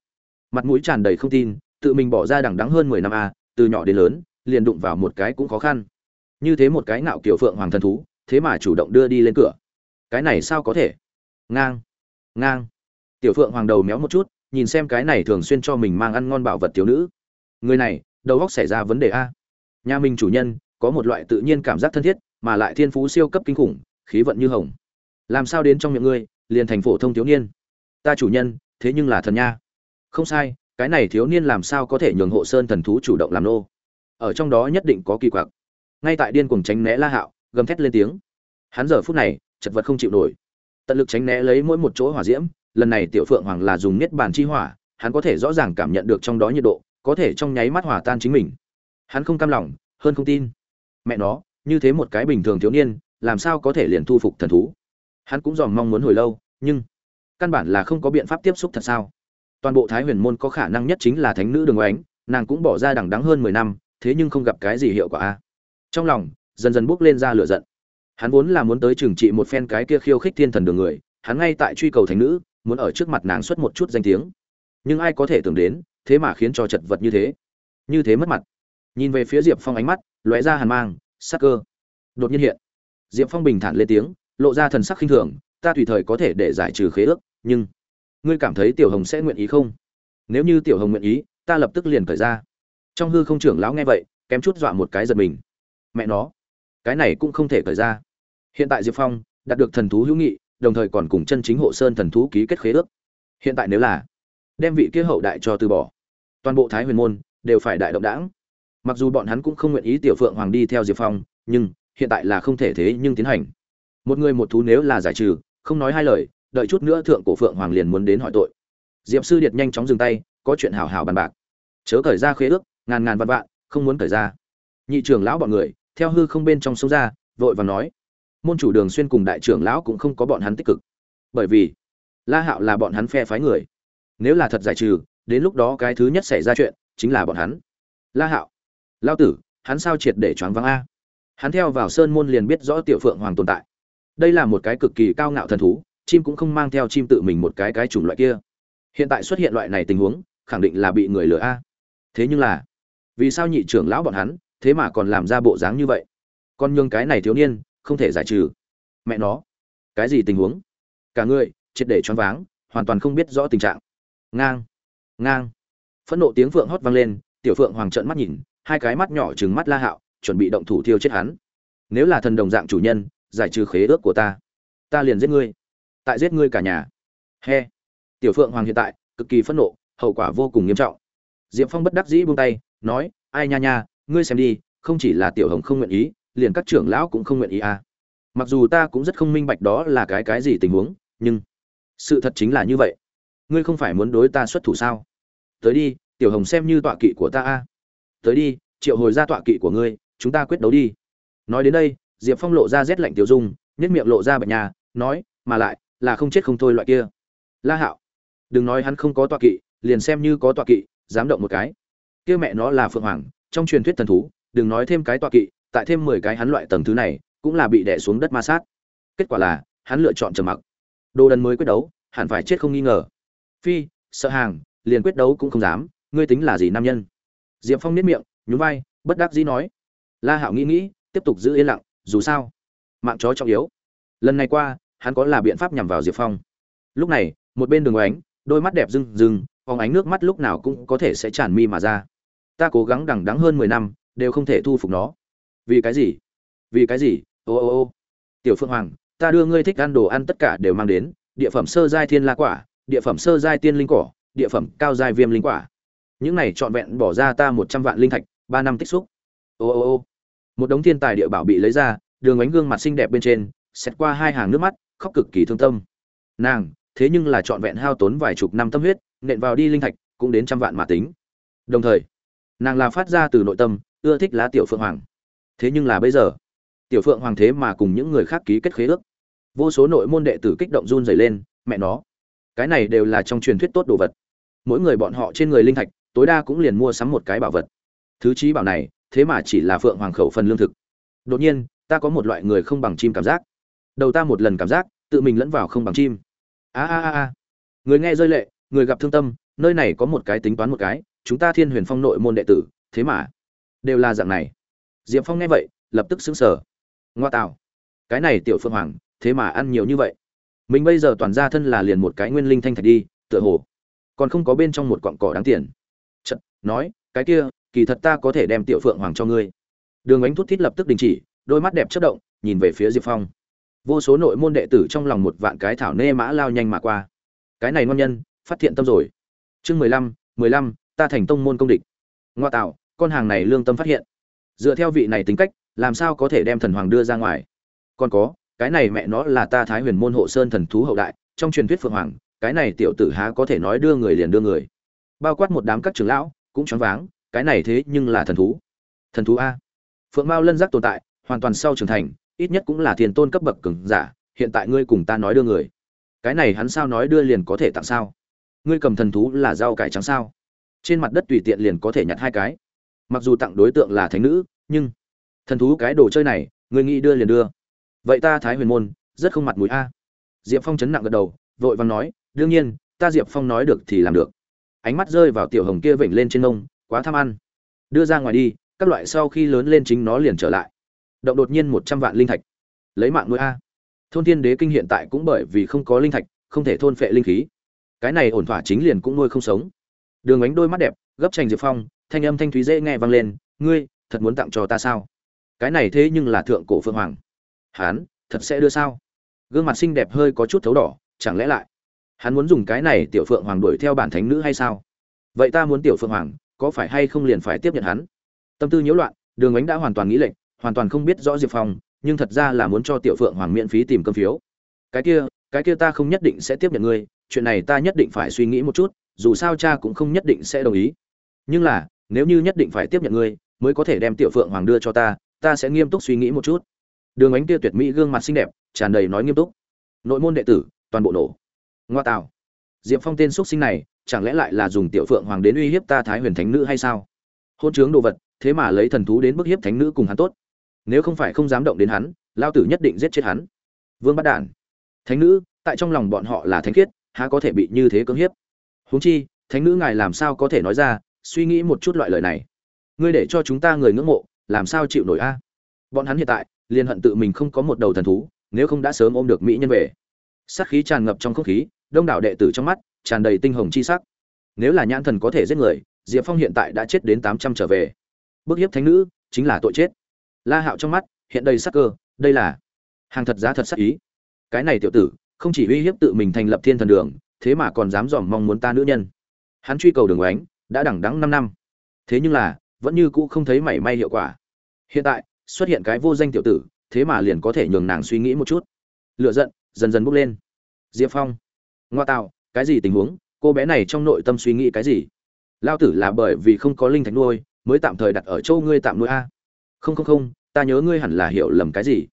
Mặt mũi tràn đầy không tin, tự mình bỏ ra đằng đắng hơn mười năm a, từ nhỏ đến lớn, liền đụng vào một cái cũng khó khăn như thế một cái ngạo kiểu phượng hoàng thần thú, thế mà chủ động đưa đi lên cửa. Cái này sao có thể? Ngang ngang. Tiểu phượng hoàng đầu méo một chút, nhìn xem cái này thường xuyên cho mình mang ăn ngon bảo vật thiếu nữ. Người này, đầu góc xảy ra vấn đề a. Nhà mình chủ nhân, có một loại tự nhiên cảm giác thân thiết, mà lại thiên phú siêu cấp kinh khủng, khí vận như hồng. Làm sao đến trong miệng ngươi, liền thành phổ thông thiếu niên? Ta chủ nhân, thế nhưng là thần nha. Không sai, cái này thiếu niên làm sao có thể nhường hộ sơn thần thú chủ động làm nô? Ở trong đó nhất định có kỳ quặc ngay tại điên cuồng tránh né la hạo, gầm thét lên tiếng. Hắn giờ phút này, chật vật không chịu nổi. Tận lực tránh né lấy mỗi một chỗ hỏa diễm, lần này tiểu phượng hoàng là dùng niết bàn chi hỏa, hắn có thể rõ ràng cảm nhận được trong đó nhiệt độ, có thể trong nháy mắt hỏa tan chính mình. Hắn không cam lòng, hơn không tin. Mẹ nó, như thế một cái bình thường thiếu niên, làm sao có thể liền thu phục thần thú? Hắn cũng dòm mong muốn hồi lâu, nhưng căn bản là không có biện pháp tiếp xúc thật sao? Toàn bộ thái huyền môn có khả năng nhất chính là thánh nữ đường oánh, nàng cũng bỏ ra đằng đắng hơn mười năm, thế nhưng không gặp cái gì hiệu quả a trong lòng, dần dần bước lên ra lửa giận. Hắn vốn là muốn tới trừng trị một phen cái kia khiêu khích thiên thần đường người, hắn ngay tại truy cầu thánh nữ, muốn ở trước mặt nàng xuất một chút danh tiếng. Nhưng ai có thể tưởng đến, thế mà khiến cho chật vật như thế. Như thế mất mặt. Nhìn về phía diệp phong ánh mắt, lóe ra hàn mang, sắc cơ. Đột nhiên hiện. Diệp phong bình thản lên tiếng, lộ ra thần sắc khinh thường, ta tùy thời có thể để giải trừ khế ước, nhưng ngươi cảm thấy tiểu hồng sẽ nguyện ý không? Nếu như tiểu hồng nguyện ý, ta lập tức liền khởi ra. Trong hư không trưởng lão nghe vậy, kém chút dọa một cái giật mình mẹ nó. Cái này cũng không thể khởi ra. Hiện tại diệp phong đạt được thần thú hữu nghị, đồng thời còn cùng chân chính hộ sơn thần thú ký kết khế ước. Hiện tại nếu là đem vị kia hậu đại cho từ bỏ, toàn bộ thái huyền môn đều phải đại động đảng. Mặc dù bọn hắn cũng không nguyện ý tiểu phượng hoàng đi theo diệp phong, nhưng hiện tại là không thể thế nhưng tiến hành. Một người một thú nếu là giải trừ, không nói hai lời, đợi chút nữa thượng cổ phượng hoàng liền muốn đến hỏi tội. Diệp sư điệt nhanh chóng dừng tay, có chuyện hảo hảo bàn bạc. Chớ cởi ra khế ước, ngàn ngàn vạn vạn, không muốn cởi ra. Nhị trưởng lão bọn người theo hư không bên trong sông ra, vội và nói, môn chủ đường xuyên cùng đại trưởng lão cũng không có bọn hắn tích cực. Bởi vì, la hạo là bọn hắn phe phái người. Nếu là thật giải trừ, đến lúc đó cái thứ nhất xảy ra chuyện chính là bọn hắn. La hạo lao tử, hắn sao triệt để choáng váng a? Hắn theo vào sơn môn liền biết rõ tiểu phượng hoàng tồn tại. Đây là một cái cực kỳ cao ngạo thần thú, chim cũng không mang theo chim tự mình một cái cái chủng loại kia. Hiện tại xuất hiện loại này tình huống, khẳng định là bị người lừa a. Thế nhưng là, vì sao nhị trưởng lão bọn hắn thế mà còn làm ra bộ dáng như vậy. Con nhường cái này thiếu niên, không thể giải trừ. Mẹ nó, cái gì tình huống? Cả người, triệt để choáng váng, hoàn toàn không biết rõ tình trạng. Ngang ngang. Phẫn nộ tiếng phượng hót vang lên, tiểu phượng hoàng trợn mắt nhìn, hai cái mắt nhỏ trừng mắt la hạo, chuẩn bị động thủ thiêu chết hắn. Nếu là thần đồng dạng chủ nhân, giải trừ khế ước của ta ta liền giết ngươi. Tại giết ngươi cả nhà. He. Tiểu phượng hoàng hiện tại, cực kỳ phẫn nộ, hậu quả vô cùng nghiêm trọng. Diệp phong bất đắc dĩ buông tay, nói, ai nha nha ngươi xem đi, không chỉ là tiểu hồng không nguyện ý, liền các trưởng lão cũng không nguyện ý à. Mặc dù ta cũng rất không minh bạch đó là cái cái gì tình huống, nhưng sự thật chính là như vậy. Ngươi không phải muốn đối ta xuất thủ sao? Tới đi, tiểu hồng xem như tọa kỵ của ta a. Tới đi, triệu hồi ra tọa kỵ của ngươi, chúng ta quyết đấu đi. Nói đến đây, diệp phong lộ ra rét lạnh tiểu dung nhất miệng lộ ra bệnh nhà nói, mà lại, là không chết không thôi loại kia. La hạo, đừng nói hắn không có tọa kỵ, liền xem như có tọa kỵ, dám động một cái. Kia mẹ nó là phượng hoàng trong truyền thuyết thần thú đừng nói thêm cái tọa kỵ tại thêm mười cái hắn loại tầng thứ này cũng là bị đè xuống đất ma sát. Kết quả là hắn lựa chọn trầm mặc. Đồ đần mới quyết đấu hẳn phải chết không nghi ngờ. Phi sợ hàng liền quyết đấu cũng không dám ngươi tính là gì nam nhân? Diệp phong niết miệng nhún vai bất đắc dĩ nói. La hạo nghĩ nghĩ tiếp tục giữ yên lặng dù sao mạng chó trọng yếu. Lần này qua hắn có là biện pháp nhằm vào diệp phong. Lúc này một bên đường Ánh, đôi mắt đẹp rưng rưng, phóng ánh nước mắt lúc nào cũng có thể sẽ tràn mi mà ra ta cố gắng đằng đắng hơn mười năm, đều không thể thu phục nó. Vì cái gì? Vì cái gì? Ô ô ô. Tiểu phượng hoàng, ta đưa ngươi thích ăn đồ ăn tất cả đều mang đến, địa phẩm sơ giai thiên la quả, địa phẩm sơ giai tiên linh cỏ, địa phẩm cao giai viêm linh quả. Những này trọn vẹn bỏ ra ta một trăm vạn linh thạch, ba năm tích xúc. Ô ô ô. Một đống thiên tài địa bảo bị lấy ra, đường ánh gương mặt xinh đẹp bên trên xét qua hai hàng nước mắt, khóc cực kỳ thương tâm. Nàng, thế nhưng là trọn vẹn hao tốn vài chục năm tâm huyết, nện vào đi linh thạch, cũng đến trăm vạn mà tính. Đồng thời nàng là phát ra từ nội tâm, ưa thích lá tiểu phượng hoàng. Thế nhưng là bây giờ, tiểu phượng hoàng thế mà cùng những người khác ký kết khế ước. Vô số nội môn đệ tử kích động run rẩy lên, mẹ nó, cái này đều là trong truyền thuyết tốt đồ vật. Mỗi người bọn họ trên người linh thạch, tối đa cũng liền mua sắm một cái bảo vật. Thứ trí bảo này, thế mà chỉ là phượng hoàng khẩu phần lương thực. Đột nhiên, ta có một loại người không bằng chim cảm giác. Đầu ta một lần cảm giác, tự mình lẫn vào không bằng chim. A a a người nghe rơi lệ, người gặp thương tâm, nơi này có một cái tính toán một cái chúng ta thiên huyền phong nội môn đệ tử thế mà đều là dạng này. Diệp phong nghe vậy lập tức xứng sở ngoa tạo cái này tiểu phượng hoàng thế mà ăn nhiều như vậy. Mình bây giờ toàn ra thân là liền một cái nguyên linh thanh thạch đi tựa hồ còn không có bên trong một quặng cỏ đáng tiền. Chật, nói cái kia kỳ thật ta có thể đem tiểu phượng hoàng cho ngươi. Đường ánh thút thít lập tức đình chỉ đôi mắt đẹp chớp động nhìn về phía diệp phong. Vô số nội môn đệ tử trong lòng một vạn cái thảo nê mã lao nhanh mà qua. Cái này ngon nhân phát hiện tâm rồi. Chương mười lăm mười lăm ta thành tông môn công địch. Ngoa tạo, con hàng này lương tâm phát hiện. Dựa theo vị này tính cách, làm sao có thể đem thần hoàng đưa ra ngoài? Còn có, cái này mẹ nó là ta thái huyền môn hộ sơn thần thú hậu đại, trong truyền thuyết phượng hoàng, cái này tiểu tử há có thể nói đưa người liền đưa người. Bao quát một đám các trưởng lão, cũng choáng váng, cái này thế nhưng là thần thú. Thần thú a. Phượng mao lân giác tồn tại, hoàn toàn sau trưởng thành, ít nhất cũng là tiền tôn cấp bậc cường giả, hiện tại ngươi cùng ta nói đưa người. Cái này hắn sao nói đưa liền có thể tặng sao? Ngươi cầm thần thú là rau cải trắng sao? Trên mặt đất tùy tiện liền có thể nhặt hai cái. Mặc dù tặng đối tượng là thánh nữ, nhưng thần thú cái đồ chơi này, người nghĩ đưa liền đưa. Vậy ta thái huyền môn, rất không mặt mũi a. Diệp phong chấn nặng gật đầu, vội vàng nói, đương nhiên, ta diệp phong nói được thì làm được. Ánh mắt rơi vào tiểu hồng kia vểnh lên trên nông quá tham ăn. Đưa ra ngoài đi, các loại sau khi lớn lên chính nó liền trở lại. Động đột nhiên một trăm vạn linh thạch. Lấy mạng nuôi a. Thôn thiên đế kinh hiện tại cũng bởi vì không có linh thạch, không thể thôn phệ linh khí. Cái này ổn thỏa chính liền cũng nuôi không sống đường ánh đôi mắt đẹp, gấp tranh diệp phong, thanh âm thanh thúy dễ nghe vang lên, ngươi, thật muốn tặng cho ta sao? Cái này thế nhưng là thượng cổ phương hoàng. Hán, thật sẽ đưa sao? Gương mặt xinh đẹp hơi có chút thấu đỏ, chẳng lẽ lại, hắn muốn dùng cái này tiểu phượng hoàng đuổi theo bản thánh nữ hay sao? Vậy ta muốn tiểu phượng hoàng, có phải hay không liền phải tiếp nhận hắn? Tâm tư nhiễu loạn, đường ánh đã hoàn toàn nghĩ lệnh hoàn toàn không biết rõ diệp phong, nhưng thật ra là muốn cho tiểu phượng hoàng miễn phí tìm cơm phiếu. Cái kia cái kia ta không nhất định sẽ tiếp nhận ngươi, chuyện này ta nhất định phải suy nghĩ một chút dù sao cha cũng không nhất định sẽ đồng ý. Nhưng là, nếu như nhất định phải tiếp nhận ngươi, mới có thể đem tiểu phượng hoàng đưa cho ta ta sẽ nghiêm túc suy nghĩ một chút. Đường ánh kia tuyệt mỹ gương mặt xinh đẹp, tràn đầy nói nghiêm túc. Nội môn đệ tử, toàn bộ nổ. Ngoa tạo. Diệp phong tên x sinh này, chẳng lẽ lại là dùng tiểu phượng hoàng đến uy hiếp ta thái huyền thánh nữ hay sao? Hôn chướng đồ vật, thế mà lấy thần thú đến bức hiếp thánh nữ cùng hắn tốt. Nếu không phải không dám động đến hắn, lao tử nhất định giết chết hắn. Vương bắt đản. Thánh nữ, tại trong lòng bọn họ là thánh khiết, há có thể bị như thế cưỡng hiếp? Huống chi, thánh nữ ngài làm sao có thể nói ra, suy nghĩ một chút loại lời này? Ngươi để cho chúng ta người ngưỡng mộ, làm sao chịu nổi a? Bọn hắn hiện tại, liền hận tự mình không có một đầu thần thú, nếu không đã sớm ôm được mỹ nhân về. Sát khí tràn ngập trong không khí, đông đảo đệ tử trong mắt, tràn đầy tinh hồng chi sắc. Nếu là nhãn thần có thể giết người, diệp phong hiện tại đã chết đến tám trăm trở về. Bức hiếp thánh nữ, chính là tội chết. La hạo trong mắt, hiện đầy sắc cơ, đây là hàng thật giá thật sắc ý. Cái này tiểu tử, không chỉ uy hiếp tự mình thành lập thiên thần đường thế mà còn dám dòm mong muốn ta nữ nhân. Hắn truy cầu đường oánh, đã đẳng đắng năm năm. Thế nhưng là, vẫn như cũ không thấy mảy may hiệu quả. Hiện tại, xuất hiện cái vô danh tiểu tử, thế mà liền có thể nhường nàng suy nghĩ một chút. Lựa giận, dần dần bốc lên. Diệp phong. Ngoa tạo, cái gì tình huống? Cô bé này trong nội tâm suy nghĩ cái gì? Lao tử là bởi vì không có linh thạch nuôi, mới tạm thời đặt ở châu ngươi tạm nuôi a. Không không không, ta nhớ ngươi hẳn là hiểu lầm cái gì.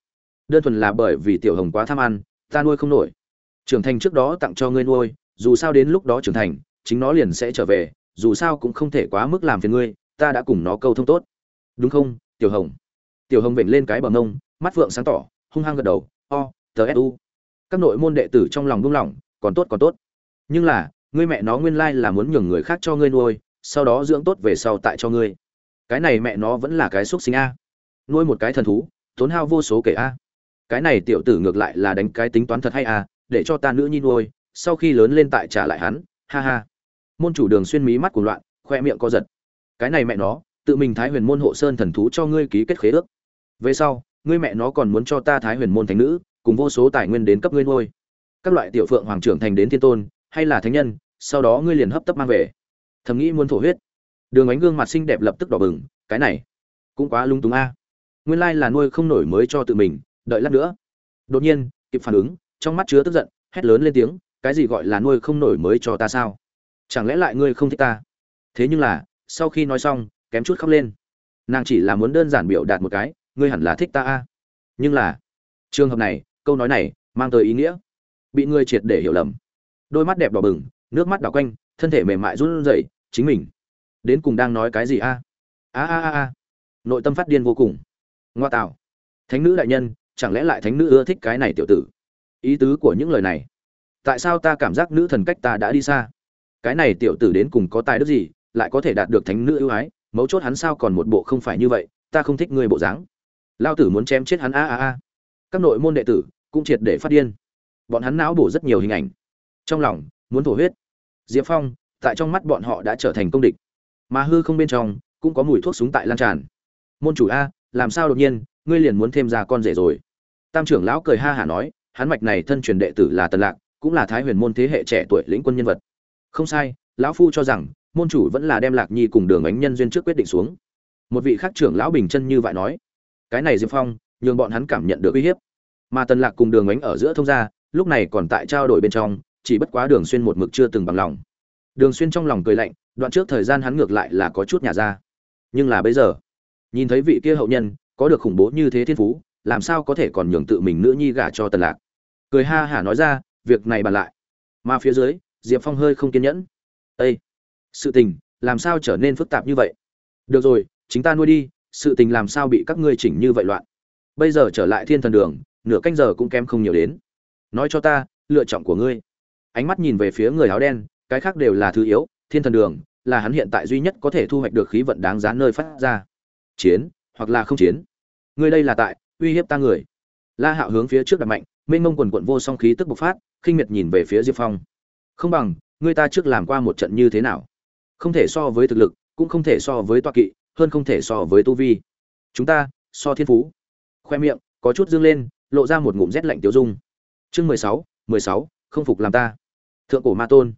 Đơn thuần là bởi vì tiểu hồng quá tham ăn, ta nuôi không nổi trưởng thành trước đó tặng cho ngươi nuôi, dù sao đến lúc đó trưởng thành, chính nó liền sẽ trở về, dù sao cũng không thể quá mức làm phiền ngươi, ta đã cùng nó câu thông tốt. Đúng không, tiểu hồng? Tiểu hồng vểnh lên cái bờ ngông mắt vượng sáng tỏ, hung hăng gật đầu, o tờ su các nội môn đệ tử trong lòng buông lỏng, còn tốt còn tốt. Nhưng là, ngươi mẹ nó nguyên lai là muốn nhường người khác cho ngươi nuôi, sau đó dưỡng tốt về sau tại cho ngươi. Cái này mẹ nó vẫn là cái xúc sinh a. Nuôi một cái thần thú, tốn hao vô số kể a. Cái này tiểu tử ngược lại là đánh cái tính toán thật hay a để cho ta nữ nhi nuôi, sau khi lớn lên tại trả lại hắn, ha ha. Môn chủ đường xuyên mí mắt cuồng loạn, khoe miệng co giật. Cái này mẹ nó, tự mình thái huyền môn hộ sơn thần thú cho ngươi ký kết khế ước. Về sau, ngươi mẹ nó còn muốn cho ta thái huyền môn thánh nữ, cùng vô số tài nguyên đến cấp ngươi nuôi. Các loại tiểu phượng hoàng trưởng thành đến thiên tôn, hay là thánh nhân, sau đó ngươi liền hấp tấp mang về. Thầm nghĩ muốn thổ huyết. Đường ánh gương mặt xinh đẹp lập tức đỏ bừng, cái này cũng quá lung túng a. Nguyên lai là nuôi không nổi mới cho tự mình, đợi lát nữa. Đột nhiên, kịp phản ứng trong mắt chứa tức giận, hét lớn lên tiếng, cái gì gọi là nuôi không nổi mới cho ta sao? Chẳng lẽ lại ngươi không thích ta? Thế nhưng là, sau khi nói xong, kém chút khóc lên. Nàng chỉ là muốn đơn giản biểu đạt một cái, ngươi hẳn là thích ta a. Nhưng là, trường hợp này, câu nói này mang tới ý nghĩa. Bị ngươi triệt để hiểu lầm. Đôi mắt đẹp đỏ bừng, nước mắt đỏ quanh, thân thể mềm mại run rẩy, chính mình đến cùng đang nói cái gì a? A a a a. Nội tâm phát điên vô cùng. Ngoa tạo. Thánh nữ đại nhân, chẳng lẽ lại thánh nữ ưa thích cái này tiểu tử? Ý tứ của những lời này. Tại sao ta cảm giác nữ thần cách ta đã đi xa? Cái này tiểu tử đến cùng có tài đức gì, lại có thể đạt được thánh nữ ưu ái? Mấu chốt hắn sao còn một bộ không phải như vậy, ta không thích ngươi bộ dáng. Lao tử muốn chém chết hắn a a a. Các nội môn đệ tử cũng triệt để phát điên. Bọn hắn não bổ rất nhiều hình ảnh. Trong lòng muốn thổ huyết. Diệp phong, tại trong mắt bọn họ đã trở thành công địch. Mà hư không bên trong cũng có mùi thuốc súng tại lan tràn. Môn chủ a, làm sao đột nhiên, ngươi liền muốn thêm ra con rể rồi? Tam trưởng lão cười ha hả nói hắn mạch này thân truyền đệ tử là tần lạc, cũng là thái huyền môn thế hệ trẻ tuổi lĩnh quân nhân vật. Không sai, lão phu cho rằng, môn chủ vẫn là đem lạc nhi cùng đường ánh nhân duyên trước quyết định xuống. Một vị khác trưởng lão bình chân như vậy nói, cái này diệp phong, nhường bọn hắn cảm nhận được uy hiếp. Mà tần lạc cùng đường ánh ở giữa thông gia, lúc này còn tại trao đổi bên trong, chỉ bất quá đường xuyên một mực chưa từng bằng lòng. Đường xuyên trong lòng cười lạnh, đoạn trước thời gian hắn ngược lại là có chút nhà ra. Nhưng là bây giờ, nhìn thấy vị kia hậu nhân, có được khủng bố như thế thiên phú, làm sao có thể còn nhường tự mình nữ nhi gả cho tần lạc? Cười ha hả nói ra, việc này bàn lại. Mà phía dưới, diệp phong hơi không kiên nhẫn. Ây sự tình, làm sao trở nên phức tạp như vậy? Được rồi, chính ta nuôi đi, sự tình làm sao bị các ngươi chỉnh như vậy loạn? Bây giờ trở lại thiên thần đường, nửa canh giờ cũng kém không nhiều đến. Nói cho ta, lựa chọn của ngươi. Ánh mắt nhìn về phía người áo đen, cái khác đều là thứ yếu, thiên thần đường là hắn hiện tại duy nhất có thể thu hoạch được khí vận đáng giá nơi phát ra. Chiến, hoặc là không chiến. Ngươi đây là tại uy hiếp ta người. La hạo hướng phía trước đặt mạnh mênh mông quần quận vô song khí tức bộc phát, khinh miệt nhìn về phía diệp phong. Không bằng, người ta trước làm qua một trận như thế nào? Không thể so với thực lực, cũng không thể so với toa kỵ, hơn không thể so với tu vi. Chúng ta, so thiên phú. Khoe miệng, có chút dương lên, lộ ra một ngụm rét lạnh tiêu dung. Chương mười sáu mười sáu, không phục làm ta. Thượng cổ ma tôn.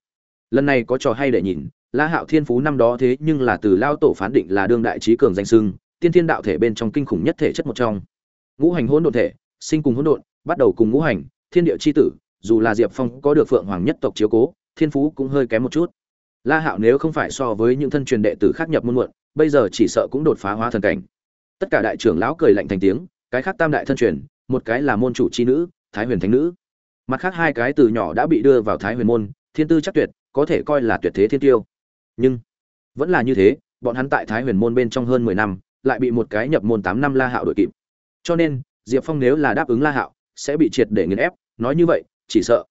Lần này có trò hay để nhìn, la hạo thiên phú năm đó thế nhưng là từ lao tổ phán định là đương đại trí cường danh sưng, tiên thiên đạo thể bên trong kinh khủng nhất thể chất một trong. Ngũ hành hỗn độn thể, sinh cùng hỗn độn bắt đầu cùng ngũ hành, thiên địa chi tử, dù là diệp phong có được phượng hoàng nhất tộc chiếu cố, thiên phú cũng hơi kém một chút. La hạo nếu không phải so với những thân truyền đệ tử khác nhập môn muộn, bây giờ chỉ sợ cũng đột phá hóa thần cảnh. Tất cả đại trưởng lão cười lạnh thành tiếng, cái khác tam đại thân truyền, một cái là môn chủ chi nữ, thái huyền thánh nữ. Mặt khác hai cái từ nhỏ đã bị đưa vào thái huyền môn, thiên tư chắc tuyệt, có thể coi là tuyệt thế thiên tiêu. Nhưng, vẫn là như thế, bọn hắn tại thái huyền môn bên trong hơn mười năm, lại bị một cái nhập môn tám năm la hạo đội kịp. Cho nên, diệp phong nếu là đáp ứng la hạo sẽ bị triệt để nghiền ép, nói như vậy, chỉ sợ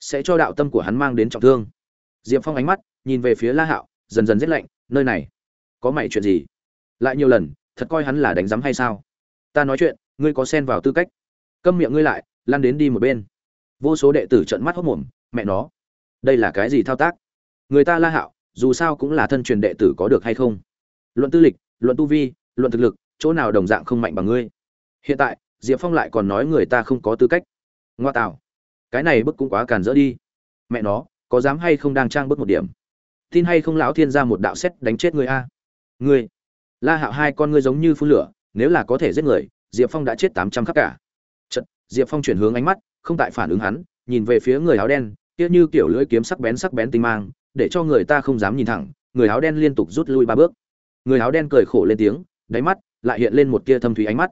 sẽ cho đạo tâm của hắn mang đến trọng thương. Diệp phong ánh mắt nhìn về phía la hạo, dần dần rét lạnh, nơi này, có mày chuyện gì? Lại nhiều lần, thật coi hắn là đánh giám hay sao? Ta nói chuyện, ngươi có xen vào tư cách. Câm miệng ngươi lại, lăn đến đi một bên. Vô số đệ tử trợn mắt hốc mồm mẹ nó, đây là cái gì thao tác? Người ta la hạo, dù sao cũng là thân truyền đệ tử có được hay không? Luận tư lịch, luận tu vi, luận thực lực, chỗ nào đồng dạng không mạnh bằng ngươi? Hiện tại diệp phong lại còn nói người ta không có tư cách. Ngoa tạo. Cái này bức cũng quá càn rỡ đi. Mẹ nó có dám hay không đang trang bức một điểm? Tin hay không lão thiên ra một đạo xét đánh chết người a? Người, la hạo hai con ngươi giống như phun lửa nếu là có thể giết người diệp phong đã chết tám trăm khắc cả. Chật, diệp phong chuyển hướng ánh mắt không tại phản ứng hắn nhìn về phía người áo đen kia như kiểu lưỡi kiếm sắc bén sắc bén tinh mang để cho người ta không dám nhìn thẳng người áo đen liên tục rút lui ba bước. Người áo đen cười khổ lên tiếng đáy mắt lại hiện lên một tia thâm thúy ánh mắt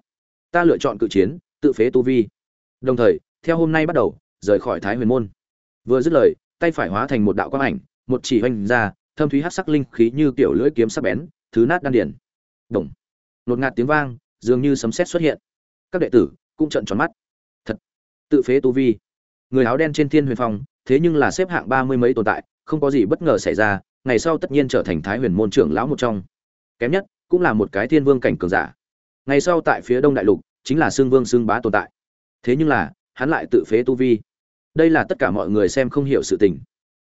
ta lựa chọn cự chiến, tự phế tu vi. Đồng thời, theo hôm nay bắt đầu, rời khỏi thái huyền môn. Vừa dứt lời, tay phải hóa thành một đạo quang ảnh, một chỉ hoành ra, thâm thúy hát sắc linh khí như kiểu lưỡi kiếm sắc bén, thứ nát đan điển đồng. Nột ngạt tiếng vang, dường như sấm sét xuất hiện. Các đệ tử cũng trợn tròn mắt. Thật. Tự phế tu vi. Người áo đen trên thiên huyền phong, thế nhưng là xếp hạng ba mươi mấy tồn tại, không có gì bất ngờ xảy ra, ngày sau tất nhiên trở thành thái huyền môn trưởng lão một trong. Kém nhất, cũng là một cái thiên vương cảnh cường giả. Ngày sau tại phía đông đại lục chính là xương vương xương bá tồn tại. Thế nhưng là, hắn lại tự phế tu vi. Đây là tất cả mọi người xem không hiểu sự tình.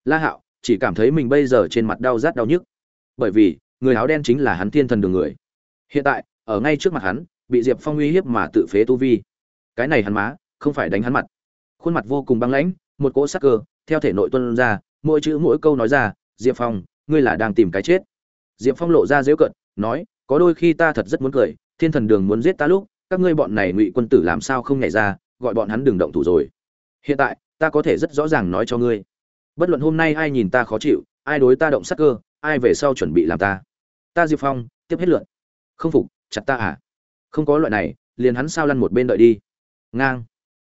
La hạo chỉ cảm thấy mình bây giờ trên mặt đau rát đau nhức. Bởi vì, người áo đen chính là hắn thiên thần đường người. Hiện tại, ở ngay trước mặt hắn, bị diệp phong uy hiếp mà tự phế tu vi. Cái này hắn má, không phải đánh hắn mặt. Khuôn mặt vô cùng băng lãnh, một cỗ sắc cơ, theo thể nội tuân ra, mỗi chữ mỗi câu nói ra, diệp phong, ngươi là đang tìm cái chết. Diệp phong lộ ra dễu cận nói, có đôi khi ta thật rất muốn cười, thiên thần đường muốn giết ta lúc các ngươi bọn này ngụy quân tử làm sao không nhảy ra, gọi bọn hắn đừng động thủ rồi. Hiện tại, ta có thể rất rõ ràng nói cho ngươi. Bất luận hôm nay ai nhìn ta khó chịu, ai đối ta động sắc cơ, ai về sau chuẩn bị làm ta. Ta diệp phong, tiếp hết lượn không phục, chặt ta à? Không có loại này, liền hắn sao lăn một bên đợi đi. Ngang.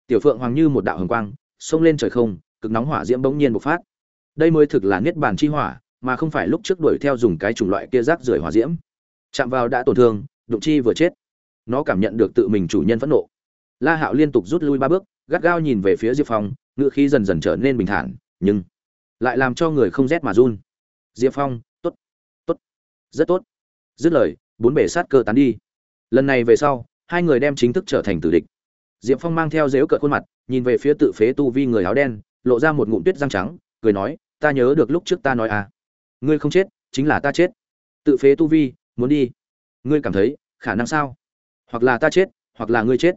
Tiểu phượng hoàng như một đạo hồng quang, xông lên trời không, cực nóng hỏa diễm bỗng nhiên bộc phát. Đây mới thực là niết bàn chi hỏa, mà không phải lúc trước đuổi theo dùng cái chủng loại kia rác rưởi hỏa diễm. Chạm vào đã tổn thương, đụng chi vừa chết nó cảm nhận được tự mình chủ nhân phẫn nộ. La hạo liên tục rút lui ba bước, gắt gao nhìn về phía diệp phong, ngựa khí dần dần trở nên bình thản, nhưng lại làm cho người không rét mà run. Diệp phong t ố t t ố t rất tốt. Dứt lời, bốn bể sát cơ tán đi. Lần này về sau, hai người đem chính thức trở thành tử địch. Diệp phong mang theo dếu cợt khuôn mặt, nhìn về phía tự phế tu vi người áo đen, lộ ra một ngụm tuyết răng trắng, cười nói, ta nhớ được lúc trước ta nói à ngươi không chết, chính là ta chết. Tự phế tu vi, muốn đi. Ngươi cảm thấy, khả năng sao? Hoặc là ta chết, hoặc là ngươi chết.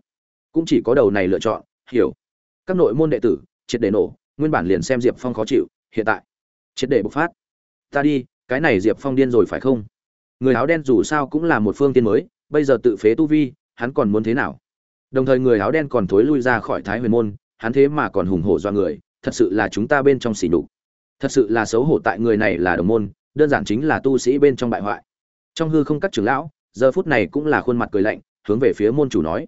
Cũng chỉ có đầu này lựa chọn, hiểu. Các nội môn đệ tử, triệt để nổ, nguyên bản liền xem diệp phong khó chịu, hiện tại, triệt để bộc phát. Ta đi, cái này diệp phong điên rồi phải không? Người áo đen dù sao cũng là một phương tiên mới, bây giờ tự phế tu vi, hắn còn muốn thế nào? Đồng thời người áo đen còn thối lui ra khỏi thái huyền môn, hắn thế mà còn hùng hổ do người, thật sự là chúng ta bên trong xỉ nhục. Thật sự là xấu hổ tại người này là đồng môn, đơn giản chính là tu sĩ bên trong bại hoại. Trong hư không các trưởng lão, giờ phút này cũng là khuôn mặt cười lạnh hướng về phía môn chủ nói.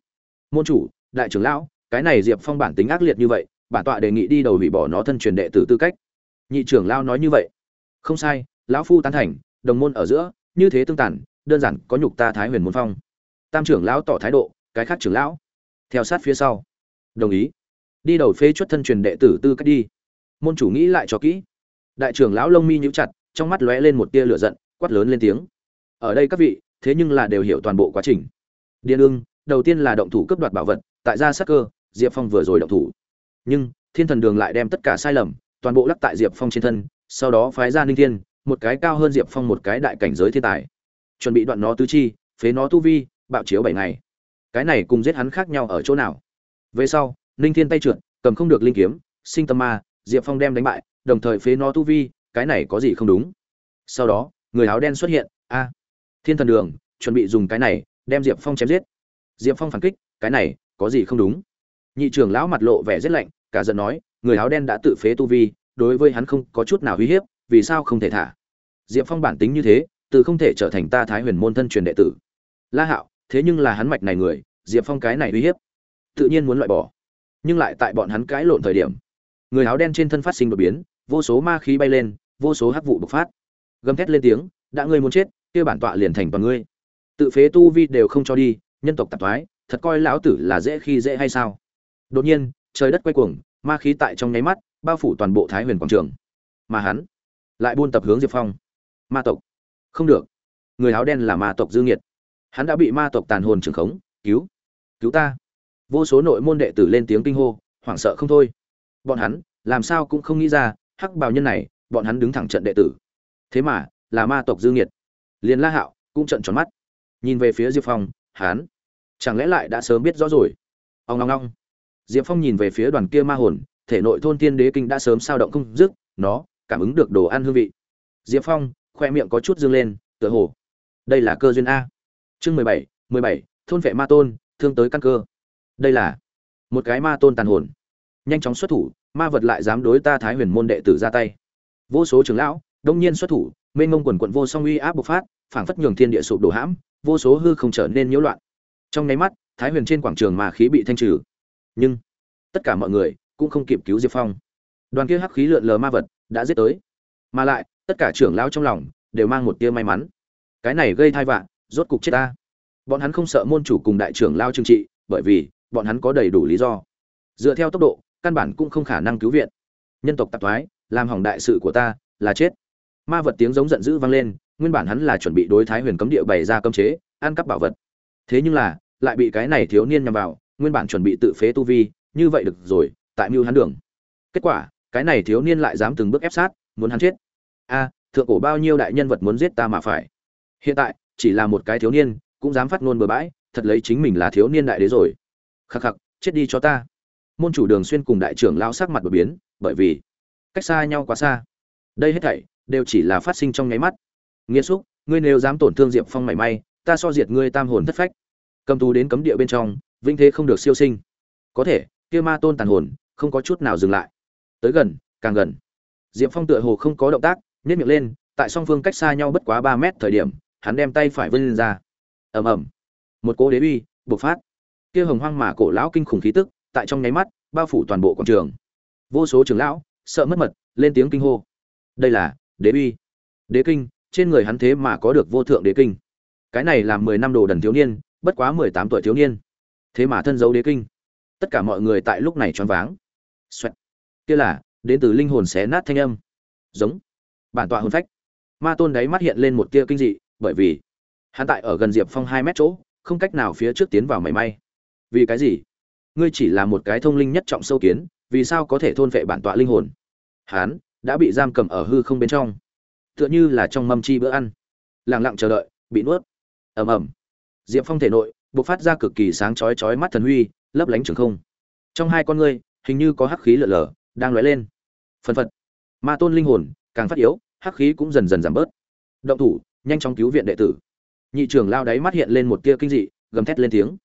Môn chủ, đại trưởng lão, cái này diệp phong bản tính ác liệt như vậy, bản tọa đề nghị đi đầu hủy bỏ nó thân truyền đệ tử tư cách. Nhị trưởng lão nói như vậy. Không sai, lão phu tán thành, đồng môn ở giữa, như thế tương tàn, đơn giản có nhục ta thái huyền môn phong. Tam trưởng lão tỏ thái độ, cái khác trưởng lão, theo sát phía sau. Đồng ý. Đi đầu phê chuất thân truyền đệ tử tư cách đi. Môn chủ nghĩ lại cho kỹ. Đại trưởng lão lông mi nhíu chặt, trong mắt lóe lên một tia lửa giận, quát lớn lên tiếng. Ở đây các vị, thế nhưng là đều hiểu toàn bộ quá trình điên ương đầu tiên là động thủ cướp đoạt bảo vật, tại gia sắc cơ, diệp phong vừa rồi động thủ. Nhưng, thiên thần đường lại đem tất cả sai lầm, toàn bộ lắc tại diệp phong trên thân, sau đó phái ra ninh thiên, một cái cao hơn diệp phong một cái đại cảnh giới thiên tài. Chuẩn bị đoạn nó tứ chi, phế nó tu vi, bạo chiếu bảy ngày. Cái này cùng giết hắn khác nhau ở chỗ nào? Về sau, ninh thiên tay trượt, cầm không được linh kiếm, sinh tâm ma, diệp phong đem đánh bại, đồng thời phế nó tu vi, cái này có gì không đúng? Sau đó, người áo đen xuất hiện, a, thiên thần đường, chuẩn bị dùng cái này đem diệp phong chém giết. Diệp phong phản kích, cái này, có gì không đúng? Nhị trưởng lão mặt lộ vẻ rét lạnh, cả giận nói, người áo đen đã tự phế tu vi, đối với hắn không có chút nào uy hiếp, vì sao không thể thả? Diệp phong bản tính như thế, từ không thể trở thành ta thái huyền môn thân truyền đệ tử. La hạo, thế nhưng là hắn mạch này người, diệp phong cái này uy hiếp, tự nhiên muốn loại bỏ. Nhưng lại tại bọn hắn cãi lộn thời điểm, người áo đen trên thân phát sinh đột biến, vô số ma khí bay lên, vô số hắc vụ bộc phát. Gầm thét lên tiếng, đã ngươi muốn chết, kia bản tọa liền thành toàn ngươi tự phế tu vi đều không cho đi, nhân tộc tạp thoái, thật coi lão tử là dễ khi dễ hay sao? Đột nhiên, trời đất quay cuồng, ma khí tại trong nháy mắt, bao phủ toàn bộ thái huyền quảng trường. Mà hắn lại buôn tập hướng diệp phong. Ma tộc. Không được. Người áo đen là ma tộc dư nghiệt. Hắn đã bị ma tộc tàn hồn trường khống, cứu. Cứu ta. Vô số nội môn đệ tử lên tiếng kinh hô, hoảng sợ không thôi. Bọn hắn làm sao cũng không nghĩ ra, hắc bào nhân này, bọn hắn đứng thẳng trận đệ tử. Thế mà là ma tộc dư nghiệt. Liền la hạo cũng trận tròn mắt nhìn về phía diệp phong hắn chẳng lẽ lại đã sớm biết rõ rồi? Ông long long diệp phong nhìn về phía đoàn kia ma hồn, thể nội thôn tiên đế kinh đã sớm sao động không dứt, nó cảm ứng được đồ ăn hương vị. Diệp phong khoe miệng có chút dương lên, tựa hồ, đây là cơ duyên a. Chương mười bảy mười bảy, thôn vệ ma tôn, thương tới căn cơ. Đây là một cái ma tôn tàn hồn. Nhanh chóng xuất thủ, ma vật lại dám đối ta thái huyền môn đệ tử ra tay. Vô số trưởng lão, đông nhiên xuất thủ, mênh mông quần quận vô song uy áp bộc phát, phảng phất nhường thiên địa sụp đổ hãm vô số hư không trở nên nhiễu loạn. Trong nháy mắt, thái huyền trên quảng trường mà khí bị thanh trừ. Nhưng, tất cả mọi người cũng không kịp cứu diệp phong. Đoàn kia hắc khí lượn lờ ma vật đã giết tới. Mà lại, tất cả trưởng lão trong lòng đều mang một tia may mắn. Cái này gây thai vạn rốt cục chết ta. Bọn hắn không sợ môn chủ cùng đại trưởng lao trừng trị, bởi vì bọn hắn có đầy đủ lý do. Dựa theo tốc độ, căn bản cũng không khả năng cứu viện. Nhân tộc tạp thoái, làm hỏng đại sự của ta, là chết ma vật tiếng giống giận dữ vang lên, nguyên bản hắn là chuẩn bị đối thái huyền cấm địa bày ra cấm chế, ăn cắp bảo vật. Thế nhưng là, lại bị cái này thiếu niên nhằm vào, nguyên bản chuẩn bị tự phế tu vi, như vậy được rồi, tại mưu hắn đường. Kết quả, cái này thiếu niên lại dám từng bước ép sát, muốn hắn chết. A, thượng cổ bao nhiêu đại nhân vật muốn giết ta mà phải? Hiện tại, chỉ là một cái thiếu niên, cũng dám phát ngôn bừa bãi, thật lấy chính mình là thiếu niên đại đế rồi. Khắc khắc, chết đi cho ta. Môn chủ đường xuyên cùng đại trưởng lao sắc mặt đột biến, bởi vì cách xa nhau quá xa. Đây hết thảy đều chỉ là phát sinh trong nháy mắt. Nghĩa xúc, ngươi nếu dám tổn thương diệp phong mảy may, ta so diệt ngươi tam hồn thất phách. Cầm tù đến cấm địa bên trong vinh thế không được siêu sinh. Có thể, kia ma tôn tàn hồn, không có chút nào dừng lại. Tới gần, càng gần. Diệp phong tựa hồ không có động tác nhét miệng lên, tại song phương cách xa nhau bất quá ba mét thời điểm, hắn đem tay phải vươn lên ra. Ầm ầm. Một cỗ đế uy bộc phát. Kia hồng hoang mà cổ lão kinh khủng khí tức, tại trong nháy mắt, bao phủ toàn bộ quảng trường. Vô số trưởng lão, sợ mất mật, lên tiếng kinh hô. Đây là đế uy, đế kinh, trên người hắn thế mà có được vô thượng đế kinh. Cái này là mười năm đồ đần thiếu niên, bất quá mười tám tuổi thiếu niên. Thế mà thân dấu đế kinh. Tất cả mọi người tại lúc này choáng váng. Xoẹt. kia là, đến từ linh hồn xé nát thanh âm. Giống. Bản tọa hồn phách. Ma tôn đáy mắt hiện lên một tia kinh dị, bởi vì, hắn tại ở gần diệp phong hai mét chỗ, không cách nào phía trước tiến vào mảy may. Vì cái gì? Ngươi chỉ là một cái thông linh nhất trọng sâu kiến, vì sao có thể thôn vệ bản tọa linh hồn? Hắn đã bị giam cầm ở hư không bên trong. Tựa như là trong mâm chi bữa ăn. Lẳng lặng chờ đợi, bị nuốt. Ầm ầm. Diệp phong thể nội b ộ c phát ra cực kỳ sáng chói chói mắt thần huy, lấp lánh trường không. Trong hai con ngươi, hình như có hắc khí lở lở, đang lóe lên. Phân phật. Ma tôn linh hồn, càng phát yếu, hắc khí cũng dần dần giảm bớt. Động thủ, nhanh chóng cứu viện đệ tử. Nhị trưởng lao đáy mắt hiện lên một tia kinh dị, gầm thét lên tiếng.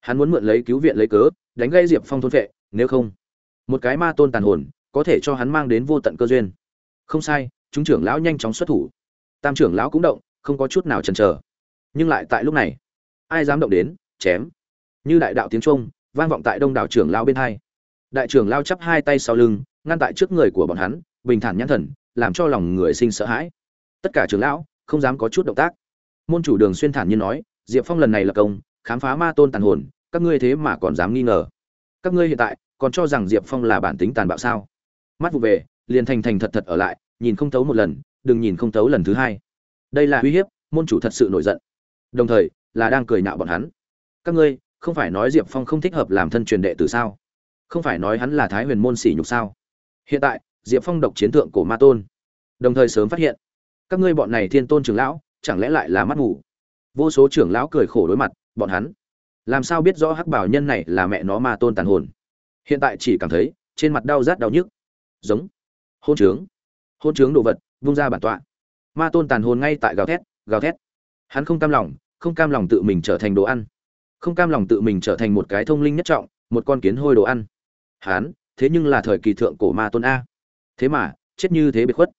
Hắn muốn mượn lấy cứu viện lấy cớ, đánh gây diệp phong thôn vệ nếu không. Một cái ma tôn tàn hồn có thể cho hắn mang đến vô tận cơ duyên. Không sai, chúng trưởng lão nhanh chóng xuất thủ. Tam trưởng lão cũng động, không có chút nào chần chờ. Nhưng lại tại lúc này, ai dám động đến, chém. Như đại đạo tiếng trung vang vọng tại đông đảo trưởng lão bên hai. Đại trưởng lao chắp hai tay sau lưng, ngăn tại trước người của bọn hắn, bình thản nhãn thần, làm cho lòng người sinh sợ hãi. Tất cả trưởng lão, không dám có chút động tác. Môn chủ đường xuyên thản nhiên nói, diệp phong lần này là công, khám phá ma tôn tàn hồn, các ngươi thế mà còn dám nghi ngờ. Các ngươi hiện tại còn cho rằng diệp phong là bản tính tàn bạo sao? Mắt vụ về, liền thành thành thật thật ở lại, nhìn không thấu một lần, đừng nhìn không thấu lần thứ hai. Đây là uy hiếp, môn chủ thật sự nổi giận. Đồng thời, là đang cười nhạo bọn hắn. Các ngươi, không phải nói diệp phong không thích hợp làm thân truyền đệ từ sao? Không phải nói hắn là thái huyền môn sỉ nhục sao? Hiện tại, diệp phong độc chiến thượng cổ ma tôn. Đồng thời sớm phát hiện, các ngươi bọn này thiên tôn trưởng lão, chẳng lẽ lại là mắt ngủ vô số trưởng lão cười khổ đối mặt, bọn hắn. Làm sao biết rõ hắc bảo nhân này là mẹ nó ma tôn tàn hồn? Hiện tại chỉ cảm thấy, trên mặt đau rát đau nhức giống. Hôn trướng. Hôn trướng đồ vật, vung ra bản tọa. Ma tôn tàn hồn ngay tại gào thét gào thét. Hắn không cam lòng, không cam lòng tự mình trở thành đồ ăn. Không cam lòng tự mình trở thành một cái thông linh nhất trọng, một con kiến hôi đồ ăn. Hắn, thế nhưng là thời kỳ thượng cổ ma tôn a. Thế mà, chết như thế biệt khuất.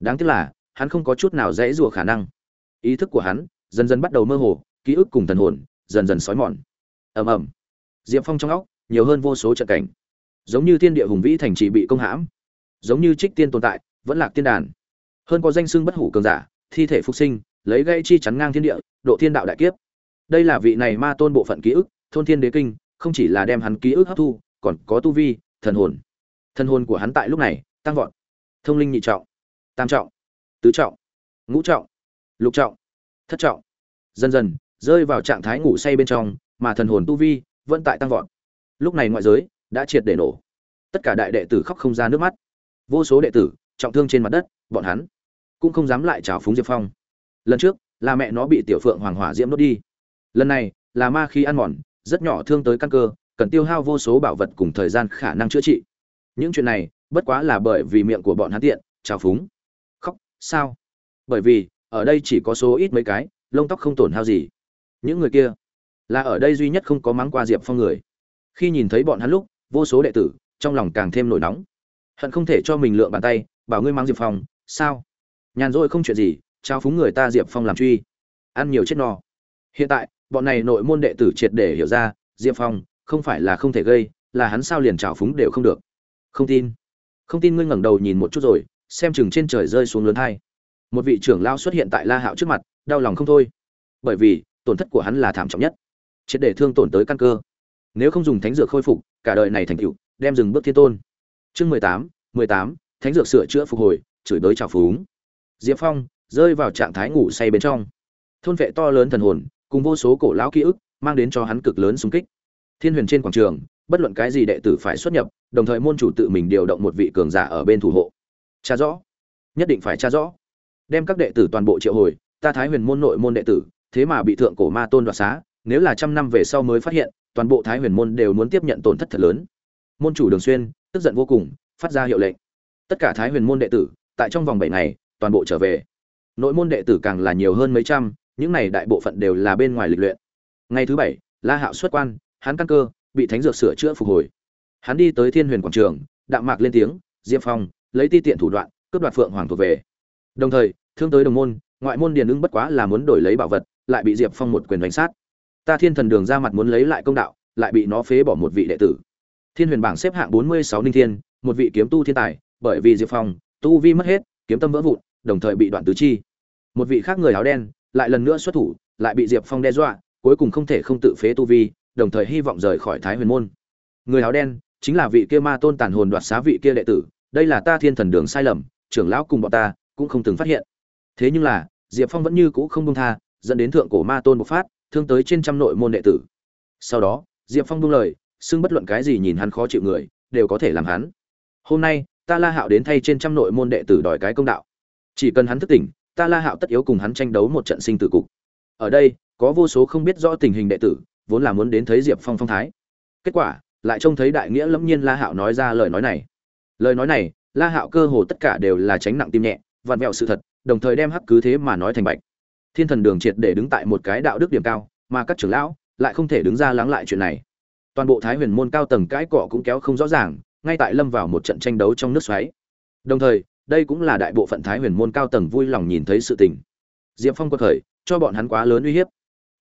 Đáng tiếc là, hắn không có chút nào dễ rùa khả năng. Ý thức của hắn, dần dần bắt đầu mơ hồ, ký ức cùng thần hồn, dần dần xói mòn. Ầm ầm. Diệp phong trong óc, nhiều hơn vô số trận cảnh. Giống như thiên địa hùng vĩ thành trì bị công hãm giống như trích tiên tồn tại, vẫn lạc tiên đàn. Hơn có danh xưng bất hủ cường giả, thi thể phục sinh, lấy gây chi chắn ngang thiên địa, độ thiên đạo đại kiếp. Đây là vị này ma tôn bộ phận ký ức, thôn thiên đế kinh, không chỉ là đem hắn ký ức hấp thu, còn có tu vi, thần hồn. Thần hồn của hắn tại lúc này, tăng vọt. Thông linh nhị trọng, tam trọng, tứ trọng, ngũ trọng, lục trọng, thất trọng. Dần dần, rơi vào trạng thái ngủ say bên trong, mà thần hồn tu vi vẫn tại tăng vọt. Lúc này ngoại giới đã triệt để nổ. Tất cả đại đệ tử khóc không ra nước mắt vô số đệ tử, trọng thương trên mặt đất, bọn hắn cũng không dám lại chào phúng diệp phong. Lần trước, là mẹ nó bị tiểu phượng hoàng hỏa diễm đốt đi. Lần này, là ma khí ăn mòn, rất nhỏ thương tới căn cơ, cần tiêu hao vô số bảo vật cùng thời gian khả năng chữa trị. Những chuyện này, bất quá là bởi vì miệng của bọn hắn tiện, chào phúng. Khóc, sao? Bởi vì, ở đây chỉ có số ít mấy cái, lông tóc không tổn hao gì. Những người kia, là ở đây duy nhất không có mắng qua diệp phong người. Khi nhìn thấy bọn hắn lúc, vô số đệ tử, trong lòng càng thêm nổi nóng hận không thể cho mình lượm bàn tay, bảo ngươi mang diệp phong, sao? Nhàn rỗi không chuyện gì, trao phúng người ta diệp phong làm truy. Ăn nhiều chết no. Hiện tại, bọn này nội môn đệ tử triệt để hiểu ra, diệp phong, không phải là không thể gây, là hắn sao liền trào phúng đều không được. Không tin. Không tin ngươi ngẩng đầu nhìn một chút rồi, xem chừng trên trời rơi xuống lớn hai. Một vị trưởng lao xuất hiện tại la hạo trước mặt, đau lòng không thôi. Bởi vì, tổn thất của hắn là thảm trọng nhất. Triệt để thương tổn tới căn cơ. Nếu không dùng thánh dược khôi phục, cả đời này thành cựu đem dừng bước thiên tôn chương mười tám mười tám, thánh dược sửa chữa phục hồi, chửi đới trào phúng. Diệp phong rơi vào trạng thái ngủ say bên trong. Thôn vệ to lớn thần hồn, cùng vô số cổ lão ký ức, mang đến cho hắn cực lớn xung kích. Thiên huyền trên quảng trường, bất luận cái gì đệ tử phải xuất nhập, đồng thời môn chủ tự mình điều động một vị cường giả ở bên thủ hộ. Cha rõ. Nhất định phải tra rõ. Đem các đệ tử toàn bộ triệu hồi, ta thái huyền môn nội môn đệ tử, thế mà bị thượng cổ ma tôn đoạt xá, nếu là trăm năm về sau mới phát hiện, toàn bộ thái huyền môn đều muốn tiếp nhận tổn thất thật lớn. Môn chủ đường xuyên tức giận vô cùng, phát ra hiệu lệnh. Tất cả thái huyền môn đệ tử, tại trong vòng bảy ngày, toàn bộ trở về. Nội môn đệ tử càng là nhiều hơn mấy trăm, những này đại bộ phận đều là bên ngoài lịch luyện. Ngày thứ bảy, la hạo xuất quan, hắn căn cơ, bị thánh dược sửa chữa phục hồi. Hắn đi tới thiên huyền quảng trường, đạm mạc lên tiếng, diệp phong, lấy ti tiện thủ đoạn, cướp đoạt phượng hoàng thuộc về. Đồng thời, thương tới đồng môn, ngoại môn điền ưng bất quá là muốn đổi lấy bảo vật, lại bị diệp phong một quyền đánh sát. Ta thiên thần đường ra mặt muốn lấy lại công đạo, lại bị nó phế bỏ một vị đệ tử thiên huyền bảng xếp hạng bốn mươi sáu ninh thiên, một vị kiếm tu thiên tài, bởi vì diệp phong, tu vi mất hết, kiếm tâm vỡ vụn, đồng thời bị đoạn tứ chi. Một vị khác người áo đen, lại lần nữa xuất thủ, lại bị diệp phong đe dọa, cuối cùng không thể không tự phế tu vi, đồng thời hy vọng rời khỏi thái huyền môn. Người áo đen chính là vị kia ma tôn tàn hồn đoạt xá vị kia đệ tử, đây là ta thiên thần đường sai lầm, trưởng lão cùng bọn ta cũng không từng phát hiện. Thế nhưng là, diệp phong vẫn như cũ không buông tha, dẫn đến thượng cổ ma tôn bộc phát, thương tới trên trăm nội môn đệ tử. Sau đó, diệp phong buông lời xưng bất luận cái gì nhìn hắn khó chịu người, đều có thể làm hắn. Hôm nay, ta la hạo đến thay trên trăm nội môn đệ tử đòi cái công đạo. Chỉ cần hắn thức tỉnh, ta la hạo tất yếu cùng hắn tranh đấu một trận sinh tử cục. Ở đây, có vô số không biết rõ tình hình đệ tử, vốn là muốn đến thấy diệp phong phong thái. Kết quả, lại trông thấy đại nghĩa lẫm nhiên la hạo nói ra lời nói này. Lời nói này, la hạo cơ hồ tất cả đều là tránh nặng tim nhẹ, vặn vẹo sự thật, đồng thời đem hắc cứ thế mà nói thành bạch. Thiên thần đường triệt để đứng tại một cái đạo đức điểm cao, mà các trưởng lão lại không thể đứng ra lắng lại chuyện này toàn bộ thái huyền môn cao tầng cãi cọ cũng kéo không rõ ràng, ngay tại lâm vào một trận tranh đấu trong nước xoáy. Đồng thời, đây cũng là đại bộ phận thái huyền môn cao tầng vui lòng nhìn thấy sự tình. Diệp phong quật khởi, cho bọn hắn quá lớn uy hiếp.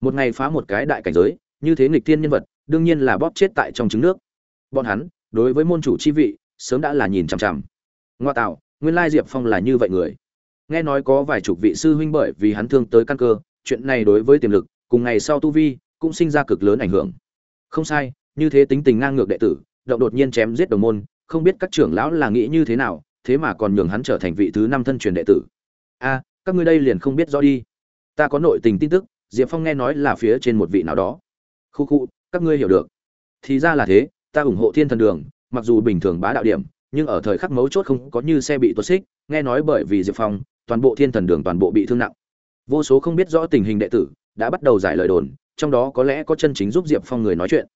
Một ngày phá một cái đại cảnh giới, như thế nghịch thiên nhân vật, đương nhiên là bóp chết tại trong trứng nước. Bọn hắn, đối với môn chủ chi vị, sớm đã là nhìn chằm chằm. Ngoa tạo, nguyên lai diệp phong là như vậy người. Nghe nói có vài chục vị sư huynh bởi vì hắn thương tới căn cơ, chuyện này đối với tiềm lực, cùng ngày sau tu vi, cũng sinh ra cực lớn ảnh hưởng. Không sai như thế tính tình ngang ngược đệ tử, động đột nhiên chém giết đồng môn, không biết các trưởng lão là nghĩ như thế nào, thế mà còn nhường hắn trở thành vị thứ năm thân truyền đệ tử. A, các ngươi đây liền không biết rõ đi. Ta có nội tình tin tức, diệp phong nghe nói là phía trên một vị nào đó. Khu khu, các ngươi hiểu được. Thì ra là thế, ta ủng hộ thiên thần đường, mặc dù bình thường bá đạo điểm, nhưng ở thời khắc mấu chốt không có như xe bị tuột xích, nghe nói bởi vì diệp phong, toàn bộ thiên thần đường toàn bộ bị thương nặng. Vô số không biết rõ tình hình đệ tử đã bắt đầu giải lời đồn, trong đó có lẽ có chân chính giúp diệp phong người nói chuyện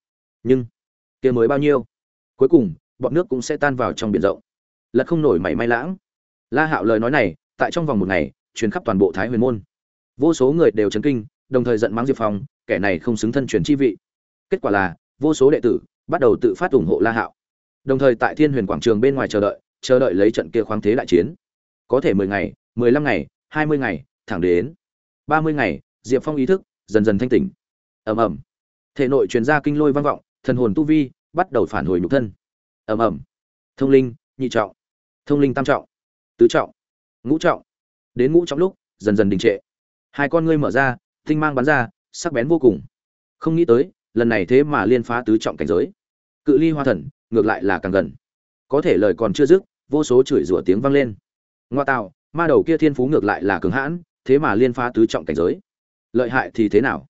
nhưng, kia mới bao nhiêu? Cuối cùng, bọn nước cũng sẽ tan vào trong biển rộng. Lật không nổi mảy may lãng. La hạo lời nói này, tại trong vòng một ngày, truyền khắp toàn bộ thái huyền môn. Vô số người đều chấn kinh, đồng thời giận mắng diệp phong, kẻ này không xứng thân truyền chi vị. Kết quả là, vô số đệ tử bắt đầu tự phát ủng hộ la hạo. Đồng thời tại thiên huyền quảng trường bên ngoài chờ đợi chờ đợi lấy trận kia khoáng thế đại chiến. Có thể mười ngày, mười lăm ngày, hai mươi ngày, thẳng đến ba mươi ngày, diệp phong ý thức dần dần thanh tỉnh. Ầm ầm. Thể nội truyền ra kinh lôi vang vọng thần hồn tu vi, bắt đầu phản hồi nhục thân. Ầm ầm. Thông linh, nhị trọng. Thông linh tam trọng. Tứ trọng. Ngũ trọng. Đến ngũ trọng lúc, dần dần đình trệ. Hai con ngươi mở ra, tinh mang bắn ra, sắc bén vô cùng. Không nghĩ tới, lần này thế mà liên phá tứ trọng cảnh giới. Cự ly hoa thần, ngược lại là càng gần. Có thể lời còn chưa dứt, vô số chửi rủa tiếng vang lên. Ngoa tạo, ma đầu kia thiên phú ngược lại là cường hãn, thế mà liên phá tứ trọng cảnh giới. Lợi hại thì thế nào?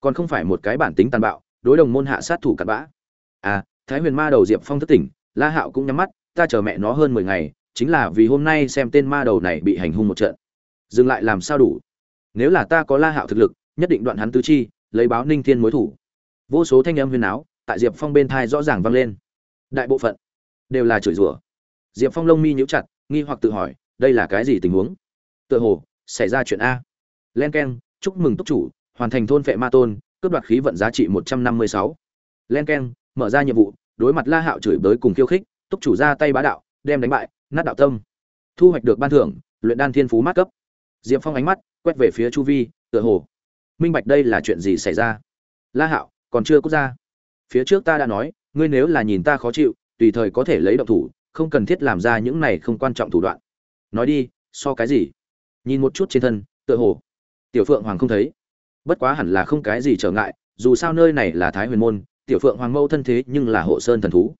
Còn không phải một cái bản tính tàn bạo đối đồng môn hạ sát thủ cặn bã. À thái huyền ma đầu diệp phong thất tỉnh, la hạo cũng nhắm mắt, ta chờ mẹ nó hơn mười ngày, chính là vì hôm nay xem tên ma đầu này bị hành hung một trận. Dừng lại làm sao đủ? Nếu là ta có la hạo thực lực, nhất định đoạn hắn tứ chi, lấy báo ninh thiên mối thủ. Vô số thanh âm huyền áo tại diệp phong bên thai rõ ràng vang lên. Đại bộ phận đều là chửi rủa. Diệp phong lông mi nhíu chặt, nghi hoặc tự hỏi, đây là cái gì tình huống? Tựa hồ, xảy ra chuyện a. Len k chúc mừng túc chủ, hoàn thành thôn vệ ma tôn cướp đoạt khí vận giá trị một trăm năm mươi sáu. Len keng, mở ra nhiệm vụ đối mặt la hạo chửi bới cùng khiêu khích túc chủ ra tay bá đạo đem đánh bại nát đạo tâm. Thu hoạch được ban thưởng luyện đan thiên phú mát cấp. Diệp phong ánh mắt quét về phía chu vi tựa hồ minh bạch đây là chuyện gì xảy ra. La hạo còn chưa cút ra. Phía trước ta đã nói ngươi nếu là nhìn ta khó chịu tùy thời có thể lấy động thủ không cần thiết làm ra những này không quan trọng thủ đoạn. Nói đi so cái gì? Nhìn một chút trên thân tựa hồ tiểu phượng hoàng không thấy bất quá hẳn là không cái gì trở ngại dù sao nơi này là thái huyền môn tiểu phượng hoàng mâu thân thế nhưng là hộ sơn thần thú.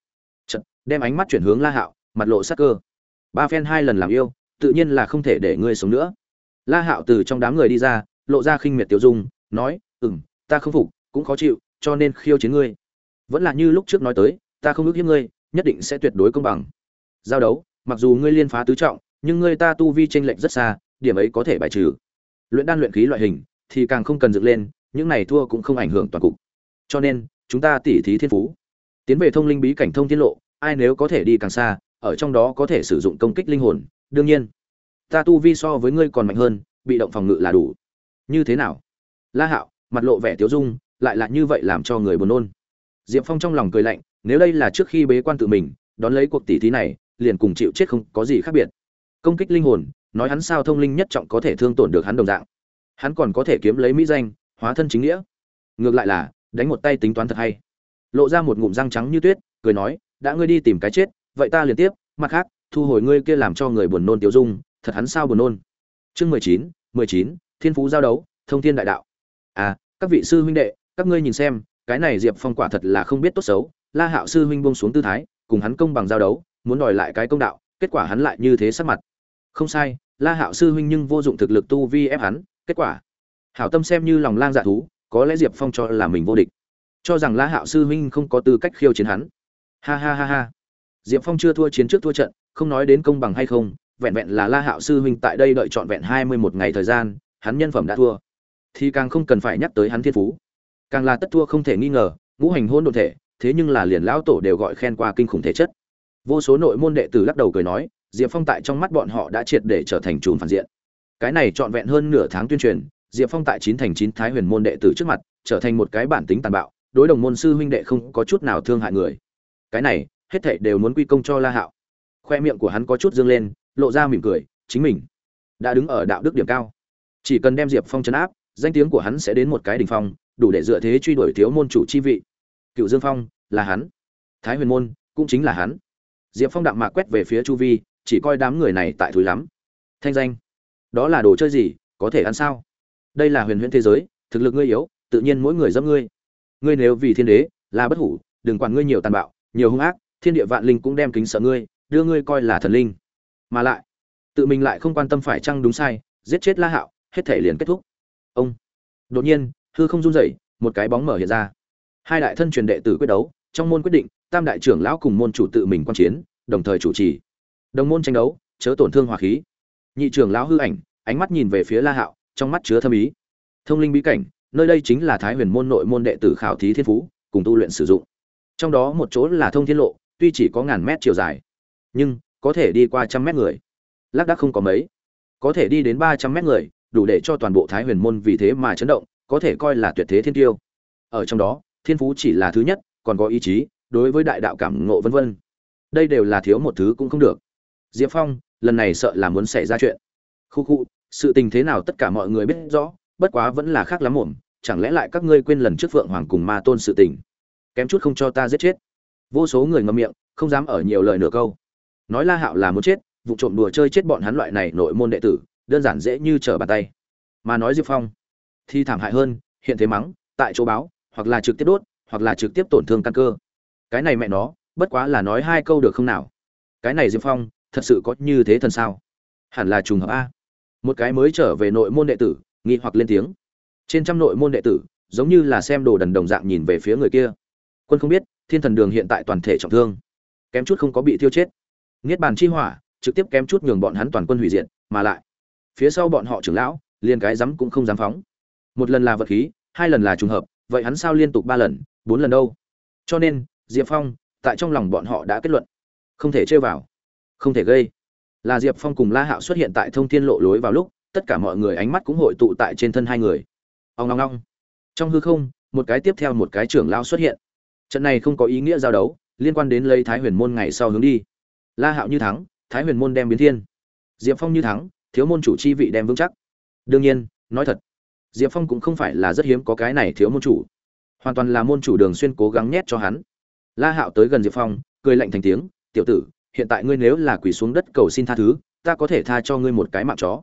Chật, đem ánh mắt chuyển hướng la hạo mặt lộ sắc cơ. Ba phen hai lần làm yêu tự nhiên là không thể để ngươi sống nữa. La hạo từ trong đám người đi ra lộ ra khinh miệt tiêu dung nói ừm ta không phục cũng khó chịu cho nên khiêu chiến ngươi. Vẫn là như lúc trước nói tới ta không ước hiếp ngươi nhất định sẽ tuyệt đối công bằng. Giao đấu mặc dù ngươi liên phá tứ trọng nhưng ngươi ta tu vi tranh lệch rất xa điểm ấy có thể bài trừ. Luyện đan luyện khí loại hình thì càng không cần dựng lên, những này thua cũng không ảnh hưởng toàn cục. Cho nên, chúng ta tỉ thí thiên phú. Tiến về thông linh bí cảnh thông tiết lộ, ai nếu có thể đi càng xa, ở trong đó có thể sử dụng công kích linh hồn, đương nhiên. Ta tu vi so với ngươi còn mạnh hơn, bị động phòng ngự là đủ. Như thế nào? La hạo, mặt lộ vẻ tiếu dung, lại là như vậy làm cho người buồn nôn. Diệp phong trong lòng cười lạnh, nếu đây là trước khi bế quan tự mình, đón lấy cuộc tỷ thí này, liền cùng chịu chết không có gì khác biệt. Công kích linh hồn, nói hắn sao thông linh nhất trọng có thể thương tổn được hắn đồng dạng hắn còn có thể kiếm lấy mỹ danh, hóa thân chính nghĩa. Ngược lại là, đánh một tay tính toán thật hay. Lộ ra một ngụm răng trắng như tuyết, cười nói, đã ngươi đi tìm cái chết, vậy ta liền tiếp, mặt khác, thu hồi ngươi kia làm cho người buồn nôn tiêu dung, thật hắn sao buồn nôn. Chương mười chín mười chín, thiên phú giao đấu, thông thiên đại đạo. À các vị sư huynh đệ, các ngươi nhìn xem, cái này diệp phong quả thật là không biết tốt xấu, la hạo sư huynh buông xuống tư thái, cùng hắn công bằng giao đấu, muốn đòi lại cái công đạo, kết quả hắn lại như thế sắc mặt. Không sai, la hạo sư huynh nhưng vô dụng thực lực tu vi ép hắn kết quả. Hảo tâm xem như lòng lang dạ thú, có lẽ diệp phong cho là mình vô địch. Cho rằng la hạo sư huynh không có tư cách khiêu chiến hắn. Ha ha ha ha. Diệp phong chưa thua chiến trước thua trận, không nói đến công bằng hay không, vẹn vẹn là la hạo sư huynh tại đây đợi trọn vẹn hai mươi một ngày thời gian, hắn nhân phẩm đã thua. Thì càng không cần phải nhắc tới hắn thiên phú. Càng là tất thua không thể nghi ngờ, ngũ hành hôn đột thể, thế nhưng là liền lão tổ đều gọi khen qua kinh khủng thể chất. Vô số nội môn đệ tử lắc đầu cười nói, diệp phong tại trong mắt bọn họ đã triệt để trở thành chùm phản diện cái này trọn vẹn hơn nửa tháng tuyên truyền, diệp phong tại chín thành chín thái huyền môn đệ tử trước mặt, trở thành một cái bản tính tàn bạo, đối đồng môn sư huynh đệ không có chút nào thương hại người. Cái này, hết thảy đều muốn quy công cho la hạo. Khoe miệng của hắn có chút dương lên, lộ ra mỉm cười, chính mình đã đứng ở đạo đức điểm cao. Chỉ cần đem diệp phong chấn áp, danh tiếng của hắn sẽ đến một cái đỉnh phong, đủ để dựa thế truy đuổi thiếu môn chủ chi vị. Cựu dương phong, là hắn. Thái huyền môn, cũng chính là hắn. Diệp phong đạm mạc quét về phía chu vi, chỉ coi đám người này tại thúi lắm. Thanh danh đó là đồ chơi gì, có thể ăn sao? Đây là huyền huyễn thế giới, thực lực ngươi yếu, tự nhiên mỗi người dâm ngươi. Ngươi nếu vì thiên đế, là bất hủ, đừng quản ngươi nhiều tàn bạo, nhiều hung ác, thiên địa vạn linh cũng đem kính sợ ngươi, đưa ngươi coi là thần linh. Mà lại, tự mình lại không quan tâm phải chăng đúng sai, giết chết la hạo, hết thể liền kết thúc. Ông. Đột nhiên, hư không run rẩy, một cái bóng mở hiện ra. Hai đại thân truyền đệ tử quyết đấu, trong môn quyết định, tam đại trưởng lão cùng môn chủ tự mình quan chiến, đồng thời chủ trì. Đồng môn tranh đấu, chớ tổn thương hòa khí nhị trưởng lão hư ảnh, ánh mắt nhìn về phía la hạo, trong mắt chứa thâm ý. Thông linh bí cảnh, nơi đây chính là thái huyền môn nội môn đệ tử khảo thí thiên phú, cùng tu luyện sử dụng. Trong đó một chỗ là thông thiên lộ, tuy chỉ có ngàn mét chiều dài, nhưng có thể đi qua trăm mét người. Lác đác không có mấy. Có thể đi đến ba trăm mét người, đủ để cho toàn bộ thái huyền môn vì thế mà chấn động, có thể coi là tuyệt thế thiên tiêu. Ở trong đó, thiên phú chỉ là thứ nhất, còn có ý chí, đối với đại đạo cảm ngộ vân vân. Đây đều là thiếu một thứ cũng không được. Diệp phong lần này sợ là muốn xảy ra chuyện. Khu khu, sự tình thế nào tất cả mọi người biết rõ, bất quá vẫn là khác lắm mồm, chẳng lẽ lại các ngươi quên lần trước phượng hoàng cùng ma tôn sự tình? Kém chút không cho ta giết chết. Vô số người ngậm miệng, không dám ở nhiều lời nửa câu. Nói la hạo là muốn chết, vụ trộm đùa chơi chết bọn hắn loại này nội môn đệ tử, đơn giản dễ như trở bàn tay. Mà nói diệp phong, thì thảm hại hơn, hiện thế mắng, tại chỗ báo, hoặc là trực tiếp đốt, hoặc là trực tiếp tổn thương căn cơ. Cái này mẹ nó, bất quá là nói hai câu được không nào? Cái này diệp phong thật sự có như thế thần sao? Hẳn là trùng hợp a. Một cái mới trở về nội môn đệ tử, nghi hoặc lên tiếng. Trên trăm nội môn đệ tử, giống như là xem đồ đần đồng dạng nhìn về phía người kia. Quân không biết, thiên thần đường hiện tại toàn thể trọng thương. Kém chút không có bị tiêu chết. Niết bàn chi hỏa, trực tiếp kém chút nhường bọn hắn toàn quân hủy diệt, mà lại, phía sau bọn họ trưởng lão, liền cái dám cũng không dám phóng. Một lần là vật khí, hai lần là trùng hợp, vậy hắn sao liên tục ba lần, bốn lần đâu? Cho nên, diệp phong, tại trong lòng bọn họ đã kết luận, không thể chơi vào không thể gây. Là diệp phong cùng la hạo xuất hiện tại thông thiên lộ lối vào lúc, tất cả mọi người ánh mắt cũng hội tụ tại trên thân hai người. Ông ngong ngong trong hư không, một cái tiếp theo một cái trưởng lao xuất hiện. Trận này không có ý nghĩa giao đấu, liên quan đến lấy thái huyền môn ngày sau hướng đi. La hạo như thắng, thái huyền môn đem biến thiên. Diệp phong như thắng, thiếu môn chủ chi vị đem vững chắc. Đương nhiên, nói thật, diệp phong cũng không phải là rất hiếm có cái này thiếu môn chủ. Hoàn toàn là môn chủ đường xuyên cố gắng nhét cho hắn. La hạo tới gần diệp phong, cười lạnh thành tiếng, tiểu tử hiện tại ngươi nếu là quỳ xuống đất cầu xin tha thứ, ta có thể tha cho ngươi một cái mạng chó.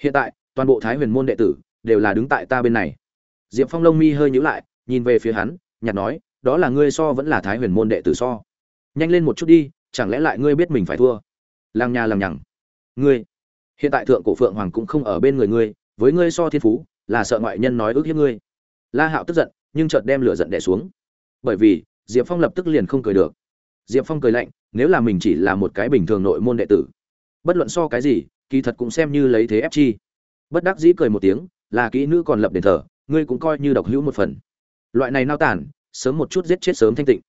Hiện tại, toàn bộ thái huyền môn đệ tử đều là đứng tại ta bên này. Diệp phong lông mi hơi nhíu lại, nhìn về phía hắn nhặt nói, đó là ngươi so vẫn là thái huyền môn đệ tử so. Nhanh lên một chút đi, chẳng lẽ lại ngươi biết mình phải thua? Làng nhà làng nhằng, ngươi, hiện tại thượng cổ phượng hoàng cũng không ở bên người ngươi, với ngươi so thiên phú, là sợ ngoại nhân nói ước hiếp ngươi. La hạo tức giận, nhưng chợt đem lửa giận đè xuống. Bởi vì, diệp phong lập tức liền không cười được diệp phong cười lạnh, nếu là mình chỉ là một cái bình thường nội môn đệ tử, bất luận so cái gì, kỳ thật cũng xem như lấy thế ép chi. Bất đắc dĩ cười một tiếng, là kỹ nữ còn lập đền thờ, ngươi cũng coi như độc hữu một phần. Loại này nao tản, sớm một chút giết chết sớm thanh tịnh.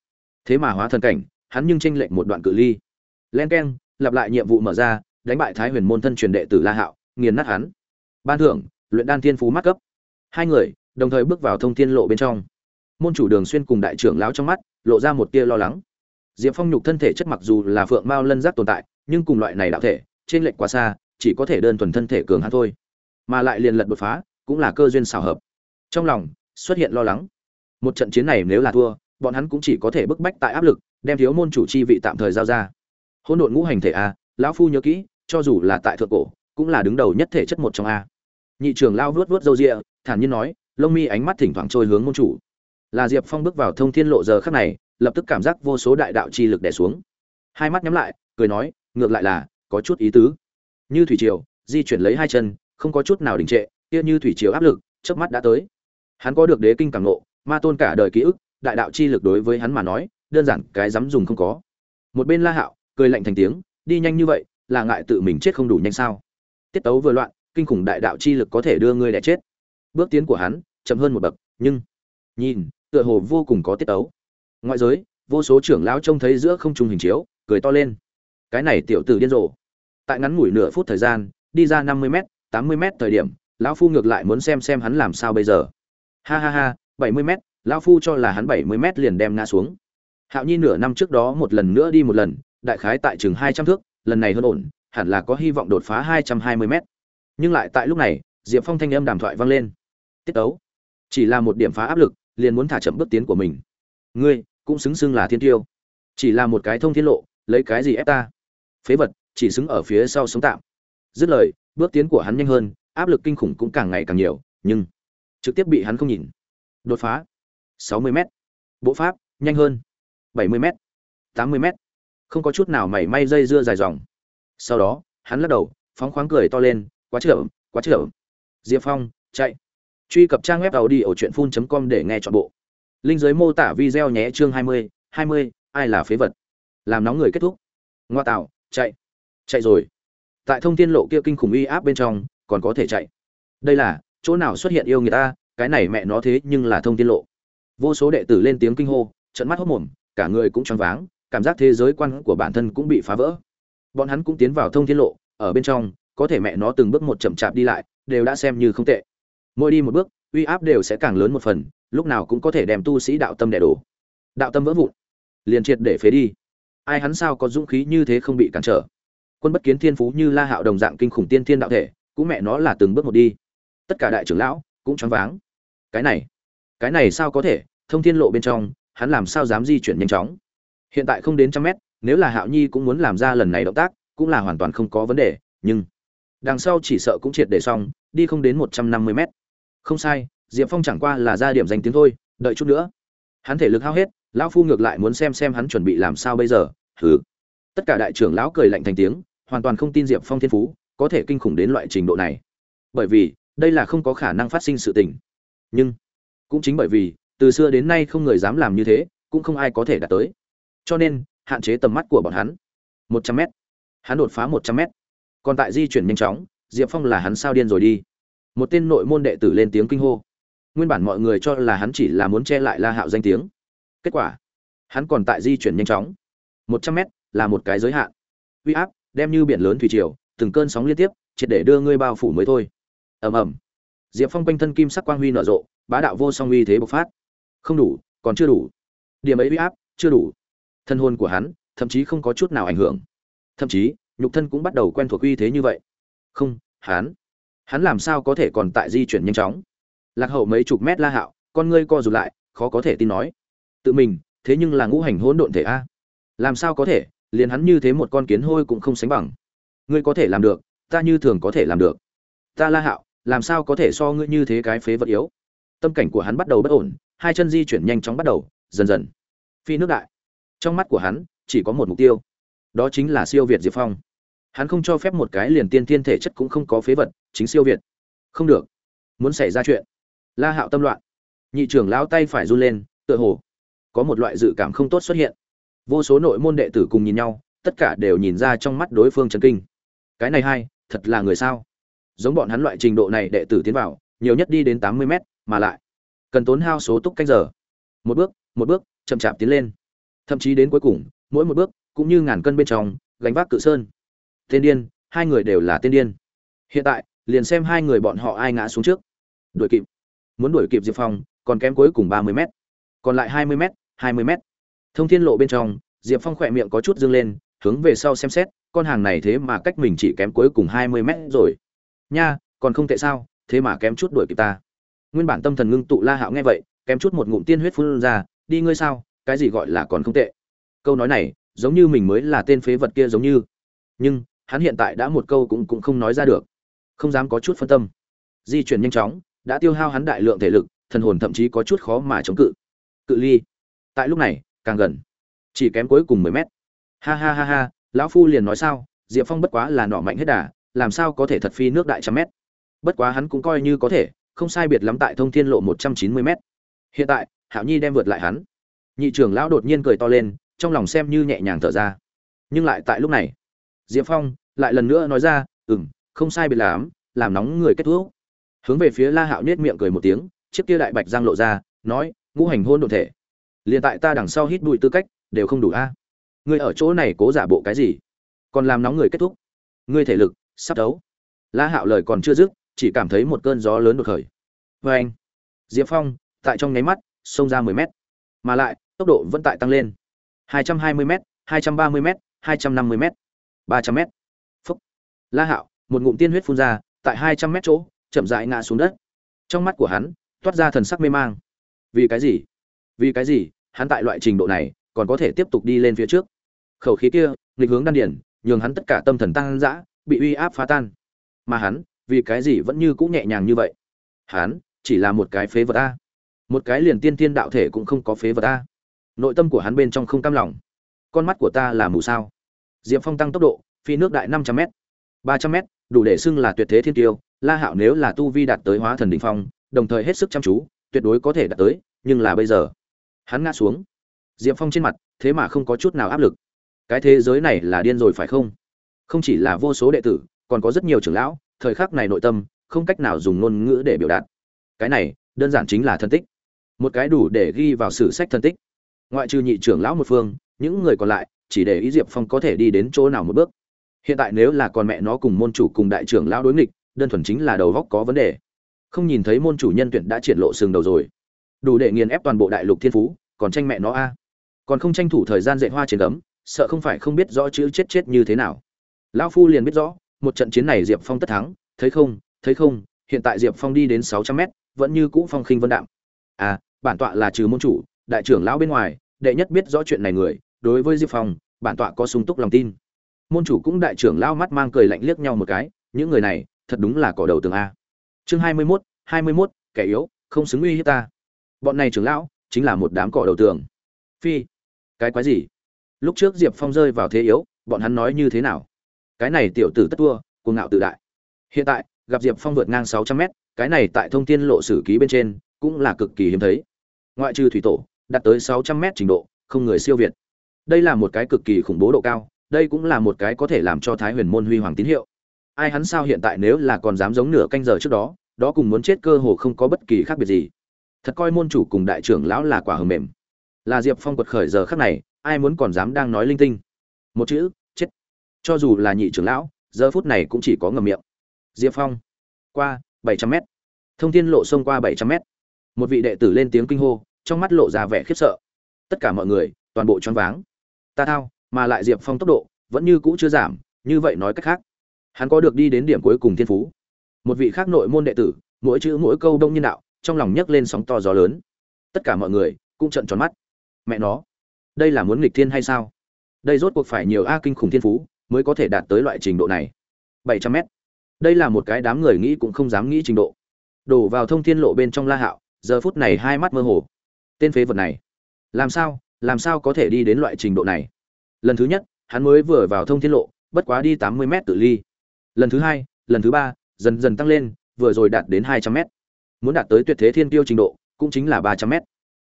Thế mà hóa thần cảnh, hắn nhưng tranh lệch một đoạn cự ly. Len k e n lặp lại nhiệm vụ mở ra, đánh bại thái huyền môn thân truyền đệ tử la hạo, nghiền nát hắn. Ban thưởng, luyện đan thiên phú mắc cấp. Hai người, đồng thời bước vào thông thiên lộ bên trong. Môn chủ đường xuyên cùng đại trưởng lão trong mắt, lộ ra một tia lo lắng diệp phong nhục thân thể chất mặc dù là phượng mao lân giác tồn tại nhưng cùng loại này đạo thể trên lệnh quá xa chỉ có thể đơn thuần thân thể cường hắn thôi. Mà lại liền lật đột phá cũng là cơ duyên xào hợp. Trong lòng xuất hiện lo lắng. Một trận chiến này nếu là thua bọn hắn cũng chỉ có thể bức bách tại áp lực đem thiếu môn chủ chi vị tạm thời giao ra. Hôn độn ngũ hành thể a lão phu nhớ kỹ cho dù là tại thượng cổ cũng là đứng đầu nhất thể chất một trong a. Nhị trưởng lao vuốt vuốt râu ria, thản nhiên nói lông mi ánh mắt thỉnh thoảng trôi hướng môn chủ. Là diệp phong bước vào thông thiên lộ giờ khắc này lập tức cảm giác vô số đại đạo chi lực đè xuống. Hai mắt nhắm lại, cười nói, ngược lại là, có chút ý tứ. Như thủy triều, di chuyển lấy hai chân, không có chút nào đình trệ, kia như thủy triều áp lực, chớp mắt đã tới. Hắn có được đế kinh cảm nộ ma tôn cả đời ký ức, đại đạo chi lực đối với hắn mà nói, đơn giản cái dám dùng không có. Một bên la hạo, cười lạnh thành tiếng, đi nhanh như vậy, là ngại tự mình chết không đủ nhanh sao? Tiết tấu vừa loạn, kinh khủng đại đạo chi lực có thể đưa ngươi đẻ chết. Bước tiến của hắn, chậm hơn một bậc, nhưng, nhìn, tựa hồ vô cùng có tiết tấu ngoại giới, vô số trưởng lão trông thấy giữa không trung hình chiếu, cười to lên. Cái này tiểu tử điên rồ. Tại ngắn ngủi nửa phút thời gian, đi ra năm mươi m tám mươi m thời điểm, lão phu ngược lại muốn xem xem hắn làm sao bây giờ. Ha ha ha, bảy mươi m lão phu cho là hắn bảy mươi m liền đem ngã xuống. Hạo nhi nửa năm trước đó một lần nữa đi một lần, đại khái tại chừng hai trăm thước, lần này hơn ổn, hẳn là có hy vọng đột phá hai trăm hai mươi m nhưng lại tại lúc này, diệp phong thanh âm đàm thoại vang lên. Tiết tấu. Chỉ là một điểm phá áp lực, liền muốn thả chậm bước tiến của mình. Ngươi cũng xứng xưng là thiên tiêu. Chỉ là một cái thông thiên lộ, lấy cái gì ép ta? Phế vật, chỉ xứng ở phía sau sống tạm. Dứt lời, bước tiến của hắn nhanh hơn, áp lực kinh khủng cũng càng ngày càng nhiều, nhưng trực tiếp bị hắn không nhìn. Đột phá 60 m bộ pháp, nhanh hơn 70 m 80 m không có chút nào mảy may dây dưa dài dòng. Sau đó, hắn lắc đầu, phóng khoáng cười to lên, quá chậm quá chậm. Diệp phong, chạy. Truy cập trang web tàu đi ở truyện phun com để nghe chọn bộ linh giới mô tả video nhé chương 20, 20, ai là phế vật? Làm nóng người kết thúc. Ngoa tạo chạy. Chạy rồi. Tại thông thiên lộ kia kinh khủng uy áp bên trong còn có thể chạy. Đây là chỗ nào xuất hiện yêu người ta cái này mẹ nó thế nhưng là thông thiên lộ. Vô số đệ tử lên tiếng kinh hô trận mắt hốc mồm cả người cũng choáng váng cảm giác thế giới quan của bản thân cũng bị phá vỡ. Bọn hắn cũng tiến vào thông thiên lộ ở bên trong có thể mẹ nó từng bước một chậm chạp đi lại đều đã xem như không tệ. Mỗi đi một bước uy áp đều sẽ càng lớn một phần lúc nào cũng có thể đem tu sĩ đạo tâm đẻ đổ. Đạo tâm vỡ vụn, liền triệt để phế đi. Ai hắn sao có dũng khí như thế không bị cản trở? Quân bất kiến thiên phú như la hạo đồng dạng kinh khủng tiên thiên đạo thể, cũng mẹ nó là từng bước một đi. Tất cả đại trưởng lão cũng choáng váng. Cái này cái này sao có thể? Thông thiên lộ bên trong, hắn làm sao dám di chuyển nhanh chóng? Hiện tại không đến trăm mét, nếu là hạo nhi cũng muốn làm ra lần này động tác, cũng là hoàn toàn không có vấn đề, nhưng đằng sau chỉ sợ cũng triệt để xong, đi không đến một trăm năm mươi mét. Không sai diệp phong chẳng qua là ra điểm danh tiếng thôi, đợi chút nữa. Hắn thể lực hao hết, lão phu ngược lại muốn xem xem hắn chuẩn bị làm sao bây giờ, hừ. Tất cả đại trưởng lão cười lạnh thành tiếng, hoàn toàn không tin diệp phong thiên phú, có thể kinh khủng đến loại trình độ này. Bởi vì, đây là không có khả năng phát sinh sự tình. Nhưng, cũng chính bởi vì, từ xưa đến nay không người dám làm như thế, cũng không ai có thể đạt tới. Cho nên, hạn chế tầm mắt của bọn hắn. Một trăm m hắn đột phá một trăm m còn tại di chuyển nhanh chóng, diệp phong là hắn sao điên rồi đi. Một tên nội môn đệ tử lên tiếng kinh hô nguyên bản mọi người cho là hắn chỉ là muốn che lại la hạo danh tiếng. Kết quả, hắn còn tại di chuyển nhanh chóng. Một trăm mét là một cái giới hạn. Uy áp, đem như biển lớn thủy triều, từng cơn sóng liên tiếp, triệt để đưa ngươi bao phủ mới thôi. Ầm ầm. Diệp phong quanh thân kim sắc quang huy nở rộ, bá đạo vô song uy thế bộc phát. Không đủ, còn chưa đủ. Điểm ấy uy áp, chưa đủ. Thân hôn của hắn, thậm chí không có chút nào ảnh hưởng. Thậm chí, nhục thân cũng bắt đầu quen thuộc uy thế như vậy. Không, hắn. Hắn làm sao có thể còn tại di chuyển nhanh chóng? Lạc hậu mấy chục mét la hạo, con ngươi co rụt lại, khó có thể tin nói. Tự mình, thế nhưng là ngũ hành hỗn độn thể a. Làm sao có thể, liền hắn như thế một con kiến hôi cũng không sánh bằng. Ngươi có thể làm được, ta như thường có thể làm được. Ta la hạo, làm sao có thể so ngươi như thế cái phế vật yếu? Tâm cảnh của hắn bắt đầu bất ổn, hai chân di chuyển nhanh chóng bắt đầu, dần dần. Phi nước đại. Trong mắt của hắn, chỉ có một mục tiêu. Đó chính là siêu việt diệp phong. Hắn không cho phép một cái liền tiên thiên thể chất cũng không có phế vật, chính siêu việt. Không được. Muốn xảy ra chuyện la hạo tâm loạn. Nhị trưởng lão tay phải run lên, tựa hồ có một loại dự cảm không tốt xuất hiện. Vô số nội môn đệ tử cùng nhìn nhau, tất cả đều nhìn ra trong mắt đối phương chấn kinh. Cái này hay thật là người sao? Giống bọn hắn loại trình độ này đệ tử tiến vào, nhiều nhất đi đến tám mươi mét, mà lại cần tốn hao số túc canh giờ. Một bước một bước, chậm chạp tiến lên. Thậm chí đến cuối cùng, mỗi một bước, cũng như ngàn cân bên trong, gánh vác cự sơn. Tên điên, hai người đều là tên điên. Hiện tại, liền xem hai người bọn họ ai ngã xuống trước. Đuổi kịp muốn đuổi kịp diệp phong, còn kém cuối cùng ba mươi mét. Còn lại hai mươi m hai mươi m thông thiên lộ bên trong, diệp phong khỏe miệng có chút dâng lên, hướng về sau xem xét, con hàng này thế mà cách mình chỉ kém cuối cùng hai mươi m rồi. Nha, còn không tệ sao, thế mà kém chút đuổi kịp ta. Nguyên bản tâm thần ngưng tụ la hạo nghe vậy, kém chút một ngụm tiên huyết phun ra, đi ngươi sao, cái gì gọi là còn không tệ. Câu nói này, giống như mình mới là tên phế vật kia giống như. Nhưng, hắn hiện tại đã một câu cũng cũng không nói ra được. Không dám có chút phân tâm. Di chuyển nhanh chóng đã tiêu hao hắn đại lượng thể lực, thần hồn thậm chí có chút khó mà chống cự. Cự ly. Tại lúc này, càng gần. Chỉ kém cuối cùng mười mét. Ha ha ha ha, lão phu liền nói sao, diệp phong bất quá là nọ mạnh hết đà, làm sao có thể thật phi nước đại trăm mét? Bất quá hắn cũng coi như có thể, không sai biệt lắm tại thông thiên lộ một trăm chín mươi mét. Hiện tại, hạo nhi đem vượt lại hắn. Nhị trưởng lão đột nhiên cười to lên, trong lòng xem như nhẹ nhàng thở ra. Nhưng lại tại lúc này, diệp phong lại lần nữa nói ra ừ m không sai biệt lắm, làm nóng người kết thúc hướng về phía la hạo nết miệng cười một tiếng, chiếc kia đại bạch giang lộ ra, nói, ngũ hành hôn đ ộ thể, liền tại ta đằng sau hít bụi tư cách, đều không đủ a. Ngươi ở chỗ này cố giả bộ cái gì? Còn làm nóng người kết thúc. Ngươi thể lực, sắp đấu. La hạo lời còn chưa dứt, chỉ cảm thấy một cơn gió lớn đột khởi. Vê anh. Diệp phong, tại trong nháy mắt, xông ra mười mét. Mà lại, tốc độ vẫn tại tăng lên. hai trăm hai mươi m hai trăm ba mươi m hai trăm năm mươi m ba trăm m phúc. La hạo, một ngụm tiên huyết phun ra, tại hai trăm mét chỗ chậm rãi ngã xuống đất. Trong mắt của hắn, toát ra thần sắc mê mang. Vì cái gì? Vì cái gì? Hắn tại loại trình độ này, còn có thể tiếp tục đi lên phía trước. Khẩu khí kia, nghịch hướng đan điển nhường hắn tất cả tâm thần tăng dã, bị uy áp phá tan. Mà hắn, vì cái gì vẫn như cũng nhẹ nhàng như vậy? Hắn, chỉ là một cái phế vật a. Một cái liền tiên tiên đạo thể cũng không có phế vật a. Nội tâm của hắn bên trong không cam lòng. Con mắt của ta là mù sao? Diệp phong tăng tốc độ, phi nước đại năm trăm m ba trăm m đủ để xưng là tuyệt thế thiên tiêu la hạo nếu là tu vi đạt tới hóa thần Đỉnh phong, đồng thời hết sức chăm chú, tuyệt đối có thể đạt tới, nhưng là bây giờ, hắn ngã xuống. Diệp phong trên mặt, thế mà không có chút nào áp lực. Cái thế giới này là điên rồi phải không? Không chỉ là vô số đệ tử, còn có rất nhiều trưởng lão, thời khắc này nội tâm, không cách nào dùng ngôn ngữ để biểu đạt. Cái này, đơn giản chính là thân tích. Một cái đủ để ghi vào sử sách thân tích. Ngoại trừ nhị trưởng lão một phương, những người còn lại, chỉ để ý diệp phong có thể đi đến chỗ nào một bước. Hiện tại nếu là con mẹ nó cùng môn chủ cùng đại trưởng lão đối nghịch đơn thuần chính là đầu góc có vấn đề. Không nhìn thấy môn chủ nhân tuyển đã triển lộ sừng đầu rồi. Đủ để nghiền ép toàn bộ đại lục thiên phú, còn tranh mẹ nó a. Còn không tranh thủ thời gian dạy hoa trên cấm sợ không phải không biết rõ chữ chết chết như thế nào. Lão phu liền biết rõ, một trận chiến này diệp phong tất thắng, thấy không thấy không, hiện tại diệp phong đi đến sáu trăm mét, vẫn như cũ phong khinh vân đạm. À bản tọa là trừ môn chủ, đại trưởng lão bên ngoài, đệ nhất biết rõ chuyện này người, đối với diệp phong, bản tọa có sung túc lòng tin. Môn chủ cũng đại trưởng lão mắt mang cười lạnh liếc nhau một cái, những người này thật đúng là cỏ đầu tường a. Chương hai mươi mốt, hai mươi mốt, kẻ yếu, không xứng uy hiếp ta. Bọn này trưởng lão, chính là một đám cỏ đầu tường. Phi, cái quái gì? Lúc trước diệp phong rơi vào thế yếu, bọn hắn nói như thế nào? Cái này tiểu tử tất tua cuồng ngạo tự đại. Hiện tại, gặp diệp phong vượt ngang sáu trăm mét, cái này tại thông tin lộ sử ký bên trên, cũng là cực kỳ hiếm thấy. Ngoại trừ thủy tổ, đạt tới sáu trăm mét trình độ, không người siêu việt. Đây là một cái cực kỳ khủng bố độ cao, đây cũng là một cái có thể làm cho thái huyền môn huy hoàng tín hiệu ai hắn sao hiện tại nếu là còn dám giống nửa canh giờ trước đó đó cùng muốn chết cơ hồ không có bất kỳ khác biệt gì. Thật coi môn chủ cùng đại trưởng lão là quả hầm mềm. Là diệp phong quật khởi giờ khắc này, ai muốn còn dám đang nói linh tinh. Một chữ, chết. Cho dù là nhị trưởng lão, giờ phút này cũng chỉ có ngầm miệng. Diệp phong. Qua, bảy trăm m thông tin lộ xông qua bảy trăm m một vị đệ tử lên tiếng kinh hô, trong mắt lộ ra vẻ khiếp sợ. Tất cả mọi người, toàn bộ choáng váng. Ta thao, mà lại diệp phong tốc độ, vẫn như cũ chưa giảm, như vậy nói cách khác hắn có được đi đến điểm cuối cùng thiên phú. Một vị khác nội môn đệ tử, mỗi chữ mỗi câu đông nhân đạo, trong lòng nhấc lên sóng to gió lớn. Tất cả mọi người cũng trận tròn mắt. Mẹ nó, đây là muốn nghịch thiên hay sao? Đây rốt cuộc phải nhiều a kinh khủng thiên phú mới có thể đạt tới loại trình độ này. Bảy trăm mét. Đây là một cái đám người nghĩ cũng không dám nghĩ trình độ. Đổ vào thông thiên lộ bên trong la hạo, giờ phút này hai mắt mơ hồ. Tên phế vật này, làm sao làm sao có thể đi đến loại trình độ này? Lần thứ nhất, hắn mới vừa vào thông thiên lộ, bất quá đi tám mươi mét tự ly lần thứ hai, lần thứ ba, dần dần tăng lên, vừa rồi đạt đến hai trăm mét. Muốn đạt tới tuyệt thế thiên tiêu trình độ, cũng chính là ba trăm mét.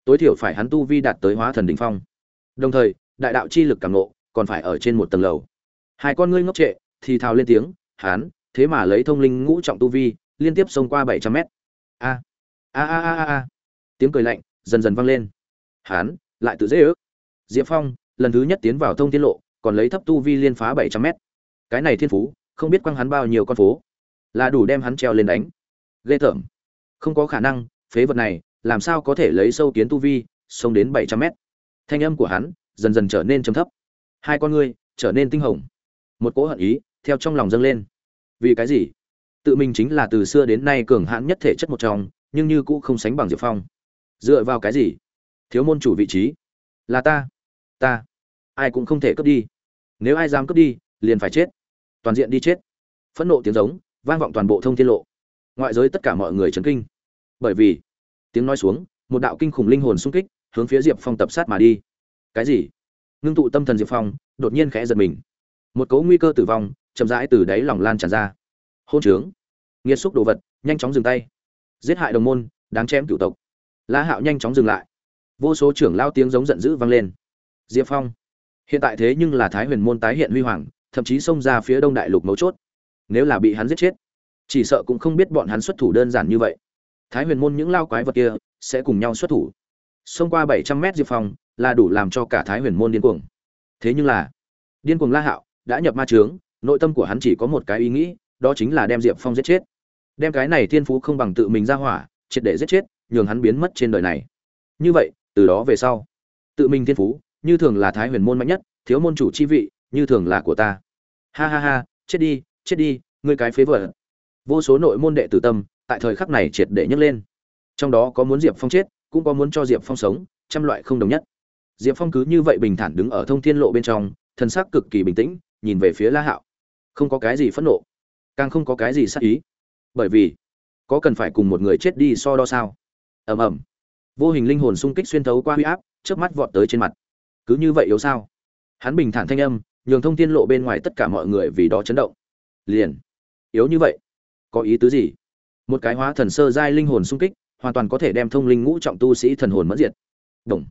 Tối thiểu phải hắn tu vi đạt tới hóa thần đ ỉ n h phong. Đồng thời, đại đạo chi lực càng nộ còn phải ở trên một tầng lầu. Hai con ngươi ngốc trệ, thì thào lên tiếng, hán, thế mà lấy thông linh ngũ trọng tu vi, liên tiếp xông qua bảy trăm mét. A a a a a tiếng cười lạnh, dần dần vang lên. Hán, lại tự dễ ước. Diệp phong, lần thứ nhất tiến vào thông tiết lộ, còn lấy thấp tu vi liên phá bảy trăm mét. Cái này thiên phú không biết quăng hắn bao nhiêu con phố. Là đủ đem hắn treo lên đánh. Ghê tởm. Không có khả năng, phế vật này, làm sao có thể lấy sâu kiến tu vi, xông đến bảy trăm mét. Thanh âm của hắn dần dần trở nên trầm thấp. Hai con ngươi trở nên tinh hồng. Một cỗ hận ý theo trong lòng dâng lên. Vì cái gì? Tự mình chính là từ xưa đến nay cường hãn nhất thể chất một trong, nhưng như cũ không sánh bằng diệp phong. Dựa vào cái gì? Thiếu môn chủ vị trí. Là ta. Ta. Ai cũng không thể cướp đi. Nếu ai dám cướp đi, liền phải chết toàn diện đi chết. Phẫn nộ tiếng giống, vang vọng toàn bộ thông thiên lộ. Ngoại giới tất cả mọi người chấn kinh. Bởi vì, tiếng nói xuống, một đạo kinh khủng linh hồn xung kích, hướng phía diệp phong tập sát mà đi. Cái gì? Ngưng tụ tâm thần diệp phong, đột nhiên khẽ giật mình. Một cấu nguy cơ tử vong, chậm rãi từ đáy lòng lan tràn ra. Hôn trướng. Nghiệt xúc đồ vật, nhanh chóng dừng tay. Giết hại đồng môn, đáng chém cựu tộc. La hạo nhanh chóng dừng lại. Vô số trưởng lao tiếng giống giận dữ vang lên. Diệp phong. Hiện tại thế nhưng là thái huyền môn tái hiện huy hoàng thậm chí xông ra phía đông đại lục mấu chốt. Nếu là bị hắn giết chết, chỉ sợ cũng không biết bọn hắn xuất thủ đơn giản như vậy. Thái huyền môn những lao quái vật kia sẽ cùng nhau xuất thủ. Xông qua bảy trăm mét diệp phong là đủ làm cho cả thái huyền môn điên cuồng. Thế nhưng là, điên cuồng la hạo đã nhập ma trướng nội tâm của hắn chỉ có một cái ý nghĩ, đó chính là đem diệp phong giết chết. Đem cái này thiên phú không bằng tự mình ra hỏa, triệt để giết chết, nhường hắn biến mất trên đời này. Như vậy, từ đó về sau, tự mình thiên phú, như thường là thái huyền môn mạnh nhất, thiếu môn chủ chi vị, như thường là của ta ha ha ha, chết đi chết đi, ngươi cái phế vợ vô số nội môn đệ tử tâm, tại thời khắc này triệt để nhấc lên. Trong đó có muốn diệp phong chết, cũng có muốn cho diệp phong sống, trăm loại không đồng nhất. Diệp phong cứ như vậy bình thản đứng ở thông thiên lộ bên trong, thân xác cực kỳ bình tĩnh, nhìn về phía la hạo. Không có cái gì phẫn nộ, càng không có cái gì sắc ý. Bởi vì, có cần phải cùng một người chết đi so đo sao? Ầm ầm. Vô hình linh hồn xung kích xuyên thấu qua huy áp trước mắt vọt tới trên mặt. Cứ như vậy yếu sao? Hắn bình thản thanh âm nhường thông tin lộ bên ngoài tất cả mọi người vì đó chấn động. Liền. Yếu như vậy. Có ý tứ gì? Một cái hóa thần sơ giai linh hồn sung kích, hoàn toàn có thể đem thông linh ngũ trọng tu sĩ thần hồn mất diệt. Đồng.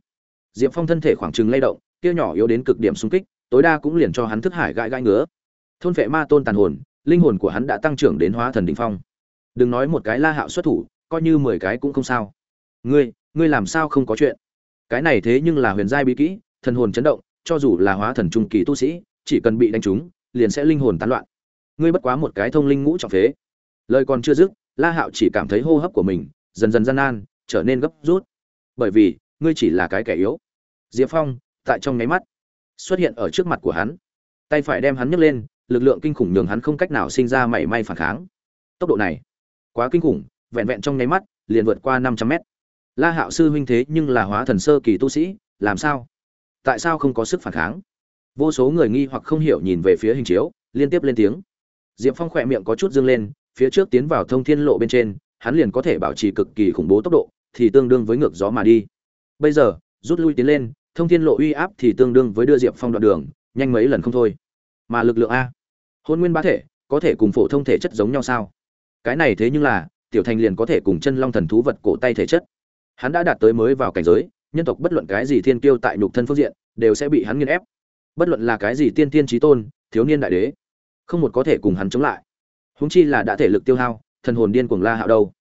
Diệp phong thân thể khoảng trừng lay động, kia nhỏ yếu đến cực điểm sung kích, tối đa cũng liền cho hắn thức hải gãi gãi ngứa. Thôn vệ ma tôn tàn hồn, linh hồn của hắn đã tăng trưởng đến hóa thần đỉnh phong. Đừng nói một cái la hạo xuất thủ, coi như mười cái cũng không sao. Ngươi ngươi làm sao không có chuyện? Cái này thế nhưng là huyền giai bí kỹ, thần hồn chấn động cho dù là hóa thần trung kỳ tu sĩ, chỉ cần bị đánh trúng, liền sẽ linh hồn tán loạn. Ngươi bất quá một cái thông linh ngũ trọng phế. Lời còn chưa dứt, la hạo chỉ cảm thấy hô hấp của mình dần dần gian nan, trở nên gấp rút. Bởi vì, ngươi chỉ là cái kẻ yếu. Diệp phong, tại trong nháy mắt, xuất hiện ở trước mặt của hắn. Tay phải đem hắn nhấc lên, lực lượng kinh khủng nhường hắn không cách nào sinh ra mảy may phản kháng. Tốc độ này, quá kinh khủng, vẹn vẹn trong nháy mắt, liền vượt qua năm trăm mét. La hạo sư huynh thế nhưng là hóa thần sơ kỳ tu sĩ, làm sao? Tại sao không có sức phản kháng? Vô số người nghi hoặc không hiểu nhìn về phía hình chiếu, liên tiếp lên tiếng. Diệp phong khỏe miệng có chút dâng lên, phía trước tiến vào thông thiên lộ bên trên, hắn liền có thể bảo trì cực kỳ khủng bố tốc độ, thì tương đương với ngược gió mà đi. Bây giờ, rút lui tiến lên, thông thiên lộ uy áp thì tương đương với đưa diệp phong đoạn đường, nhanh mấy lần không thôi. Mà lực lượng a, hôn nguyên bá thể, có thể cùng phổ thông thể chất giống nhau sao? Cái này thế nhưng là, tiểu thành liền có thể cùng chân long thần thú vật cổ tay thể chất. Hắn đã đạt tới mới vào cảnh giới nhân tộc bất luận cái gì thiên kiêu tại nhục thân phương diện, đều sẽ bị hắn nghiền ép. Bất luận là cái gì tiên tiên trí tôn, thiếu niên đại đế, không một có thể cùng hắn chống lại. Húng chi là đã thể lực tiêu hao, thần hồn điên cuồng la hạo đâu.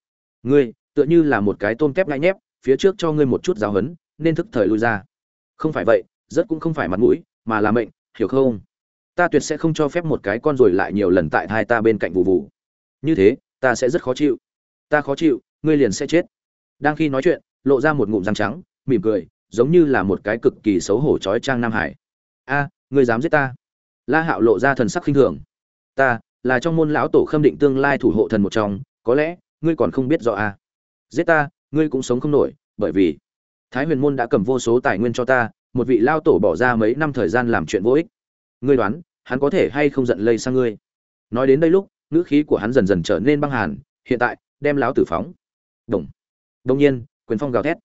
Ngươi, tựa như là một cái tôm kép ngại nhép, phía trước cho ngươi một chút giáo hấn nên thức thời lui ra. Không phải vậy, rất cũng không phải mặt mũi, mà là mệnh, hiểu không? Ta tuyệt sẽ không cho phép một cái con rồi lại nhiều lần tại hai ta bên cạnh vụ vụ như thế, ta sẽ rất khó chịu. Ta khó chịu, ngươi liền sẽ chết. Đang khi nói chuyện, lộ ra một ngụm răng trắng mỉm cười, giống như là một cái cực kỳ xấu hổ trói trang nam hải. A, ngươi dám giết ta? La hạo lộ ra thần sắc khinh thường. Ta là trong môn lão tổ khâm định tương lai thủ hộ thần một trong, có lẽ ngươi còn không biết rõ a. Giết ta, ngươi cũng sống không nổi, bởi vì thái huyền môn đã cầm vô số tài nguyên cho ta, một vị lao tổ bỏ ra mấy năm thời gian làm chuyện vô ích. Ngươi đoán, hắn có thể hay không giận lây sang ngươi? Nói đến đây lúc, ngữ khí của hắn dần dần trở nên băng hàn, hiện tại đem láo tử phóng. Đồng. Đông nhiên, quyền phong gào thét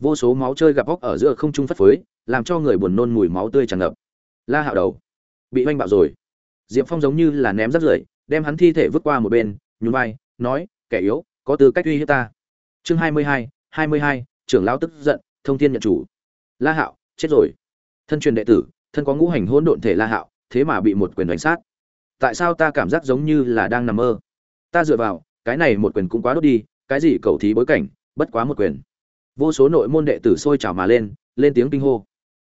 vô số máu chơi gặp góc ở giữa không trung phất phới, làm cho người buồn nôn mùi máu tươi tràn ngập. La hạo đầu, bị oanh bạo rồi. Diệp phong giống như là ném rắt rưởi, đem hắn thi thể vứt qua một bên, nhún vai, nói, kẻ yếu, có tư cách uy hiếp ta. Chương hai mươi hai hai mươi hai, trưởng lão tức giận, thông thiên nhận chủ. La hạo, chết rồi. Thân truyền đệ tử, thân có ngũ hành hỗn độn thể la hạo, thế mà bị một quyền đánh sát. Tại sao ta cảm giác giống như là đang nằm mơ? Ta dựa vào, cái này một quyền cũng quá đốt đi, cái gì cầu thí bối cảnh, bất quá một quyền vô số nội môn đệ tử sôi trào mà lên lên tiếng kinh hô.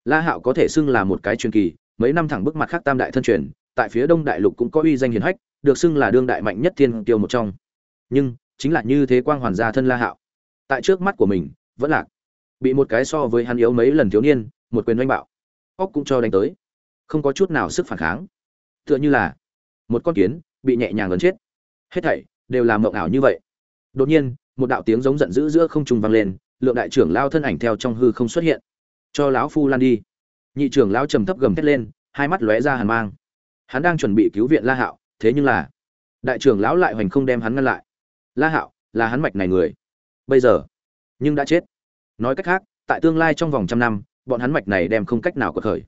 La hạo có thể xưng là một cái truyền kỳ, mấy năm thẳng bức mặt khác tam đại thân truyền, tại phía đông đại lục cũng có uy danh hiền hách, được xưng là đương đại mạnh nhất thiên tiêu một trong. Nhưng, chính là như thế quang hoàn gia thân la hạo. Tại trước mắt của mình, vẫn lạc. Bị một cái so với hắn yếu mấy lần thiếu niên, một quyền oanh bạo. Óc cũng cho đánh tới. Không có chút nào sức phản kháng. Tựa như là, một con kiến, bị nhẹ nhàng lớn chết. Hết thảy, đều làm mộng ảo như vậy. Đột nhiên, một đạo tiếng giống giận dữ giữa không trung vang lên lượng đại trưởng lao thân ảnh theo trong hư không xuất hiện. Cho lão phu lan đi. Nhị trưởng lão trầm thấp gầm thét lên, hai mắt lóe ra hàn mang. Hắn đang chuẩn bị cứu viện la hạo, thế nhưng là, đại trưởng lão lại hoành không đem hắn ngăn lại. La hạo, là hắn mạch này người. Bây giờ, nhưng đã chết. Nói cách khác, tại tương lai trong vòng trăm năm, bọn hắn mạch này đem không cách nào có khởi.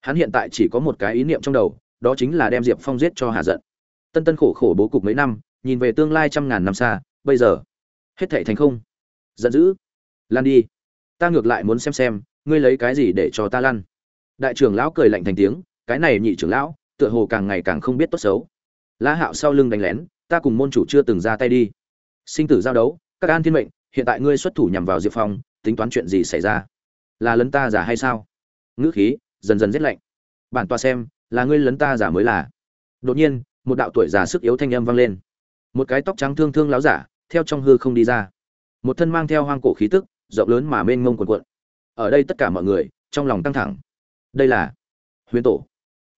Hắn hiện tại chỉ có một cái ý niệm trong đầu, đó chính là đem diệp phong giết cho hà giận. Tân tân khổ khổ bố cục mấy năm, nhìn về tương lai trăm ngàn năm xa, bây giờ, hết thảy thành không. Giận dữ lan đi. Ta ngược lại muốn xem xem, ngươi lấy cái gì để cho ta lăn? Đại trưởng lão cười lạnh thành tiếng, cái này nhị trưởng lão, tựa hồ càng ngày càng không biết tốt xấu. La hạo sau lưng đánh lén, ta cùng môn chủ chưa từng ra tay đi. Sinh tử giao đấu, các an thiên mệnh, hiện tại ngươi xuất thủ nhằm vào diệp phong, tính toán chuyện gì xảy ra? Là lấn ta giả hay sao? Ngữ khí, dần dần rét lạnh. Bản tòa xem, là ngươi lấn ta giả mới là. Đột nhiên, một đạo tuổi già sức yếu thanh âm vang lên. Một cái tóc trắng thương thương láo giả, theo trong hư không đi ra. Một thân mang theo hoang cổ khí tức rộng lớn mà mênh mông quần quận ở đây tất cả mọi người, trong lòng căng thẳng. Đây là huyền tổ.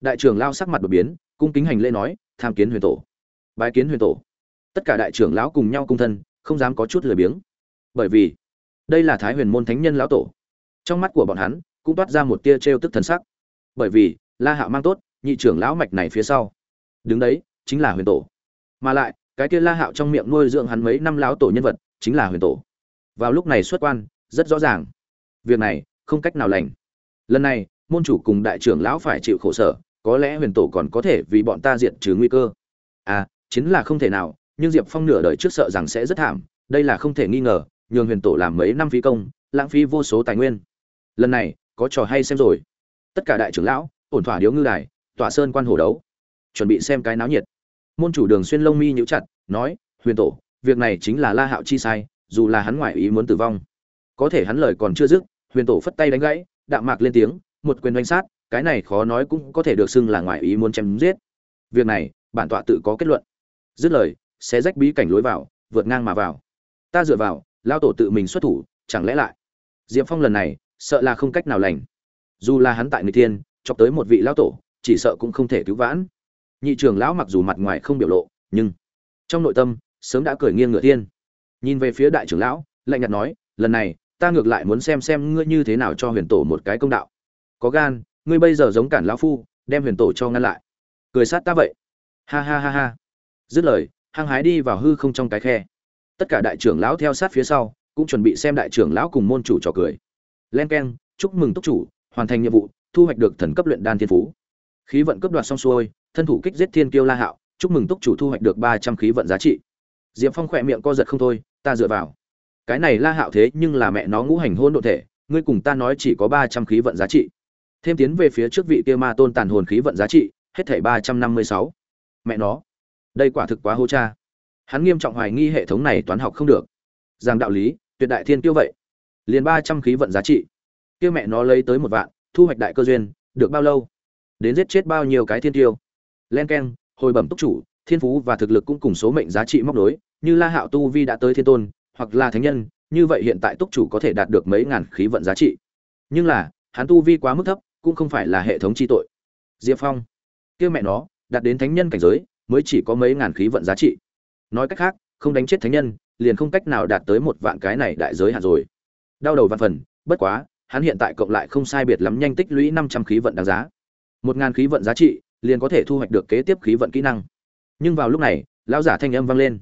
Đại trưởng lao sắc mặt đột biến, cung kính hành lễ nói, tham kiến huyền tổ. Bái kiến huyền tổ. Tất cả đại trưởng lão cùng nhau cung thân, không dám có chút lười biếng. Bởi vì, đây là thái huyền môn thánh nhân lão tổ. Trong mắt của bọn hắn, cũng toát ra một tia trêu tức thần sắc. Bởi vì, la hạo mang tốt, nhị trưởng lão mạch này phía sau. Đứng đấy, chính là huyền tổ. Mà lại, cái kia la hạo trong miệng nuôi dưỡng hắn mấy năm lão tổ nhân vật, chính là huyền tổ vào lúc này xuất quan, rất rõ ràng. Việc này không cách nào lành. Lần này, môn chủ cùng đại trưởng lão phải chịu khổ sở, có lẽ huyền tổ còn có thể vì bọn ta diệt trừ nguy cơ. À chính là không thể nào, nhưng diệp phong nửa đời trước sợ rằng sẽ rất thảm, đây là không thể nghi ngờ, nhường huyền tổ làm mấy năm phí công, lãng phí vô số tài nguyên. Lần này, có trò hay xem rồi. Tất cả đại trưởng lão, ổn thỏa điếu ngư đài, tỏa sơn quan hồ đấu. Chuẩn bị xem cái náo nhiệt. Môn chủ đường xuyên lông mi nhíu chặt, nói, huyền tổ, việc này chính là la hạo chi sai dù là hắn ngoại ý muốn tử vong. Có thể hắn lời còn chưa dứt huyền tổ phất tay đánh gãy đạm mạc lên tiếng một quyền đánh sát cái này khó nói cũng có thể được xưng là ngoại ý muốn chém giết. Việc này bản tọa tự có kết luận. Dứt lời sẽ rách bí cảnh lối vào vượt ngang mà vào. Ta dựa vào lao tổ tự mình xuất thủ chẳng lẽ lại? Diệp phong lần này sợ là không cách nào lành. Dù là hắn tại người Thiên, chọc tới một vị lão tổ chỉ sợ cũng không thể cứu vãn. Nhị trưởng lão mặc dù mặt ngoài không biểu lộ nhưng trong nội tâm sớm đã cười nghiêng ngựa thiên nhìn về phía đại trưởng lão, lạnh nhạt nói, lần này, ta ngược lại muốn xem xem ngươi như thế nào cho huyền tổ một cái công đạo. Có gan, ngươi bây giờ giống cản lão phu, đem huyền tổ cho ngăn lại. Cười sát ta vậy. Ha ha ha ha. Dứt lời, hăng hái đi vào hư không trong cái khe. Tất cả đại trưởng lão theo sát phía sau, cũng chuẩn bị xem đại trưởng lão cùng môn chủ trò cười. Len keng, chúc mừng túc chủ, hoàn thành nhiệm vụ, thu hoạch được thần cấp luyện đan thiên phú. Khí vận cấp đoạt xong xuôi, thân thủ kích giết thiên kiêu la hạo, chúc mừng túc chủ thu hoạch được ba trăm khí vận giá trị diệp phong khỏe miệng co giật không thôi, ta dựa vào. Cái này la hạo thế nhưng là mẹ nó ngũ hành hôn đ ộ thể, ngươi cùng ta nói chỉ có ba trăm khí vận giá trị. Thêm tiến về phía trước vị kia ma tôn tàn hồn khí vận giá trị, hết thảy ba trăm năm mươi sáu. Mẹ nó, đây quả thực quá hô cha. Hắn nghiêm trọng hoài nghi hệ thống này toán học không được. Rằng đạo lý, tuyệt đại thiên kiêu vậy. Liền ba trăm khí vận giá trị. Kia mẹ nó lấy tới một vạn, thu hoạch đại cơ duyên, được bao lâu? Đến giết chết bao nhiêu cái thiên tiêu len k e n hồi bẩm túc chủ thiên phú và thực lực cũng cùng số mệnh giá trị móc đối như la hạo tu vi đã tới thiên tôn, hoặc là thánh nhân, như vậy hiện tại túc chủ có thể đạt được mấy ngàn khí vận giá trị. Nhưng là, hắn tu vi quá mức thấp, cũng không phải là hệ thống chi tội. Diệp phong kia mẹ nó, đạt đến thánh nhân cảnh giới, mới chỉ có mấy ngàn khí vận giá trị. Nói cách khác, không đánh chết thánh nhân, liền không cách nào đạt tới một vạn cái này đại giới hạn rồi. Đau đầu văn phần, bất quá, hắn hiện tại cộng lại không sai biệt lắm nhanh tích lũy năm trăm khí vận đáng giá. Một ngàn khí vận giá trị, liền có thể thu hoạch được kế tiếp khí vận kỹ năng nhưng vào lúc này, lão giả thanh âm vang lên.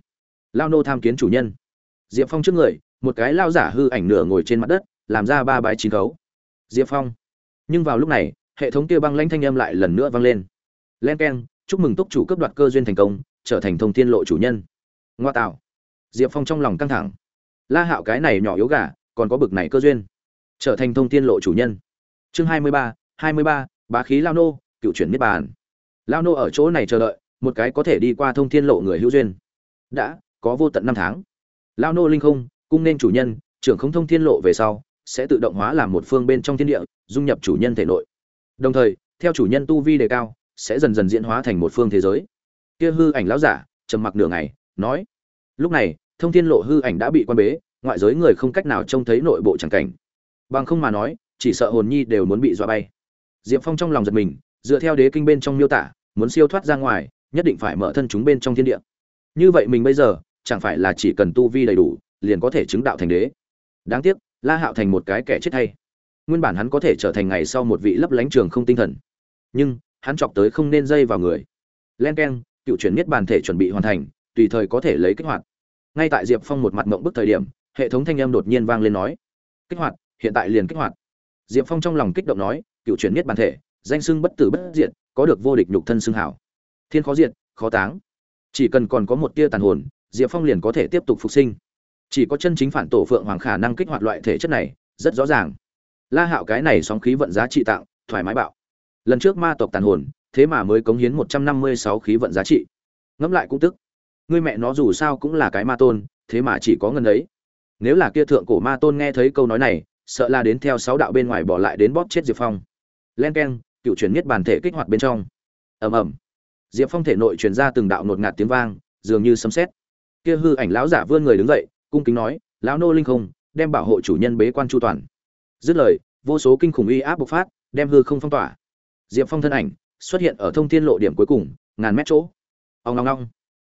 Lao nô tham kiến chủ nhân. Diệp phong trước người, một cái lao giả hư ảnh nửa ngồi trên mặt đất, làm ra ba bái chín khấu. Diệp phong. Nhưng vào lúc này, hệ thống kia băng lãnh thanh âm lại lần nữa vang lên. Len k e n chúc mừng túc chủ cấp đoạt cơ duyên thành công, trở thành thông thiên lộ chủ nhân. Ngoa tạo. Diệp phong trong lòng căng thẳng. La hạo cái này nhỏ yếu gà, còn có bực này cơ duyên. Trở thành thông thiên lộ chủ nhân. Chương hai mươi ba, hai mươi ba, bá khí lao nô, cựu chuyển niết bàn. Lao nô ở chỗ này chờ đợi một cái có thể đi qua thông thiên lộ người hữu duyên. Đã, có vô tận năm tháng. Lao nô linh không, cung nên chủ nhân, trưởng không thông thiên lộ về sau, sẽ tự động hóa làm một phương bên trong thiên địa, dung nhập chủ nhân thể nội. Đồng thời, theo chủ nhân tu vi đề cao, sẽ dần dần diễn hóa thành một phương thế giới. Kia hư ảnh lão giả, trầm mặc nửa ngày, nói, lúc này, thông thiên lộ hư ảnh đã bị quan bế, ngoại giới người không cách nào trông thấy nội bộ tràng cảnh. Bằng không mà nói, chỉ sợ hồn nhi đều muốn bị dọa bay. Diệp phong trong lòng giật mình, dựa theo đế kinh bên trong miêu tả, muốn siêu thoát ra ngoài nhất định phải mở thân chúng bên trong thiên địa. Như vậy mình bây giờ, chẳng phải là chỉ cần tu vi đầy đủ, liền có thể chứng đạo thành đế. Đáng tiếc, la hạo thành một cái kẻ chết hay. Nguyên bản hắn có thể trở thành ngày sau một vị lấp lánh trường không tinh thần. Nhưng, hắn chọc tới không nên dây vào người. Len k e n cựu chuyển niết bàn thể chuẩn bị hoàn thành, tùy thời có thể lấy kích hoạt. Ngay tại diệp phong một mặt mộng bức thời điểm, hệ thống thanh âm đột nhiên vang lên nói, kích hoạt, hiện tại liền kích hoạt. Diệp phong trong lòng kích động nói, cựu chuyển niết bàn thể, danh xưng bất tử bất diệt, có được vô địch nhục thân xưng hảo thiên khó diệt, khó táng. Chỉ cần còn có một tia tàn hồn, diệp phong liền có thể tiếp tục phục sinh. Chỉ có chân chính phản tổ phượng hoàng khả năng kích hoạt loại thể chất này, rất rõ ràng. La hạo cái này sóng khí vận giá trị tặng, thoải mái bạo. Lần trước ma tộc tàn hồn, thế mà mới cống hiến một trăm năm mươi sáu khí vận giá trị. Ngẫm lại cũng tức. Người mẹ nó dù sao cũng là cái ma tôn, thế mà chỉ có ngân ấy. Nếu là kia thượng cổ ma tôn nghe thấy câu nói này, sợ là đến theo sáu đạo bên ngoài bỏ lại đến bóp chết diệp phong. Len k e n cựu chuyển miết bản thể kích hoạt bên trong. Ầm ầm diệp phong thể nội truyền ra từng đạo nột ngạt tiếng vang, dường như sấm sét. Kia hư ảnh lão giả vươn người đứng dậy, cung kính nói, lão nô linh không, đem bảo hộ chủ nhân bế quan chu toàn. Dứt lời, vô số kinh khủng uy áp bộc phát, đem hư không phong tỏa. Diệp phong thân ảnh xuất hiện ở thông thiên lộ điểm cuối cùng, ngàn mét chỗ. Ông ngong ngong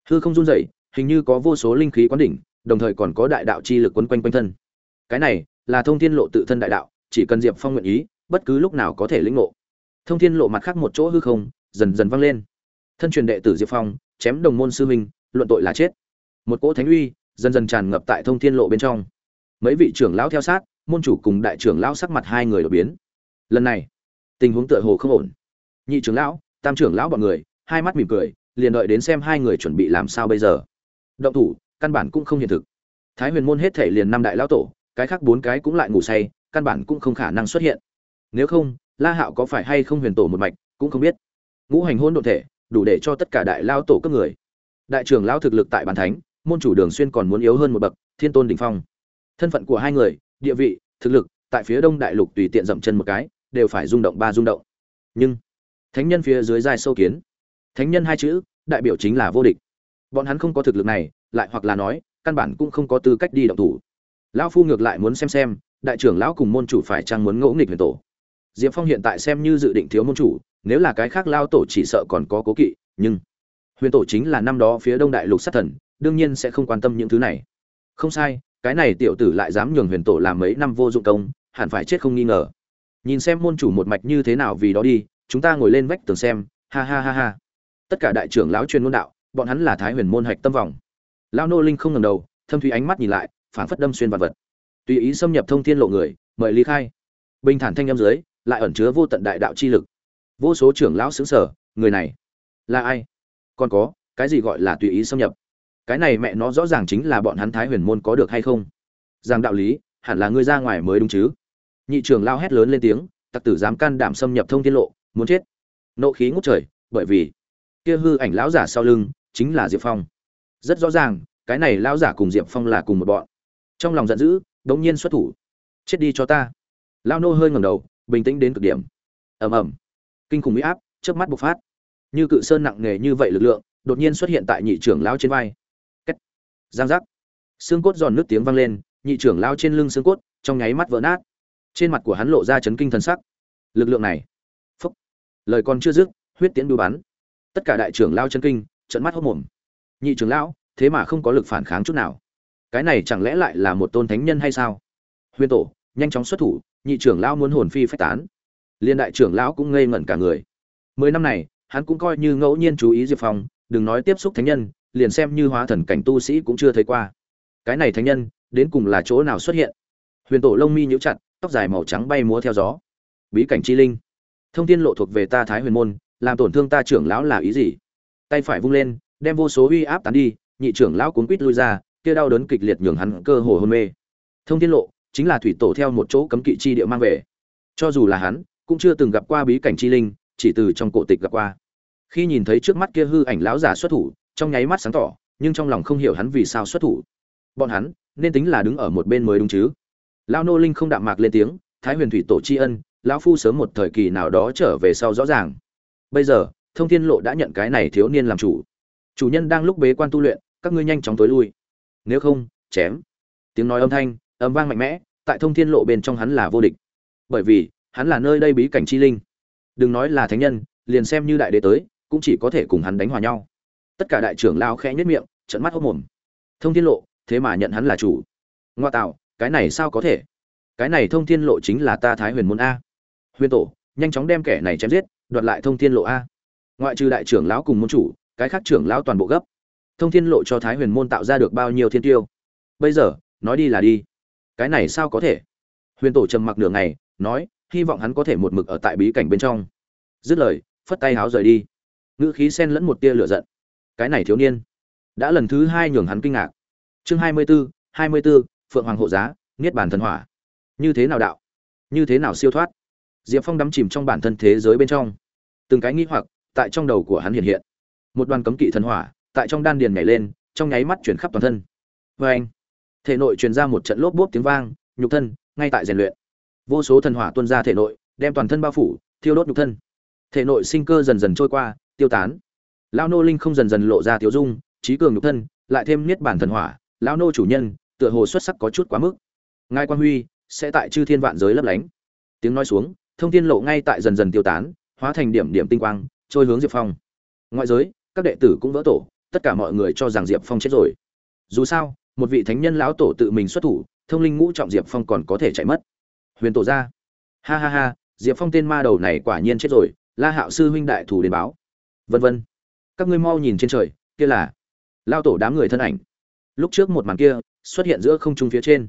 hư không run rẩy, hình như có vô số linh khí quán đỉnh, đồng thời còn có đại đạo chi lực quấn quanh quanh thân. Cái này là thông thiên lộ tự thân đại đạo, chỉ cần diệp phong nguyện ý, bất cứ lúc nào có thể lĩnh ngộ. Thông thiên lộ mặt khác một chỗ hư không, dần dần vang lên thân truyền đệ tử diệp phong, chém đồng môn sư minh luận tội là chết. Một cỗ thánh uy dần dần tràn ngập tại thông thiên lộ bên trong. Mấy vị trưởng lão theo sát, môn chủ cùng đại trưởng lão sắc mặt hai người đột biến. Lần này, tình huống tựa hồ không ổn. Nhị trưởng lão, tam trưởng lão bọn người, hai mắt mỉm cười, liền đợi đến xem hai người chuẩn bị làm sao bây giờ. Động thủ, căn bản cũng không hiện thực. Thái huyền môn hết thể liền năm đại lão tổ, cái khác bốn cái cũng lại ngủ say, căn bản cũng không khả năng xuất hiện. Nếu không, la hạo có phải hay không huyền tổ một mạch, cũng không biết. Ngũ hành hôn đ ộ thể đủ để cho tất cả đại lao tổ cấp người. Đại trưởng lão thực lực tại bàn thánh, môn chủ đường xuyên còn muốn yếu hơn một bậc, thiên tôn đỉnh phong. Thân phận của hai người, địa vị, thực lực, tại phía đông đại lục tùy tiện dậm chân một cái, đều phải rung động ba rung động. Nhưng, thánh nhân phía dưới dài sâu kiến. Thánh nhân hai chữ, đại biểu chính là vô địch. Bọn hắn không có thực lực này, lại hoặc là nói, căn bản cũng không có tư cách đi động thủ. Lão phu ngược lại muốn xem xem, đại trưởng lão cùng môn chủ phải chăng muốn ngỗ nghịch huyền tổ diệp phong hiện tại xem như dự định thiếu môn chủ, nếu là cái khác lao tổ chỉ sợ còn có cố kỵ, nhưng huyền tổ chính là năm đó phía đông đại lục sát thần, đương nhiên sẽ không quan tâm những thứ này. Không sai, cái này tiểu tử lại dám nhường huyền tổ làm mấy năm vô dụng công, hẳn phải chết không nghi ngờ. Nhìn xem môn chủ một mạch như thế nào vì đó đi, chúng ta ngồi lên vách tường xem, ha ha ha ha. Tất cả đại trưởng lão chuyên môn đạo, bọn hắn là thái huyền môn hạch tâm vòng. Lão nô linh không ngẩng đầu, thâm thủy ánh mắt nhìn lại phản phất đâm xuyên vật vật. Tùy ý xâm nhập thông thiên lộ người, mời ly khai. Bình thản thanh âm dưới lại ẩn chứa vô tận đại đạo chi lực. Vô số trưởng lão xứng sở người này là ai? Còn có, cái gì gọi là tùy ý xâm nhập? Cái này mẹ nó rõ ràng chính là bọn hắn thái huyền môn có được hay không? Giang đạo lý, hẳn là ngươi ra ngoài mới đúng chứ? Nhị trưởng lao hét lớn lên tiếng, tặc tử dám can đảm xâm nhập thông tiết lộ, muốn chết. Nộ khí ngút trời, bởi vì kia hư ảnh lão giả sau lưng chính là diệp phong. Rất rõ ràng, cái này lão giả cùng diệp phong là cùng một bọn. Trong lòng giận dữ, đống nhiên xuất thủ. Chết đi cho ta. Lao nô hơi ngẩng đầu bình tĩnh đến cực điểm. Ầm ầm. Kinh khủng uy áp, chớp mắt bộc phát. Như cự sơn nặng nề như vậy lực lượng, đột nhiên xuất hiện tại nhị trưởng lão trên vai. Cách. giang giác. Xương cốt giòn nước tiếng vang lên, nhị trưởng lão trên lưng xương cốt, trong nháy mắt vỡ nát. Trên mặt của hắn lộ ra chấn kinh thần sắc. Lực lượng này. Phúc. Lời còn chưa dứt, huyết tiễn đu bắn. Tất cả đại trưởng lao chân kinh, trợn mắt hốc mồm. Nhị trưởng lão, thế mà không có lực phản kháng chút nào. Cái này chẳng lẽ lại là một tôn thánh nhân hay sao? Huyền tổ, nhanh chóng xuất thủ nhị trưởng lão muốn hồn phi phách tán. Liên đại trưởng lão cũng ngây ngẩn cả người. Mười năm này, hắn cũng coi như ngẫu nhiên chú ý diệp phong, đừng nói tiếp xúc thánh nhân, liền xem như hóa thần cảnh tu sĩ cũng chưa thấy qua. Cái này thánh nhân, đến cùng là chỗ nào xuất hiện? Huyền tổ lông mi nhíu chặt, tóc dài màu trắng bay múa theo gió. Bí cảnh chi linh. Thông tin lộ thuộc về ta thái huyền môn, làm tổn thương ta trưởng lão là ý gì? Tay phải vung lên, đem vô số uy áp tán đi, nhị trưởng lão cuốn quít lui ra, kia đau đớn kịch liệt nhường hắn cơ hồ hôn mê. Thông tin lộ chính là thủy tổ theo một chỗ cấm kỵ chi địa mang về. Cho dù là hắn, cũng chưa từng gặp qua bí cảnh chi linh, chỉ từ trong cổ tịch gặp qua. Khi nhìn thấy trước mắt kia hư ảnh lão giả xuất thủ, trong nháy mắt sáng tỏ, nhưng trong lòng không hiểu hắn vì sao xuất thủ. Bọn hắn, nên tính là đứng ở một bên mới đúng chứ. Lão nô linh không đạm mạc lên tiếng, thái huyền thủy tổ tri ân, lão phu sớm một thời kỳ nào đó trở về sau rõ ràng. Bây giờ, thông thiên lộ đã nhận cái này thiếu niên làm chủ. Chủ nhân đang lúc bế quan tu luyện, các ngươi nhanh chóng tối lui. Nếu không, chém. Tiếng nói âm thanh âm vang mạnh mẽ, tại thông thiên lộ bên trong hắn là vô địch. Bởi vì, hắn là nơi đây bí cảnh chi linh. Đừng nói là thánh nhân, liền xem như đại đế tới, cũng chỉ có thể cùng hắn đánh hòa nhau. Tất cả đại trưởng lao khẽ nhất miệng trận mắt hốc mồm. Thông thiên lộ, thế mà nhận hắn là chủ. Ngoa tạo, cái này sao có thể? Cái này thông thiên lộ chính là ta thái huyền môn a. Huyền tổ, nhanh chóng đem kẻ này chém giết, đoạt lại thông thiên lộ a. Ngoại trừ đại trưởng lão cùng môn chủ, cái khác trưởng lão toàn bộ gấp. Thông thiên lộ cho thái huyền môn tạo ra được bao nhiêu thiên tiêu? Bây giờ, nói đi là đi cái này sao có thể? Huyền tổ trầm mặc nửa ngày, nói, hy vọng hắn có thể một mực ở tại bí cảnh bên trong. Dứt lời, phất tay háo rời đi. Ngữ khí sen lẫn một tia lửa giận. Cái này thiếu niên. Đã lần thứ hai nhường hắn kinh ngạc. Chương hai mươi b ố hai mươi b ố phượng hoàng hộ giá, niết bàn thần hỏa. Như thế nào đạo? Như thế nào siêu thoát? Diệp phong đắm chìm trong bản thân thế giới bên trong. Từng cái nghĩ hoặc tại trong đầu của hắn hiện hiện. Một đoàn cấm kỵ thần hỏa tại trong đan điền nhảy lên, trong nháy mắt chuyển khắp toàn thân. Vê anh thể nội truyền ra một trận lốp bốp tiếng vang, nhục thân, ngay tại rèn luyện. Vô số thần hỏa tuôn ra thể nội, đem toàn thân bao phủ, thiêu đốt nhục thân. Thể nội sinh cơ dần dần trôi qua, tiêu tán. Lão nô linh không dần dần lộ ra tiêu dung, trí cường nhục thân, lại thêm niết bản thần hỏa, lão nô chủ nhân, tựa hồ xuất sắc có chút quá mức. Ngai quan huy, sẽ tại chư thiên vạn giới lấp lánh. Tiếng nói xuống, thông thiên lộ ngay tại dần dần tiêu tán, hóa thành điểm điểm tinh quang, trôi hướng diệp phong. Ngoại giới, các đệ tử cũng vỡ tổ, tất cả mọi người cho rằng diệp phong chết rồi. Dù sao một vị thánh nhân lão tổ tự mình xuất thủ, thông linh ngũ trọng diệp phong còn có thể chạy mất. Huyền tổ ra. Ha ha ha, diệp phong tên ma đầu này quả nhiên chết rồi, la hạo sư huynh đại thủ đến báo. Vân vân. Các ngươi mau nhìn trên trời, kia là lao tổ đám người thân ảnh. Lúc trước một màn kia, xuất hiện giữa không trung phía trên.